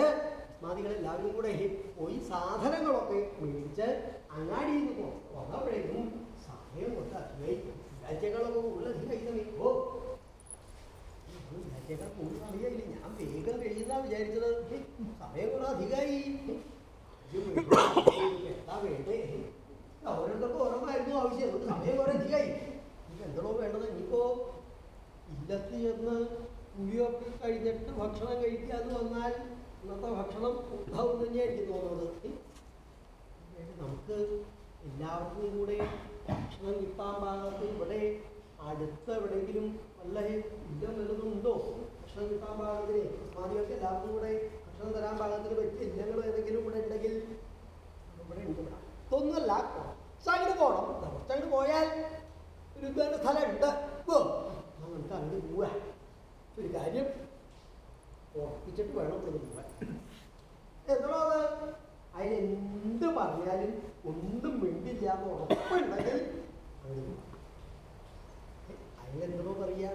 അസ്മാദികൾ എല്ലാവരും കൂടെ പോയി സാധനങ്ങളൊക്കെ മേടിച്ച് അങ്ങാടിയിൽ നിന്ന് വന്നപ്പോഴേക്കും സമയം കൊണ്ട് അധികം രാജ്യങ്ങളൊക്കെ കൂടുതൽ സമയം കൂടുതൽ അധികമായില്ല ഞാൻ വേഗം കഴിയുന്നാ വിചാരിച്ചത്. സമയം കൂടെ അധികമായി എന്താ വേണ്ടേ? ആവശ്യം. സമയം കുറെ അധികമായി എന്തോ വേണ്ടത്? ഇനിയിപ്പോ ഇല്ലത്ത് ചെന്ന് കുളിയൊക്കെ കഴിഞ്ഞിട്ട് ഭക്ഷണം കഴിക്കാന്ന് വന്നാൽ ഇന്നത്തെ ഭക്ഷണം ഉണ്ടാവും തന്നെയായിരിക്കും തോന്നുന്നത്. നമുക്ക് എല്ലാവർക്കും കൂടെ ഭക്ഷണം കിട്ടാൻ പാകത്ത് ഇവിടെ അടുത്ത് എവിടെയെങ്കിലും വല്ല ഇല്ലം വല്ലതും ഉണ്ടോ? ഭക്ഷണം കിട്ടാൻ പാകത്തിന്. സ്വാമികൾക്ക് എല്ലാവർക്കും കൂടെ ഭക്ഷണം തരാൻ പാകത്തിന് പറ്റിയ ഇല്ലങ്ങൾ ഏതെങ്കിലും ഇവിടെ ഉണ്ടെങ്കിൽ ഇവിടെ ഉണ്ട് ഇതൊന്നുമല്ല. കുറച്ചങ്ങോട്ട് പോകണം കുറച്ചങ്ങോട്ട് പോയാൽ ഒരു സ്ഥലം സ്ഥലമുണ്ട് ഓ നമുക്ക് അങ്ങോട്ട് പോവാ. ഒരു കാര്യം ഉറപ്പിച്ചിട്ട് വേണം ഇവിടെ പോവാൻ. എന്തോ അത് അതിനെന്ത് പറഞ്ഞാലും ഒന്നും മിണ്ടില്ല എന്ന് ഉറപ്പുണ്ടെങ്കിൽ അങ്ങോട്ട് എന്തോ പറയാ?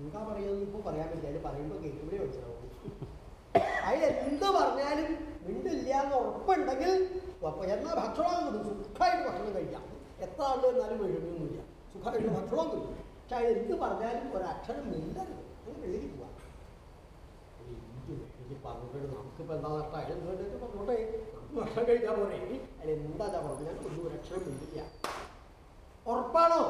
എന്താ പറയുന്നത് ഇപ്പൊ പറയാൻ പറ്റില്ല. അതിൽ പറയുമ്പോ കേൾക്കുമ്പോഴേ മനസ്സിലാവും. അതിൽ എന്ത് പറഞ്ഞാലും മിണ്ടില്ല എന്ന് ഉറപ്പുണ്ടെങ്കിൽ എന്നാ ഭക്ഷണം കിട്ടും സുഖമായിട്ട് ഭക്ഷണം കഴിക്കാം. എത്ര ആളുകൾ എന്നാലും എഴുതുന്നില്ല സുഖമായിട്ട് ഭക്ഷണം കിട്ടും പക്ഷെ അതിൽ എന്ത് പറഞ്ഞാലും ഒരക്ഷരം മിണ്ടരുത്. അങ്ങനെ എഴുതി പോവാം. എനിക്ക് പറഞ്ഞിട്ട് നമുക്കിപ്പോൾ എന്താ നഷ്ടം? അതിലെന്തുകൊണ്ടൊക്കെ പറഞ്ഞോട്ടെ? നമുക്ക് ഭക്ഷണം കഴിക്കാൻ പോരെ. അതിൽ എന്താ ഞാൻ ഒന്നും ഒരക്ഷരം മിണ്ടില്ല. ഉറപ്പാണോ?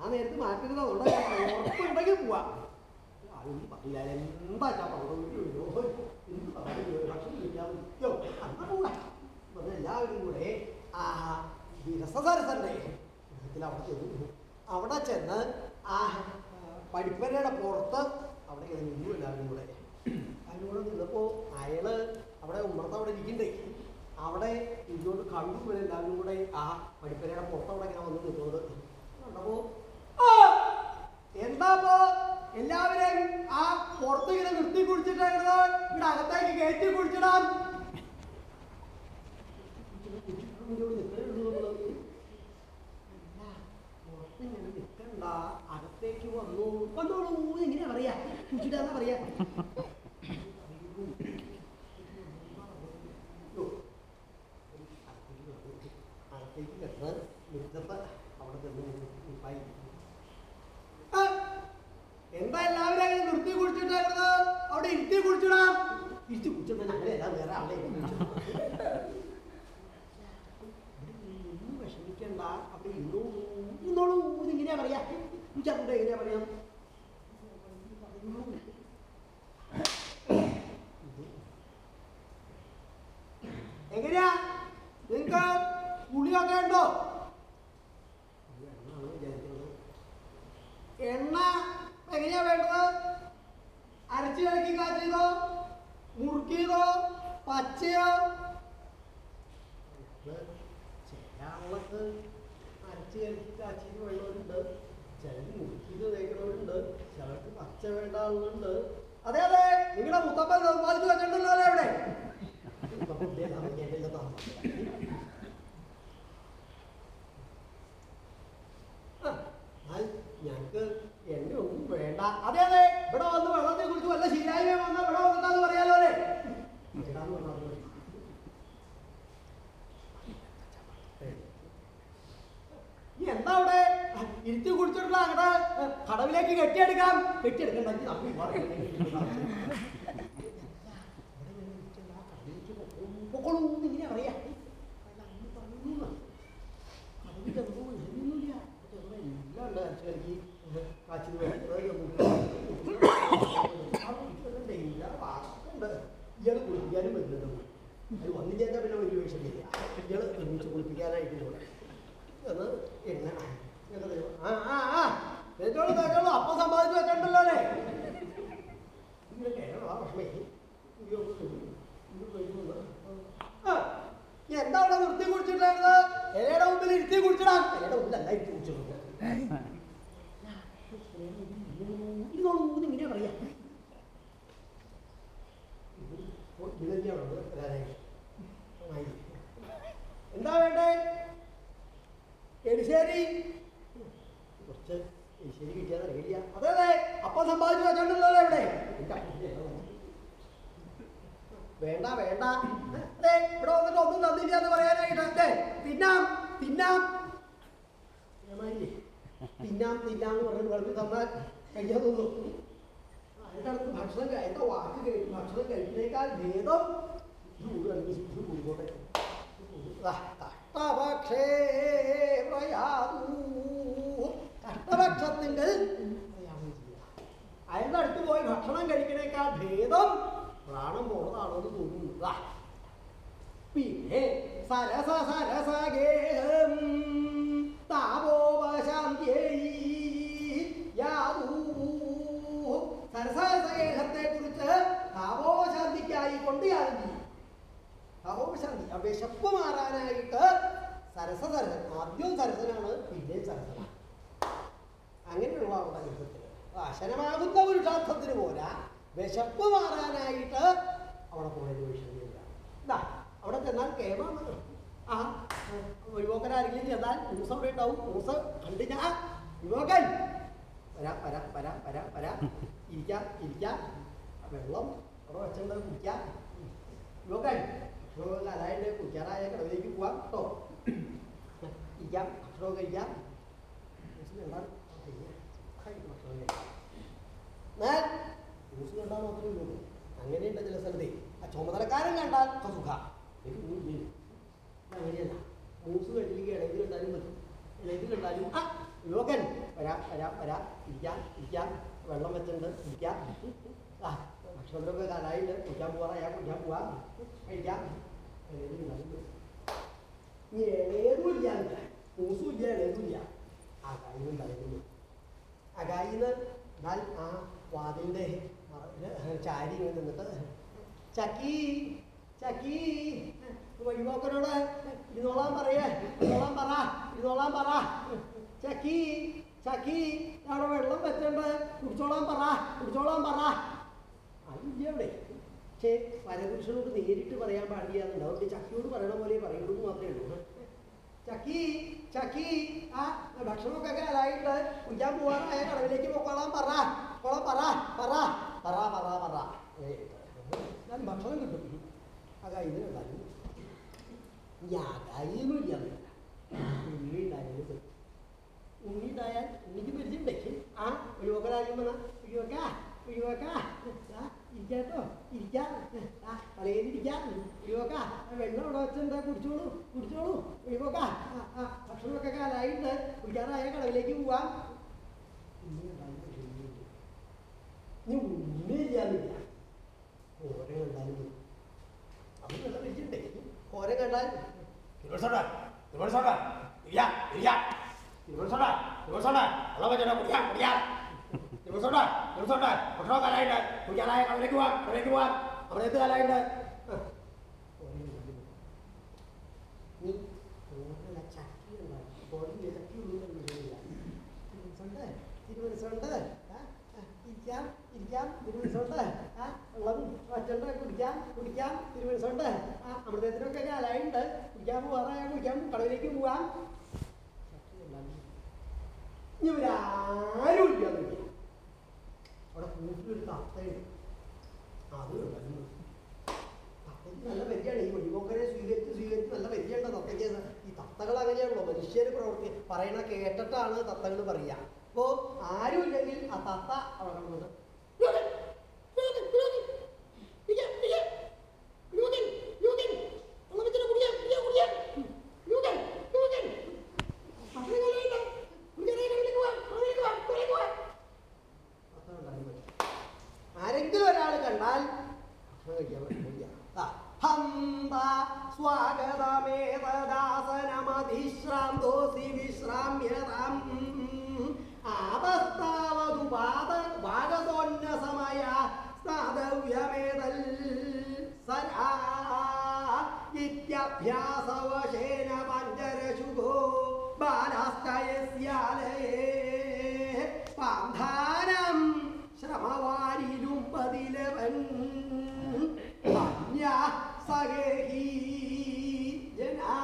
ആ നേരത്ത് മാറ്റരുത് ഉറപ്പുണ്ടെങ്കിൽ പോവാം. അതൊന്നും പറയില്ല. എന്താ ഭക്ഷണം എല്ലാവരും കൂടെ ആ അവിടെ അവിടെ ചെന്ന് ആ പഠിപ്പരയുടെ പുറത്ത് അവിടെ ഇങ്ങനെ എല്ലാവരും കൂടെ. അതിനോട് നിന്നപ്പോൾ അയാൾ അവിടെ ഉമ്മർത്ത് അവിടെ ഇരിക്കണ്ടേ? അവിടെ ഇതുകൊണ്ട് കണ്ടു എല്ലാവരും കൂടെ ആ പഠിപ്പരയുടെ പുറത്ത് അവിടെ ഇങ്ങനെ വന്ന് നിൽക്കുന്നത് കണ്ടപ്പോ "ആ, എന്താപ്പോ എല്ലാവരെയും ആ പുറത്ത് ഇങ്ങനെ നിർത്തി കുടിച്ചിട്ടായിരുന്നു ഇവിടെ അകത്തേക്ക് കയറ്റി കുടിച്ചിടാം അകത്തേക്ക് വന്നു. വന്നോളൂ എങ്ങനെയാ പറയാ? കുടിച്ചിട്ടാന്നാ പറയാ. അകത്തേക്ക് കിടന്ന് നിർത്തപ്പ അവിടെ തന്നെ എന്താ എല്ലാവരും നിർത്തി കുടിച്ചിട്ടായിരുന്നത് അവിടെ ഇരുത്തി കുടിച്ചിടാം. ഇരുത്തി കുടിച്ചിട്ട് വേറെ ആളെ കുടിക്കാറായ കടവിലേക്ക് പോവാം കേട്ടോ ഇരിക്കാം ഭക്ഷണം കഴിക്കാം ഭക്ഷണം കഴിക്കാം എന്നാൽ ന്യൂസ് കണ്ടാൽ മാത്രമേ ഉള്ളൂ അങ്ങനെയുണ്ട് ചില സ്ഥലത്തെ ആ ചുമതലക്കാരൻ കണ്ടാൽ സുഖ അങ്ങനെയല്ല ന്യൂസ് കണ്ടില്ലെങ്കിൽ ഇളയത് കണ്ടാലും മതി ഇളയത് കണ്ടാലും ആ യുവകൻ വരാം വരാം വരാം ഇരിക്കാം ഇരിക്കാം വെള്ളം വെച്ചിട്ടുണ്ട് ആ ഭക്ഷണത്തിലൊക്കെ കാലായിട്ട് കുടിക്കാൻ പോവാറാ കുടിക്കാൻ പോവാം കഴിക്കാം ഇല്ല ഇളയതും ഇല്ല ആ കാര്യം ഉണ്ടായിരുന്നു അകായിന്ന് ആ വാതിലിന്റെ ചാരി ഇങ്ങനെ നിന്നിട്ട് ചക്കി ചക്കി വഴിപോക്കനോട് ഇരുന്നോളാൻ പറയേ ഇരുന്നോളാൻ പറ ഇരുന്നോളാൻ പറ ചക്കി ചക്കി അവിടെ വെള്ളം കുടിച്ചോളാൻ പറ കുടിച്ചോളാൻ പറ അതില്ല പക്ഷേ പരപുരുഷനോട് നേരിട്ട് പറയാൻ പാടില്ല. എന്നുണ്ട് അതുകൊണ്ട് ചക്കിയോട് പറയണ പോലെ പറയുള്ളൂ എന്ന് മാത്രമേ ഉള്ളൂ. ചക്കി ചക്കി ആ ഭക്ഷണമൊക്കെ കാലായിട്ട് കുടിക്കാൻ പോവാനായ കടവിലേക്ക് പൊക്കോളാൻ പറ. കൊള്ളാൻ പറ പറ പറ പറ പറ. ഏ, ഞാൻ ഭക്ഷണം കിട്ടും. ആ കയ്യിൽ ഉണ്ടായിരുന്നു ഞാൻ കയ്യൊന്നും ഇല്ല ഉണ്ണി ഉണ്ടായാലും പറ്റും ഉണ്ണി ഉണ്ടായാൽ ഉണ്ണിക്ക് പരിചയമുണ്ടെങ്കിൽ ആ ഒഴിവൊക്കെ വന്നാ? ഒഴിവൊക്ക? ഒഴിവൊക്ക? ഇരിക്കാട്ടോ ഇരിക്കാം. ആ തലയിൽ ഇരിക്കാം. ഒഴിവൊക്ക. വെള്ളം ഇവിടെ വെച്ചിട്ടുണ്ട് കുടിച്ചോളൂ? കുടിച്ചോളൂ. ഒഴിവൊക്ക. ആ ആ ഭക്ഷണമൊക്കെ കാലായിട്ട് കുടിക്കാറായ കടവിലേക്ക് പോവാം. ഉണ്ണി ഉണ്ടായാലും പരിചയമുണ്ട്. നീ ഉണ്ണി ഇല്ലാന്നില്ല ഓരോ കണ്ടാലും മതി. അത് നല്ല പരിചയമുണ്ടെങ്കിൽ ഓരോ കണ്ടാൽ തിരുവനന്തപുരം തിരുവനന്തപുരം ഇല്ല ഇല്ല തിരുവനന്തപുരം തിരുവനന്തപുരം വെള്ളം വെച്ചോ കുടിയാ കുടിയാ തിരുവനന്തപുരം ദിവസമുണ്ട്. ഭക്ഷണം കാലായിട്ട് കുടിക്കാനായ കടലേക്ക് പോവാം കടലേക്ക് പോവാം. അവിടെ എത്ത് കാലായിട്ട് നീ തിരുമനസുണ്ട് ഇരിക്കാം ഇരിക്കാം തിരുമനസുണ്ട് ആ വെള്ളം വച്ചുണ്ട് കുടിക്കാം കുടിക്കാം തിരുമനസുണ്ട് ആ അമൃതത്തിനൊക്കെ കാലായുണ്ട് കുടിക്കാൻ പോകാറായ കുടിക്കാം കടവിലേക്ക് പോവാം. ഇനി ഇവരാരും വിചാരിക്കും. അവിടെ കൂട്ടിലൊരു തത്തയുണ്ട്. അത് വരുന്നു തത്തയ്ക്ക് നല്ല പരിചയമാണ്. ഈ വെടിപോക്കരെ സ്വീകരിച്ച് സ്വീകരിച്ച് നല്ല പരിചയമുണ്ട് തത്തയ്ക്ക്. ഈ തത്തകൾ അങ്ങനെയാണല്ലോ. മനുഷ്യർ പ്രവർത്തി പറയണ കേട്ടിട്ടാണ് തത്തകൾ പറയുക. അപ്പോ ആരുമില്ലെങ്കിൽ ആ തത്ത "യൂതൻ, യൂതൻ, ആരെങ്കിലും ഒരാൾ കണ്ടാൽ ഭക്ഷണം കഴിക്കാൻ ഹന്ത സ്വാഗതമേതദാസനമധിശ്രാന്തോസി വിശ്രാമ്യതാം. ആപസ്താവതു പാത ഭാഗതോന്ന സമയ സ്നാതവ്യമേതൽ സരാ ഇത്യഭ്യാസവശേന പഞ്ചരശുഭോ ബാലാസ്തയസ്യാലയേ. പാന്ധാനം ശ്രമവാരിലും പതിലവൻ. സഖേഹി ജനാ.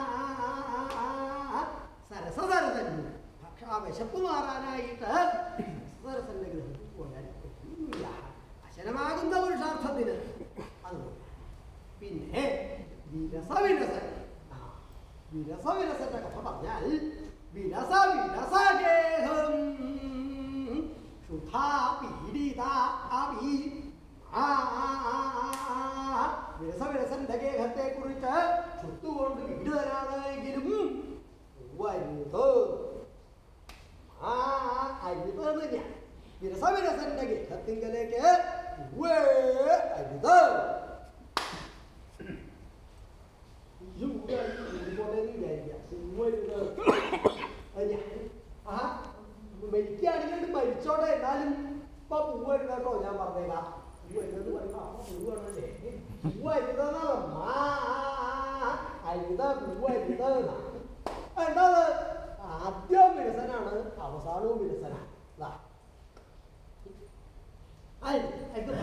സരസസരസൻ പക്ഷെ ആ വിശപ്പ് മാറാനായിട്ട് സരസന്റെ ഗ്രഹത്തിൽ പോയാൽ പറ്റില്ല അശനമാകുന്ന പുരുഷാർത്ഥത്തിന്. അത് പോരാ. പിന്നെ വിരസവിരസൻ. വിരസവിരസന്റെ കഥ പറഞ്ഞാൽ വിരസ വിരസഗേഹം 다 비리다, 다비리. മരിക്കുകയാണെങ്കിൽ മരിച്ചോട്ടെ എന്നാലും ഇപ്പൊ പൂവരുത് കേട്ടോ ഞാൻ പറഞ്ഞേക്കാം. പറയുമ്പോ അരുത പൂവരുത് എന്താത്? ആദ്യം വിരസനാണ് അവസാനവും വിരസനാണ്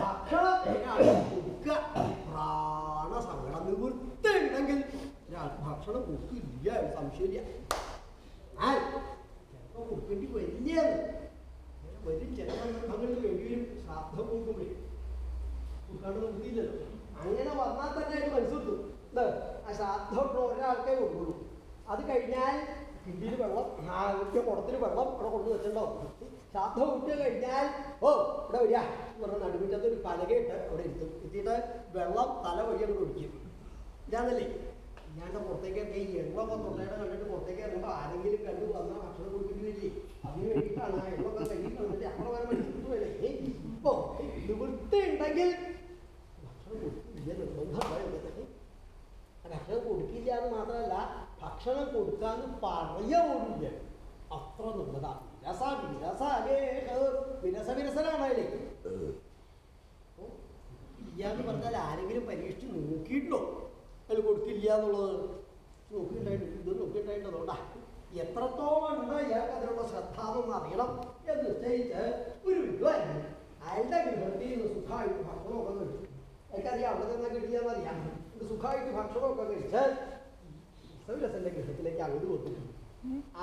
ഭക്ഷണം പ്രാണസങ്കടം നിവൃത്തിയുണ്ടെങ്കിൽ ഭക്ഷണം കൊടുക്കില്ല സംശയമില്ല. ചിലപ്പോൾ വലിയ വരും ചില സന്ദർഭങ്ങളിൽ ശ്രാദ്ധം കൊടുക്കുമ്പോഴേ. നിർത്തിയില്ലല്ലോ അങ്ങനെ വന്നാൽ തന്നെ അതിന് മനസ്സിലെത്തും ആ ശ്രാദ്ധമുള്ള ഒരാൾക്കേ കൊടുക്കുള്ളൂ. അത് കഴിഞ്ഞാൽ കിണ്ടിയിൽ വെള്ളം കുടത്തിൽ വെള്ളം ഇവിടെ കൊണ്ടു വെച്ചിട്ടുണ്ടാവും ശ്രാദ്ധം കഴിഞ്ഞാൽ ഓ ഇവിടെ വരിക എന്ന് പറഞ്ഞ നടുമുറ്റത്ത് ഒരു പലകയിട്ട് അവിടെ ഇരുത്തും. എത്തിയിട്ട് വെള്ളം തല വഴി അങ്ങോട്ട് ഒഴിക്കും ഇതാണല്ലേ? ഇല്ലാണ്ട് പുറത്തേക്കൊക്കെ ഈ എണ്ണൊക്കെ തൊണ്ടയുടെ കണ്ടിട്ട് പുറത്തേക്ക് ഇറങ്ങുമ്പോൾ ആരെങ്കിലും കണ്ടു വന്നാൽ ഭക്ഷണം കൊടുക്കുന്നില്ലേ അതിന് വേണ്ടിയിട്ടാണ് ആ എണ്ണൊക്കെ കയ്യിൽ തന്നിട്ട് അപ്പുറം വരെ മനസ്സിൽ വരെ ഇപ്പോ നിവൃത്തി ഉണ്ടെങ്കിൽ ഭക്ഷണം കൊടുക്കില്ല നിർബന്ധമാണ് ഭക്ഷണം കൊടുക്കില്ല എന്ന് മാത്രമല്ല ഭക്ഷണം കൊടുക്കാന്ന് പറയാ പോലുമില്ല. അത്ര നിർബന്ധ. വിരസ വിരസ അല്ലേ വിരസ വിരസനാണല്ലേ? ഇല്ല എന്ന് പറഞ്ഞാൽ ആരെങ്കിലും പരീക്ഷിച്ച് നോക്കിയിട്ടുണ്ടോ? അതിൽ കൊടുക്കില്ല എന്നുള്ളത് നോക്കിയിട്ടുണ്ടായിട്ട് ഇത് നോക്കിയിട്ടുണ്ടായിട്ടുണ്ടോണ്ടാ എത്രത്തോളം ഉണ്ട് ഇയാൾക്ക് അതിനുള്ള ശ്രദ്ധ എന്നൊന്ന് അറിയണം എന്ന് നിശ്ചയിച്ച് ഒരു വിദ്വാൻ അയാളുടെ ഗൃഹത്തിൽ നിന്ന് സുഖമായിട്ട് ഭക്ഷണമൊക്കെ കഴിച്ചു. എനിക്കറിയാം അവിടെ നിന്ന് കിട്ടിയെന്നറിയാം ഇത് സുഖമായിട്ട് ഭക്ഷണമൊക്കെ കഴിച്ച് സൗരസന്റെ ഗൃഹത്തിലേക്ക് അങ്ങോട്ട് വന്നു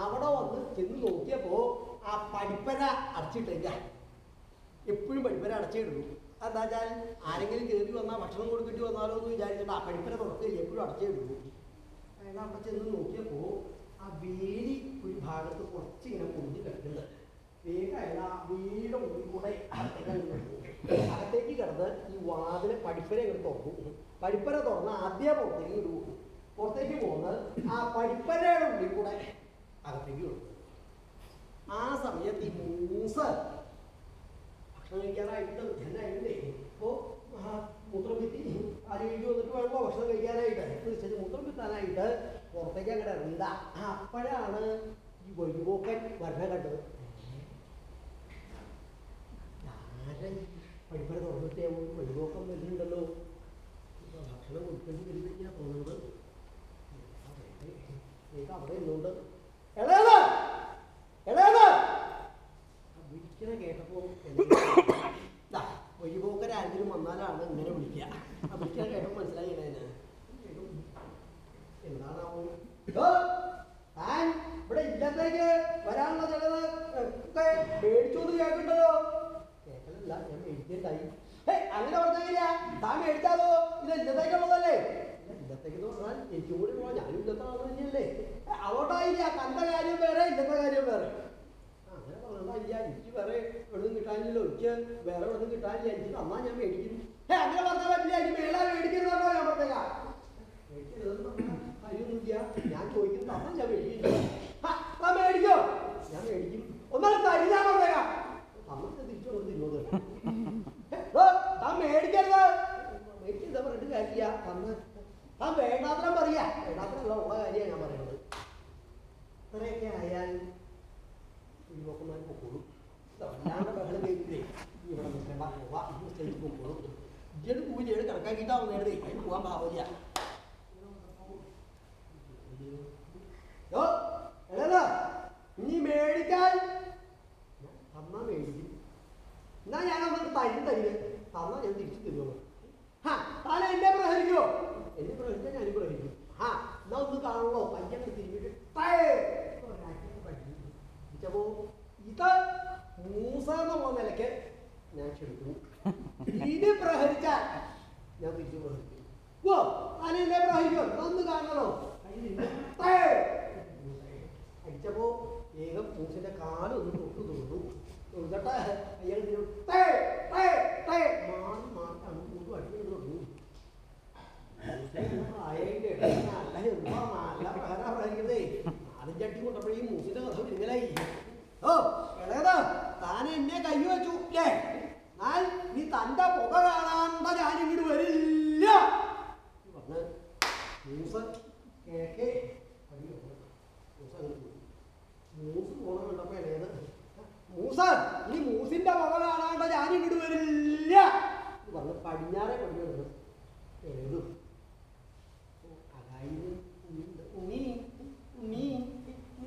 അവിടെ വന്ന് ചെന്ന് നോക്കിയപ്പോ ആ പഠിപ്പര അടച്ചിട്ടില്ല. എപ്പോഴും പഠിപ്പര അടച്ചിടുന്നു എന്താ വെച്ചാൽ ആരെങ്കിലും കയറി വന്നാൽ ഭക്ഷണം കൊടുത്തിട്ട് വന്നാലോ എന്ന് വിചാരിച്ചിട്ട് ആ പഠിപ്പര തുറക്കില്ല എപ്പോഴും അടച്ചേ ഉള്ളൂ അയാൾ അവിടെ ചെന്ന് നോക്കിയപ്പോ ആ വേലി ഒരു ഭാഗത്ത് കുറച്ച് ഇങ്ങനെ പൊന്തി കിടക്കുന്നത് വേഗം അയാൾ ആ വേലിയുടെ ഉള്ളിൽ കൂടെ അകത്തേക്ക് കിടന്നു. ഈ വാതിലെ പഠിപ്പര ഇങ്ങനെ തുറന്നു. പഠിപ്പര തുറന്ന് ആദ്യം പുറത്തേക്ക് ഇങ്ങോട്ട് പോകും പുറത്തേക്ക് പോകുന്നത് ആ പഠിപ്പരയുടെ ഉള്ളിൽ കൂടെ അകത്തേക്ക് കൊടുക്കും ആ സമയത്ത് ഈ മൂസ് കഴിക്കാനായിട്ട് ധ്യാനായിട്ടേ ഇപ്പോ മൂത്രഭിത്തി ആര് കഴിഞ്ഞു വന്നിട്ട് വേണമോ ഭക്ഷണം കഴിക്കാനായിട്ട്? നിശ്ചയിച്ച് മൂത്രം വിത്താനായിട്ട് പുറത്തേക്ക് അങ്ങനെ ഇറങ്ങില്ല അപ്പോഴാണ് ഈ വഴിപോക്കൻ വരണ കണ്ടത്. പഠിപ്പര തുറന്നിട്ടേ വഴിപോക്കം വരുന്നുണ്ടല്ലോ. ഭക്ഷണം കൊടുക്കേണ്ടി വരും തന്നെയാ തോന്നുന്നത്. അവിടെ ഇരുന്നുകൊണ്ട് എളേത് വന്നാലാണ് ഇങ്ങനെ വിളിക്കുക കേട്ടപ്പോ മനസ്സിലായി ഇവിടെ ഇല്ലത്തേക്ക് വരാനുള്ള ചിലത് മേടിച്ചോന്ന് കേൾക്കണ്ടല്ലോ ഞാൻ മേടിക്കണ്ടായി. അങ്ങനെ പറഞ്ഞില്ല. താൻ മേടിച്ചാലോ ഇത് ഇല്ലത്തേക്കുള്ളതല്ലേ ഇല്ല, ഇല്ലത്തേക്ക് പറഞ്ഞാൽ എനിക്കും കൂടി ഞാനും ഇല്ലത്തെ ആൾ തന്നെയല്ലേ? അതുകൊണ്ടായില്ല തന്റെ കാര്യം വേറെ ഇല്ലത്തെ കാര്യം വേറെ. ആ, പറഞ്ഞില്ല എനിക്ക് വേറെ എവിടുന്നും കിട്ടാനില്ലല്ലോ. എനിക്ക് വേറെ എവിടുന്നും കിട്ടാനില്ല. എനിക്ക് അമ്മ ഞാൻ മേടിക്കും ഏ അങ്ങനെ പറഞ്ഞാൽ പറ്റില്ല. എനിക്ക് മേള മേടിക്കുന്നതാണോ ഞാൻ പറഞ്ഞേക്കാം പറഞ്ഞാൽ കാര്യമൊന്നുമില്ല. ഞാൻ ചോദിക്കുന്നു തന്നാ ഞാൻ മേടിക്കുന്നു ആ, മേടിക്കോ? ഞാൻ മേടിക്കും. ഒന്നാലും തരില്ല പറഞ്ഞേക്കാം ഞാൻ തിരിച്ചു കൊണ്ട് തിരുന്നത് താൻ മേടിക്കരുത്. മേടിക്കരുത് പറഞ്ഞിട്ട് കാര്യമില്ല. തന്ന് താൻ വേണ്ടാത്തരം പറയാ. വേണ്ടാത്ര ഉള്ള കാര്യമാണ് ഞാൻ പറയുന്നത് ഇത്രയൊക്കെ ആയാൽ കുഴിപോക്കന്മാർ പൊക്കോളും. അല്ലാണ്ട് ബഹളം കേൾക്കില്ലേ ഇവിടെ നിൽക്കണ്ട. പോവാ സ്റ്റേജിൽ പൊക്കോളും. ഇജ്ജട് പൂജയുടെ കണക്കാക്കിയിട്ടാവും നേരത്തെ അതിന് പോകാൻ പാവില്ല. യോ, എളേതാ, നീ മേടിക്കാൻ. തന്നാ മേടിക്കും. എന്നാ ഞാൻ അങ്ങോട്ട് തരും തരിക തന്നാ ഞാൻ തിരിച്ചു തരുമോ ഹാ താനെ എന്നെ പ്രഹരിക്കുമോ എന്നെ പ്രഹരിച്ചാൽ ഞാനും പ്രഹരിക്കും. ഹാ എന്നാ ഒന്ന് കാണണോ? പയ്യനെ തിരിഞ്ഞിട്ട് പഠിച്ചപ്പോ ഇത് മൂസ എന്നുള്ള നിലയ്ക്ക് ഞാൻ ക്ഷണിക്കുന്നു ഇനി പ്രഹരിച്ചാൽ ഞാൻ തിരിച്ചു പ്രഹരിക്കും. ഓ എന്നെ പ്രഹരിക്കും. ഒന്ന് കാണണോ? അടിച്ചപ്പോ വേഗം മൂസിന്റെ കാലൊന്ന് തൊട്ടു തൊട്ടു തൊന്നിട്ട് അയാൾ ഇതിനു തൊട്ടു അടി കൊണ്ടപ്പോഴേ ഈ മൂസിന്റെ കഥ ഇങ്ങനായി ഓ എളേതാ താൻ എന്നെ കൈ വെച്ചു അല്ലേ എന്നാൽ നീ തന്റെ പുക കാണാണ്ട ഞാൻ ഇങ്ങോട്ട് വരില്ല? പറഞ്ഞ് മൂസ ഇളയത് മൂസിന്റെ പുക കാണാണ്ട ഞാൻ ഇങ്ങോട്ട് വരില്ല? പറഞ്ഞ് പടിഞ്ഞാറെ പടി വന്നു എഴുതും അതായത് ഉണ്ണി. ഉണ്ണി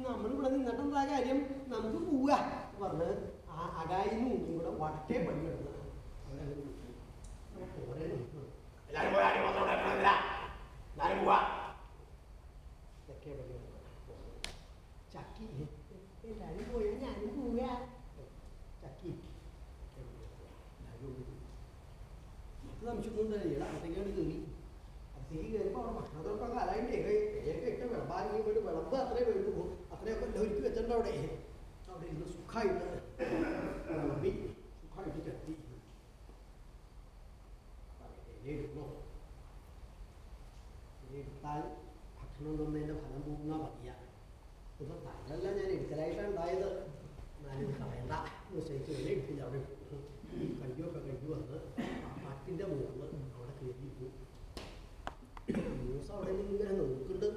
നമ്മളിവിടെ നിന്നിട്ടെന്താ കാര്യം നമുക്ക് പോവുക പറഞ്ഞ് ആ അകായിന്ന് ഉണ്ണിയും കൂടെ വട്ടേ പടി കിടന്ന് അവരങ്ങനെ വിളിച്ചു. പോരെ നിൽക്കുന്നു. എല്ലാരും പോയി ആരും വന്നോണ്ട് കിടക്കണമെന്നില്ല. എല്ലാരും പോവാ തെക്കേ പടി കിടന്ന്. ചക്കി എല്ലാരും പോയാ ഞാനും പോവുക ചക്കി എല്ലാവരും പോയി. അത് സംശയമൊന്നും കയറി അകത്തേക്ക് കയറിയപ്പോൾ അവിടെ ഭക്ഷണത്തിനൊക്കെ കാലായിട്ടേ ഏതൊക്കെ ഇട്ട് വിളമ്പാനെങ്കിൽ വേണ്ടി വിളമ്പ് അത്രേ വേണ്ടു അത്രയൊക്കെ ഒരുക്കി വെച്ചിട്ടുണ്ട് അവിടെ. അവിടെ ഇരുന്ന് സുഖമായിട്ട് വിളമ്പി സുഖമായിട്ട് ചെത്തി. എടുക്കണോ? എടുത്താൽ ഭക്ഷണം തന്നതിന്റെ ഫലം പോകുന്ന പറയാ ഇപ്പൊ ഞാൻ എടുക്കലായിട്ടാണ് ഉണ്ടായത്. ഞാനിത് കളയണ്ട നിശ്ചയിച്ച് വരെ എടുത്തില്ല. അവിടെ. കയ്യൊക്കെ കഴിഞ്ഞ് വന്ന് മറ്റിന്റെ മുകളിൽ അവിടെ കയറിയിരുന്നു ന്യൂസ് അവിടെ നിന്ന് ഇങ്ങനെ നോക്കുന്നുണ്ട്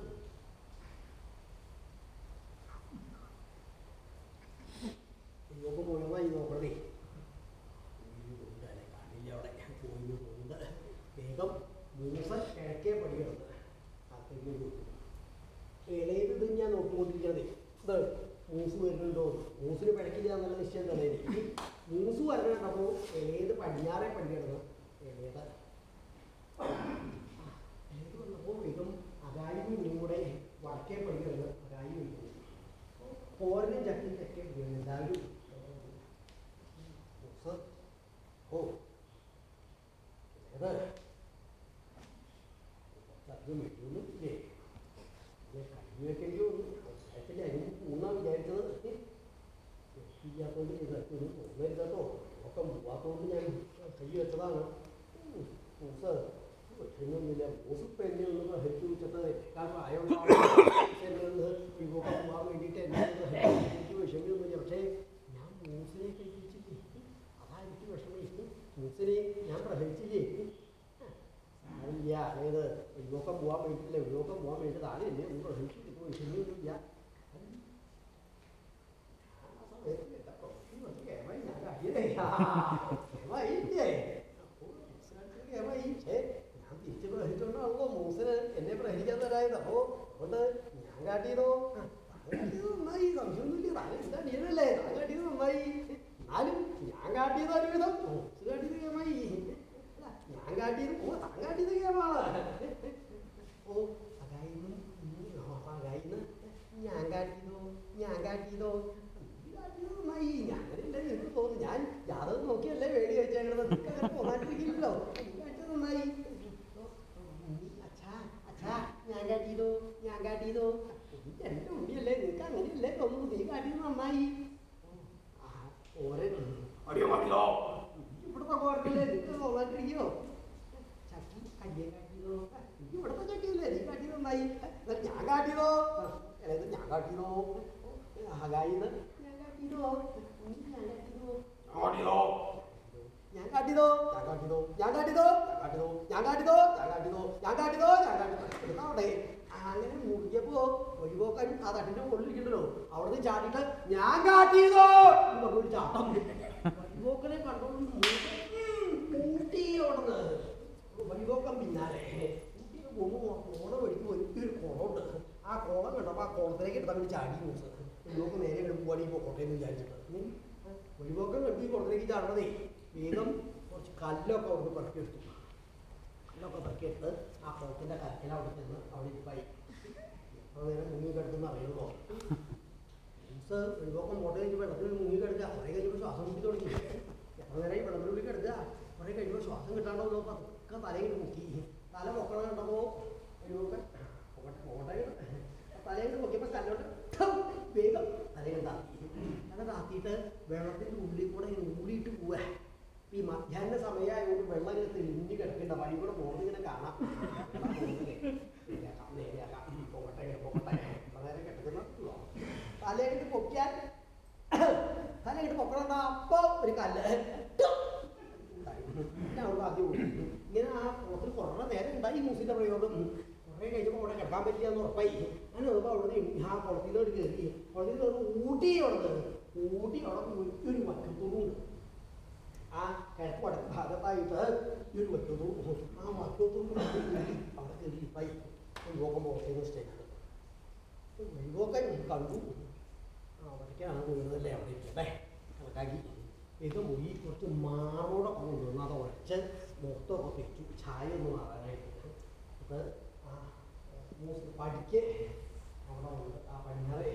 വഴിപോക്കൻ പിന്നാലെ കൂട്ടിയൊക്കെ പോകുമ്പോ കോണ വഴിക്ക് വലിയൊരു കുളമുണ്ട് ആ കുളം കണ്ടപ്പോൾ ആ കുളത്തിലേക്ക് എടുത്താൽ വേണ്ടി ചാടി മൂസ് വഴിപോക്ക് നേരെ കിടന്ന് ഈ പോട്ടെ എന്ന് വിചാരിച്ചിട്ട്. വഴിപോക്കൻ കണ്ടു ഈ കുളത്തിലേക്ക് ചാടണതേ. വേഗം കുറച്ച് കല്ലൊക്കെ അവിടെ പറക്കി എടുത്തു. കല്ലൊക്കെ പെറുക്കിയെടുത്ത് ആ കുളത്തിന്റെ കരക്കിൽ അവിടെ ചെന്ന് അവിടെ ഇരിപ്പായി. നേരം മുങ്ങി കിടക്കുന്ന അറിയുമോ മീൻസ് വഴിപോക്കം പോട്ടെ കഴിഞ്ഞ് വെള്ളത്തിൽ മുങ്ങി കിടക്കുക. കുറേ കഴിഞ്ഞപ്പോൾ ശ്വാസം മുട്ടി തുടങ്ങി. എത്ര നേരം ഈ വെള്ളത്തിനുള്ളിൽ കിടക്കുക? കുറേ കഴിയുമ്പോൾ ശ്വാസം കിട്ടാണ്ടോ നോക്കുക പതുക്കെ തലയിൽ മുക്കി തല പൊക്കണ കണ്ടപ്പോ വഴിപോക്കൻ പോകട്ടെ പോകട്ടെ. തലയിൽ വേഗം തലയിൽ താത്തി. അങ്ങനെ താത്തിയിട്ട് വെള്ളത്തിന്റെ ഉള്ളിൽ കൂടെ ഇങ്ങനെ ഊടിയിട്ട് പോവാ. ഈ മധ്യാഹ്ന സമയമായതുകൊണ്ട് വെള്ളം ഇങ്ങനെ തെളിഞ്ഞ് കിടക്കണ്ട. വഴി കൂടെ പോകുന്നത് ഇങ്ങനെ കാണാം. തലയിട്ട് പൊക്കിയാൽ തലയിട്ട് പൊക്കണ അപ്പൊ ഒരു കല്ല്. അവിടെ ആദ്യം ഓടി. ഇങ്ങനെ ആ കുളത്തിൽ കുറേ നേരം ഉണ്ടായി ഈ മൂസിന്റെ പ്രയോഗം കുറേ കഴിഞ്ഞപ്പോൾ അവിടെ കെട്ടാൻ പറ്റില്ല എന്ന് ഉറപ്പായി അങ്ങനെ നോക്കുമ്പോൾ അവിടെ ആ കുളത്തിലോട്ട് കയറി കുളത്തിൽ കയറി ഊട്ടി അവിടെ ഊട്ടി അവിടെ ഒരു വക്കത്തുറുണ്ട് ആ കിഴക്ക് വടക്ക് ഭാഗത്തായിട്ട് ഈ ഒരു വക്കത്തു ആ വക്കത്തുറുണ്ട് അവിടെ കയറി ഇപ്പായി നോക്കുമ്പോൾ പുറത്തേക്ക് സ്റ്റേജ് വഴിപോക്കൻ കണ്ടു അവിടേക്കാണ് വീണതല്ലേ അവിടെ ഇരിക്കട്ടെ കണക്കാക്കി ഇത് ഈ കുറച്ച് മാറോടൊക്കെ കൊണ്ടുവന്നു. അത് ഒറ്റ മുഖത്തൊക്കെ വെച്ചു ചായ ഒന്ന് മാറാനായിട്ട് അത് പഠിക്ക്. അവിടെ വന്ന് ആ പടിഞ്ഞാറ്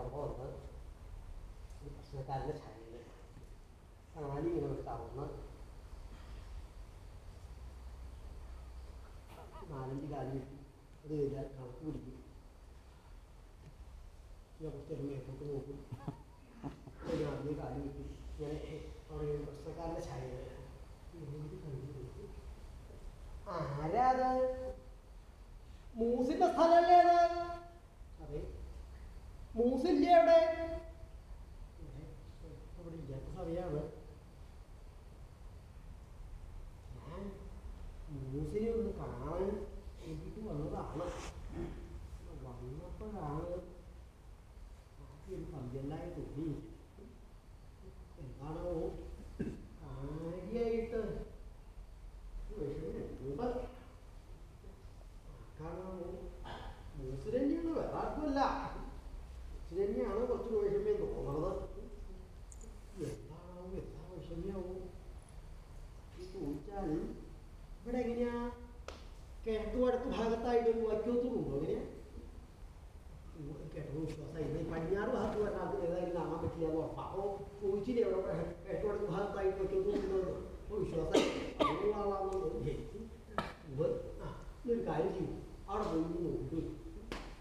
അവിടെ ഉണ്ട് ഈ പ്രശ്നക്കാരന്റെ ചായയിൽ നാല് ഇങ്ങനെ വെക്കാവുന്ന നാലഞ്ച് കാലം കിട്ടി. അത് കഴിഞ്ഞാൽ കണക്ക് പിടിക്കും. ഞാൻ കുറച്ച് മേപ്പോട്ട് നോക്കും. ഒരു ആദ്യം കാലം കിട്ടി. ഇങ്ങനെ അവിടെ ഒരു പ്രശ്നക്കാരന്റെ ചായയിൽ ആരാ അത്? മൂസിന്റെ സ്ഥലമല്ലേ അത്? അതെ. മൂസില്ലേ അവിടെ? ഇവിടെ ഇല്ലാത്ത സമയമാണ് ഞാൻ മൂസിനെ ഒന്ന് കാണാൻ വേണ്ടിയിട്ട് വന്നതാണ്. വന്നപ്പോഴാണ് ആദ്യം ഒരു പന്തിയല്ലായി തോന്നി പണവും ആര്യായിട്ട്? വിഷുവിനുണ്ട് കാണാമോ മുസ്ലിഞ്ഞാണ് വേറെ ആർക്കുമല്ല. മുസ്ലിഞ്ഞാണ് കുറച്ച് വൈഷമ്യം തോന്നുന്നത്. എന്താണോ എന്താ വൈഷമ്യാവും? ചോദിച്ചാൽ ഇവിടെ എങ്ങനെയാ? കിഴക്ക് വടക്ക് ഭാഗത്തായിട്ടൊരു വൈക്കോത്തും ഉണ്ടോ എങ്ങനെയാ? കേട്ടത് വിശ്വാസമായി ഈ പടിഞ്ഞാറ് ഭാഗത്ത് വരുന്ന ആൾക്ക് ഏതായാലും കാണാൻ പറ്റില്ല എന്ന് ഉറപ്പാണ് അപ്പോൾ ചോദിച്ചില്ലേ അവിടെ കിഴക്ക് ഭാഗത്തായിട്ട്. ആ ഇന്നൊരു കാര്യം ചെയ്യും അവിടെ പോയി നോക്കി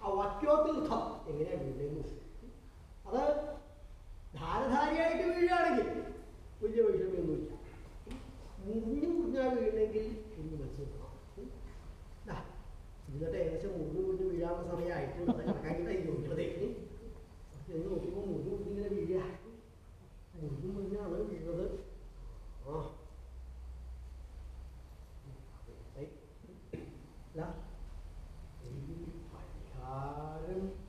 ആ വക്യോതീർത്ഥം എങ്ങനെയാ വീഴുന്നത് അത് ധാരധാരിയായിട്ട് മുറിഞ്ഞു മുറിഞ്ഞാൽ വീണെങ്കിൽ ഒന്ന് മനസ്സിലാക്കണം ദാ, Minatay kasi mundu ni bilang sa mga ay ito na kaya kita yung minatay ni. Yung mundu mo mundu ni na biya. Mundu mo niya lang ni na dot. Oh. Ay. La. Ay, pa. Karam.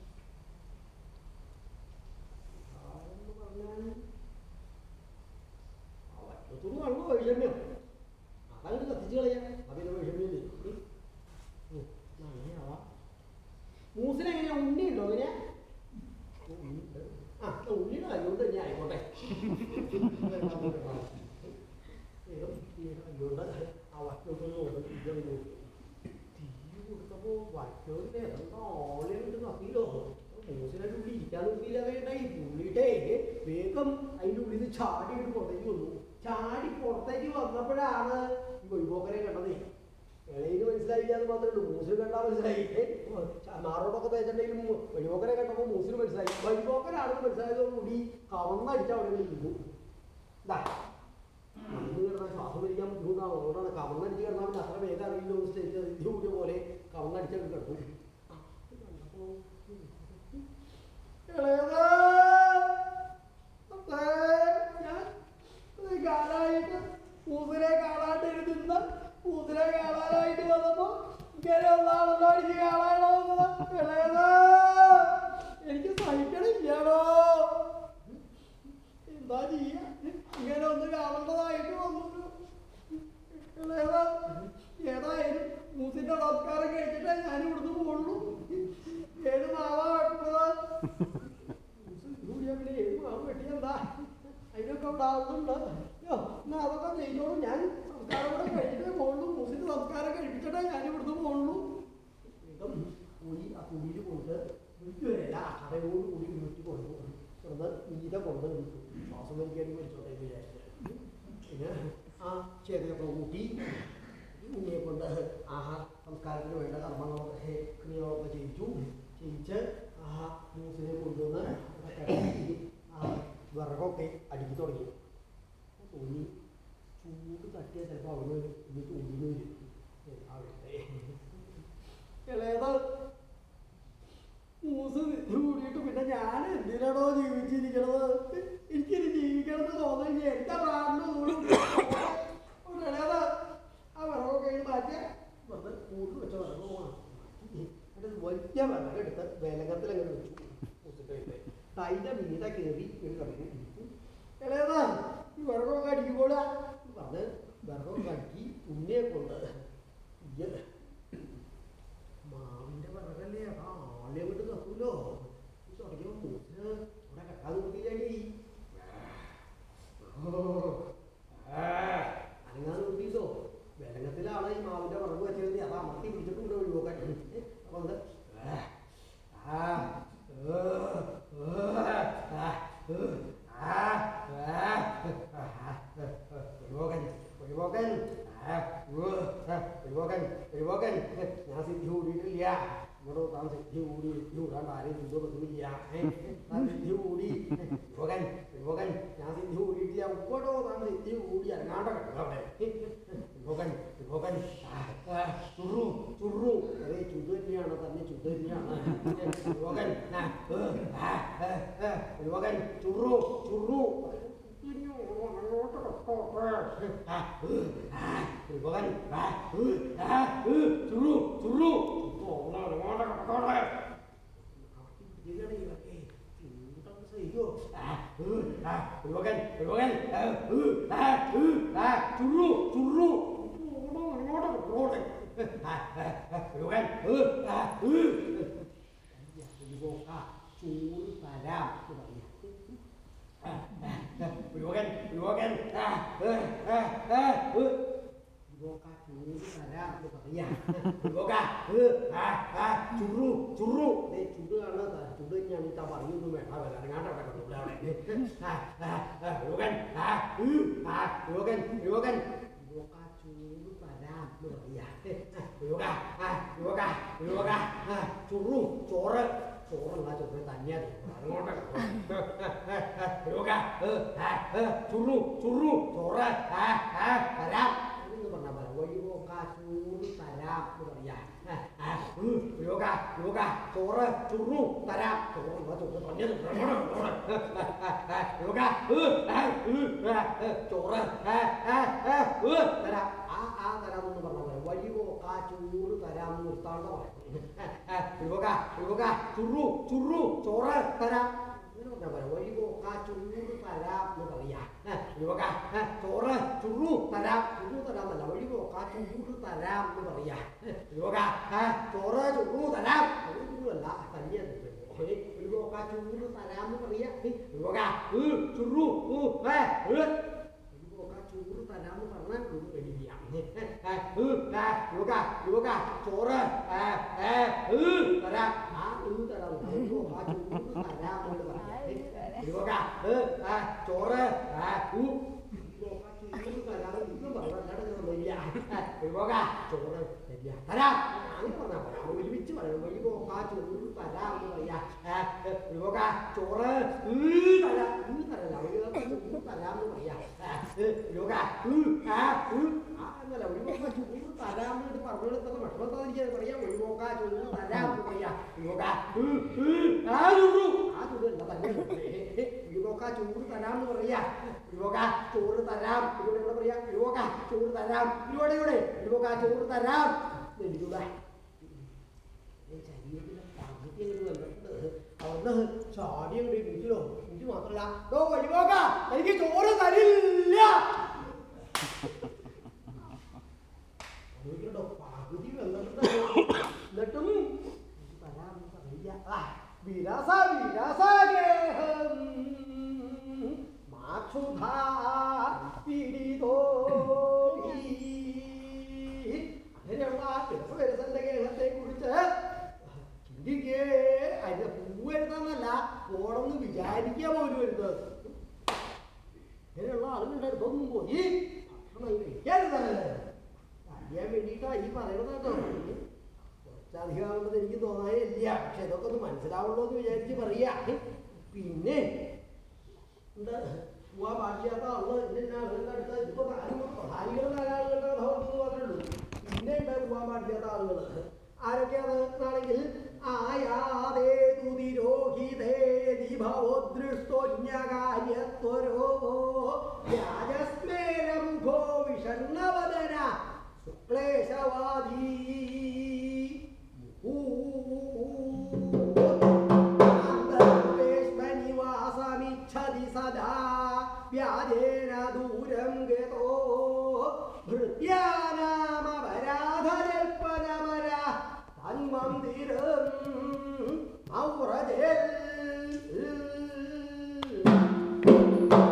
ചാടിയിട്ട് പുറത്തേക്ക് വന്നു. ചാടി പുറത്തേക്ക് വന്നപ്പോഴാണ് ഈ വഴിപോക്കരെ കണ്ടത്. ഇളയിന് മനസ്സിലായില്ല എന്ന് മാത്രമേ ഉള്ളൂ. മൂസിന് കണ്ടാൽ മനസ്സിലായി. നാറോടൊക്കെ തേച്ചിട്ടുണ്ടെങ്കിലും വഴിപോക്കനെ കണ്ടപ്പോൾ മൂസിന് മനസ്സിലായി. വഴിപോക്കനാണെന്ന് മനസ്സിലായതോടുകൂടി കവന്നടിച്ച അവിടെ മണ്ണ് കിടന്നാൽ ശ്വാസം വലിക്കാൻ ബുദ്ധിമുട്ടാണ് അതുകൊണ്ടാണ് കവന്നടിച്ച് കിടന്നാൽ പിന്നെ അത്ര വേഗം അറിയില്ലോ സ്റ്റേറ്റ് ഇത് കൂടിയ പോലെ ഇത് കണ്ടപ്പോ ഇളയതാ കാലായിട്ട് കൂതിരെ കുതിരെ കാണാണ്ടിരുന്ന കൂതിരെ കാണാനായിട്ട് വന്നപ്പോ ഇങ്ങനെ ഒന്നാണെന്നോ എനിക്ക് കാണാനോ ഇളയതാ എനിക്ക് സഹിക്കണില്ലാണോ എന്താ ചെയ്യ? ഇങ്ങനെ ഒന്ന് കാണേണ്ടതായിട്ട് വന്നു ഇളയതാ. ഏതായാലും മൂസിന്റെ നമസ്കാരം കഴിച്ചിട്ടേ ഞാൻ ഇവിടുന്ന് പോകുള്ളൂ ഏത് മാവാ വെക്കുന്നത് [LAUGHS] ഏത് മാവ് വെട്ടിയെന്താ അതിനൊക്കെ ഉണ്ടാവുന്നുണ്ട് എന്നാ അതൊക്കെ ചെയ്തോളൂ. ഞാൻ സംസ്കാരം കൂടെ കഴിഞ്ഞിട്ടേ പോകുള്ളൂ മൂസിന്റെ സംസ്കാരം കഴിപ്പിച്ചിട്ടേ ഞാൻ ഇവിടുന്ന് പോകുള്ളൂ ഇതും കുഴി ആ കുഴിയിൽ കൊണ്ട് വിളിച്ചു വരില്ല അടയോട് കൂടി വിളിച്ചു കൊണ്ടു ഇവിടുന്ന് നീത കൊണ്ട് വിളിച്ചു ശ്വാസം വലിക്കാൻ വിളിച്ചോട്ടെ എന്ന് വിചാരിച്ചു പിന്നെ ആ ചെറിയൊക്കെ കൂട്ടി. ഉണ്ണിയെ കൊണ്ട് ആഹാ സംസ്കാരത്തിന് വേണ്ട കർമ്മങ്ങളൊക്കെ ക്രിയകളൊക്കെ ചെയ്യിച്ചു. ചെയ്യിച്ച് ആ മൂസിനെ കൊണ്ടുവന്ന് വിറകൊക്കെ അടുക്കി തുടങ്ങി. തോന്നി ചൂട് തട്ടിയാൽ ചിലപ്പോൾ അവിടെ? ഇന്ന് തോന്നി കൂടിയിട്ട് പിന്നെ ഞാൻ എന്തിനാണോ ജീവിച്ചിരിക്കണത്? എനിക്കിനി ജീവിക്കണമെന്ന് തോന്നുന്നില്ല. എന്റെ പ്രാണിന് ആ വിറകൊക്കെ മാറ്റിയ വന്ന് കൂട്ടിൽ വെച്ച വിറക് വലിയ വിറകെടുത്ത് വിലകത്തിൽ അങ്ങനെ വെച്ചു. അതിന്റെ മീത കയറി ഒരു കിടക്കും ഇളയതാ ഈ വിറകൊക്കെ അടിക്കുമ്പോൾ പറഞ്ഞ് വിറകൊക്കെ അടുക്കി ഉണ്ണിയെ കൊണ്ട് മാവിന്റെ വിറകല്ലേ ആ ആളെ വിട്ട് കത്തൂലോ ഈ തുടങ്ങിയ മൂസിന് ഇവിടെ കെട്ടാൻ നോക്കിയില്ലേ അനങ്ങാൻ നോക്കിയിട്ടോ വെലങ്ങത്തിലാണ് ഈ മാവിന്റെ വിറക് വെച്ചിരുന്നത് അത് അമർത്തി പിടിച്ചിട്ടുണ്ട് ഒഴിവാക്കാൻ അപ്പൊ അത് ആ, ആ, ആ, ആ, ഒഴിവാക്കാൻ ഒഴിവാക്കാൻ ആ, ഏ, ആ, ഒഴിവാക്കാൻ ഒഴിവാക്കാൻ ഞാൻ സിദ്ധി കൂടിയിട്ടില്ല ഇവിടെ താൻ സിദ്ധി കൂടി സിദ്ധി കൂടാണ്ട് ആരെയും ചിന്ത പറ്റുന്നില്ല താൻ സിദ്ധി കൂടി ഒഴിവാക്കാൻ ഒഴിവാക്കാൻ ഞാൻ സിദ്ധി കൂടിയിട്ടില്ല ഉപ്പടോ താൻ സിദ്ധി കൂടി അനങ്ങാണ്ട കിടക്കുക അവിടെ ഒഴിവാക്കാൻ ഒഴിവാക്കാൻ ചുറു ചുറു അതെ ചുടു തന്നെയാണ് തന്നെ ചുടു തന്നെയാണ് ഒഴിവാക്കാൻ ഒഴിവാക്കാൻ ചുറു ചുറു അങ്ങോട്ട് റോഡ് രോഗൻ ചോറ് തരാം rogan rogan Boca curu sana aku katanya. Boca, eh, ah, ah, curu, curu. Ini curu ana ta, curu nya ni tabar ni tu meh, apa dah ngata kata tu dah. Ah, ah, ah, Yogan, ah, ah, Yogan, Yogan. Boca curu sana suruh, suruh. Allah, Allah, Allah. Ibukan, ibukan, suruh, suruh. Ibukan, ചൂട് തരാം Ibukan, ibukan, Iboka ചൂട് തരാം എന്ന് പറയാ Iboka, ചുറു ചുറു ദേ ചുട് ആണ് ചുട് തന്നെയാണ് ഇതാ പറയുന്നു വേണ്ട വരാങ്ങാണ്ട യോഗൻ യോഗൻ യോഗൻ യോഗ ചൂട് തരാം എന്ന് പറയാ യോഗ യോഗ യോഗ ചുറു ചോറ് ചോറല്ല ചോറ് തന്നെയാ അങ്ങോട്ട് യോഗ ചുറു ചുറു ചോറ് തരാം എന്ന് പറഞ്ഞാൽ പോലെ വഴിപോക്ക ചൂട് തരാം എന്ന് പറയാ യോഗ യോഗ ചോറ് ചുറു തരാം ചോറല്ല ചോറ് തന്നെയാ യോഗ ചോറ് തരാം ആ ആ തരാമെന്ന് പറഞ്ഞ പോലെ വഴിപോക്ക ചൂട് തരാം എന്ന് നിർത്താണ്ട് പറയാം യോഗ യോഗ ചുറു ചുറു ചോറ് തരാം ഇങ്ങനെ പറഞ്ഞാൽ പോലെ വഴിപോക്ക ചൂട് തരാം എന്ന് പറയാ യോഗ ചോറ് ചുറു തരാം ചുറു തരാം എന്നല്ല വഴിപോക്ക ചൂട് തരാം എന്ന് പറയാ യോഗ ചോറ് ചുറു തരാം ചൂടല്ല തന്നെയാണ് ഒരു പോക്കാ ചൂട് തരാമെന്ന് പറയാ ഒരു പോക്കാ ചുറു ഒരു പോക്കാ ചൂട് തരാമെന്ന് പറഞ്ഞാൽ ഒരു വലിയ ചോറ് തരാം ആ ഇത് തരാം തരാമെന്ന് പറയാം ചോറ് ചോറ് തരാം ഇന്നും പറഞ്ഞാൽ ചോറ് തരാം. അങ്ങനെ പറഞ്ഞാൽ പറയാം ഒരുമിച്ച് പറയണം വഴി പോക്കാ ചോറ് തരാം എന്ന് പറയാ. വഴി പോക്കാ ചോറ്? തരാം. ഈ തരല്ല. വഴി ചോറ് തരാം എന്ന് പറയാ. ആ എന്നല്ല വഴി പോക്കാ ചോറ് തരാം എന്ന് പറഞ്ഞെടുത്തത് ഭക്ഷണത്താതിരിക്കാൻ പറയാം. വഴി പോക്കാ ചോറ് തരാം എന്ന് പറയാ. പോക്കാ ആ ചൂടു ആ ചൂട് എന്താ തന്നെ വിവോക ചോറ് തരാം എന്ന് പറയാ. വിവോക ചോറ് തരാം. ഇവിടെ ഇവിടെ പറയാ? ചോറ് തരാം. ഇവിടെ ഇവിടെ ചോറ് തരാം. എനിക്കൂടെ ശരീരത്തിലെ പകുതി അങ്ങോട്ട് വന്നിട്ടുണ്ട് അവിടുന്ന് ചാടി അങ്ങോട്ട് ഇടിക്കലോ ഇത് മാത്രല്ല ഓ വഴിപോക എനിക്ക് ചോറ് തരില്ല ചോദിക്കണ്ടോ പകുതി വന്നിട്ടുണ്ട് എന്നിട്ടും തരാമെന്ന് പറയില്ല വിരസ വിരസഗേഹം മാക്ഷുധാ പീഡിതോ അങ്ങനെയുള്ള ആ വിരസന്റെ ഗേഹത്തെ കുറിച്ച് ചിന്തിക്കേ. അതിന്റെ പൂവരുതെന്നല്ല പോണമെന്ന് വിചാരിക്കുക പോലും വരുന്നത്. ഇങ്ങനെയുള്ള ആളുകളുടെ അടുത്തൊന്നും പോയി. ഭക്ഷണം കഴിക്കരുത്. അറിയാൻ വേണ്ടിയിട്ടാ ഈ പറയുന്നത് കേട്ടോ. കുറച്ചധികമാണെന്ന് എനിക്ക് തോന്നാനില്ല. പക്ഷെ ഇതൊക്കെ ഒന്ന് മനസ്സിലാവുള്ളൂ എന്ന് വിചാരിച്ച് പറയാ. പിന്നെ എന്താ പോവാൻ ബാക്കിയാത്ത ആളുകൾ ഇന്ന ആളുകളുടെ അടുത്ത് ഇപ്പൊ പ്രധാനികൾ നാലാളുകളുടെ കഥ മാത്രമേ ഉള്ളൂ പിന്നെ ഉണ്ട് പോവാൻ പാടില്ലാത്ത ആളുകൾ ആരൊക്കെയാണെന്നാണെങ്കിൽ ആയാതേ തുതിരോഹിതേ ദിഭവോദൃഷ്ടോന്യകാര്യത്വരോ വ്യാജസ്മേരമുഖോ വിഷണ്ണവദന ശുക്ലേശവാദീ സദാ വ്യാജേന ദൂരം ഗതോ ഭൃത്യാനാമപരാധരൽപ്പനമര തന്മന്ദിരം മൗറജൽ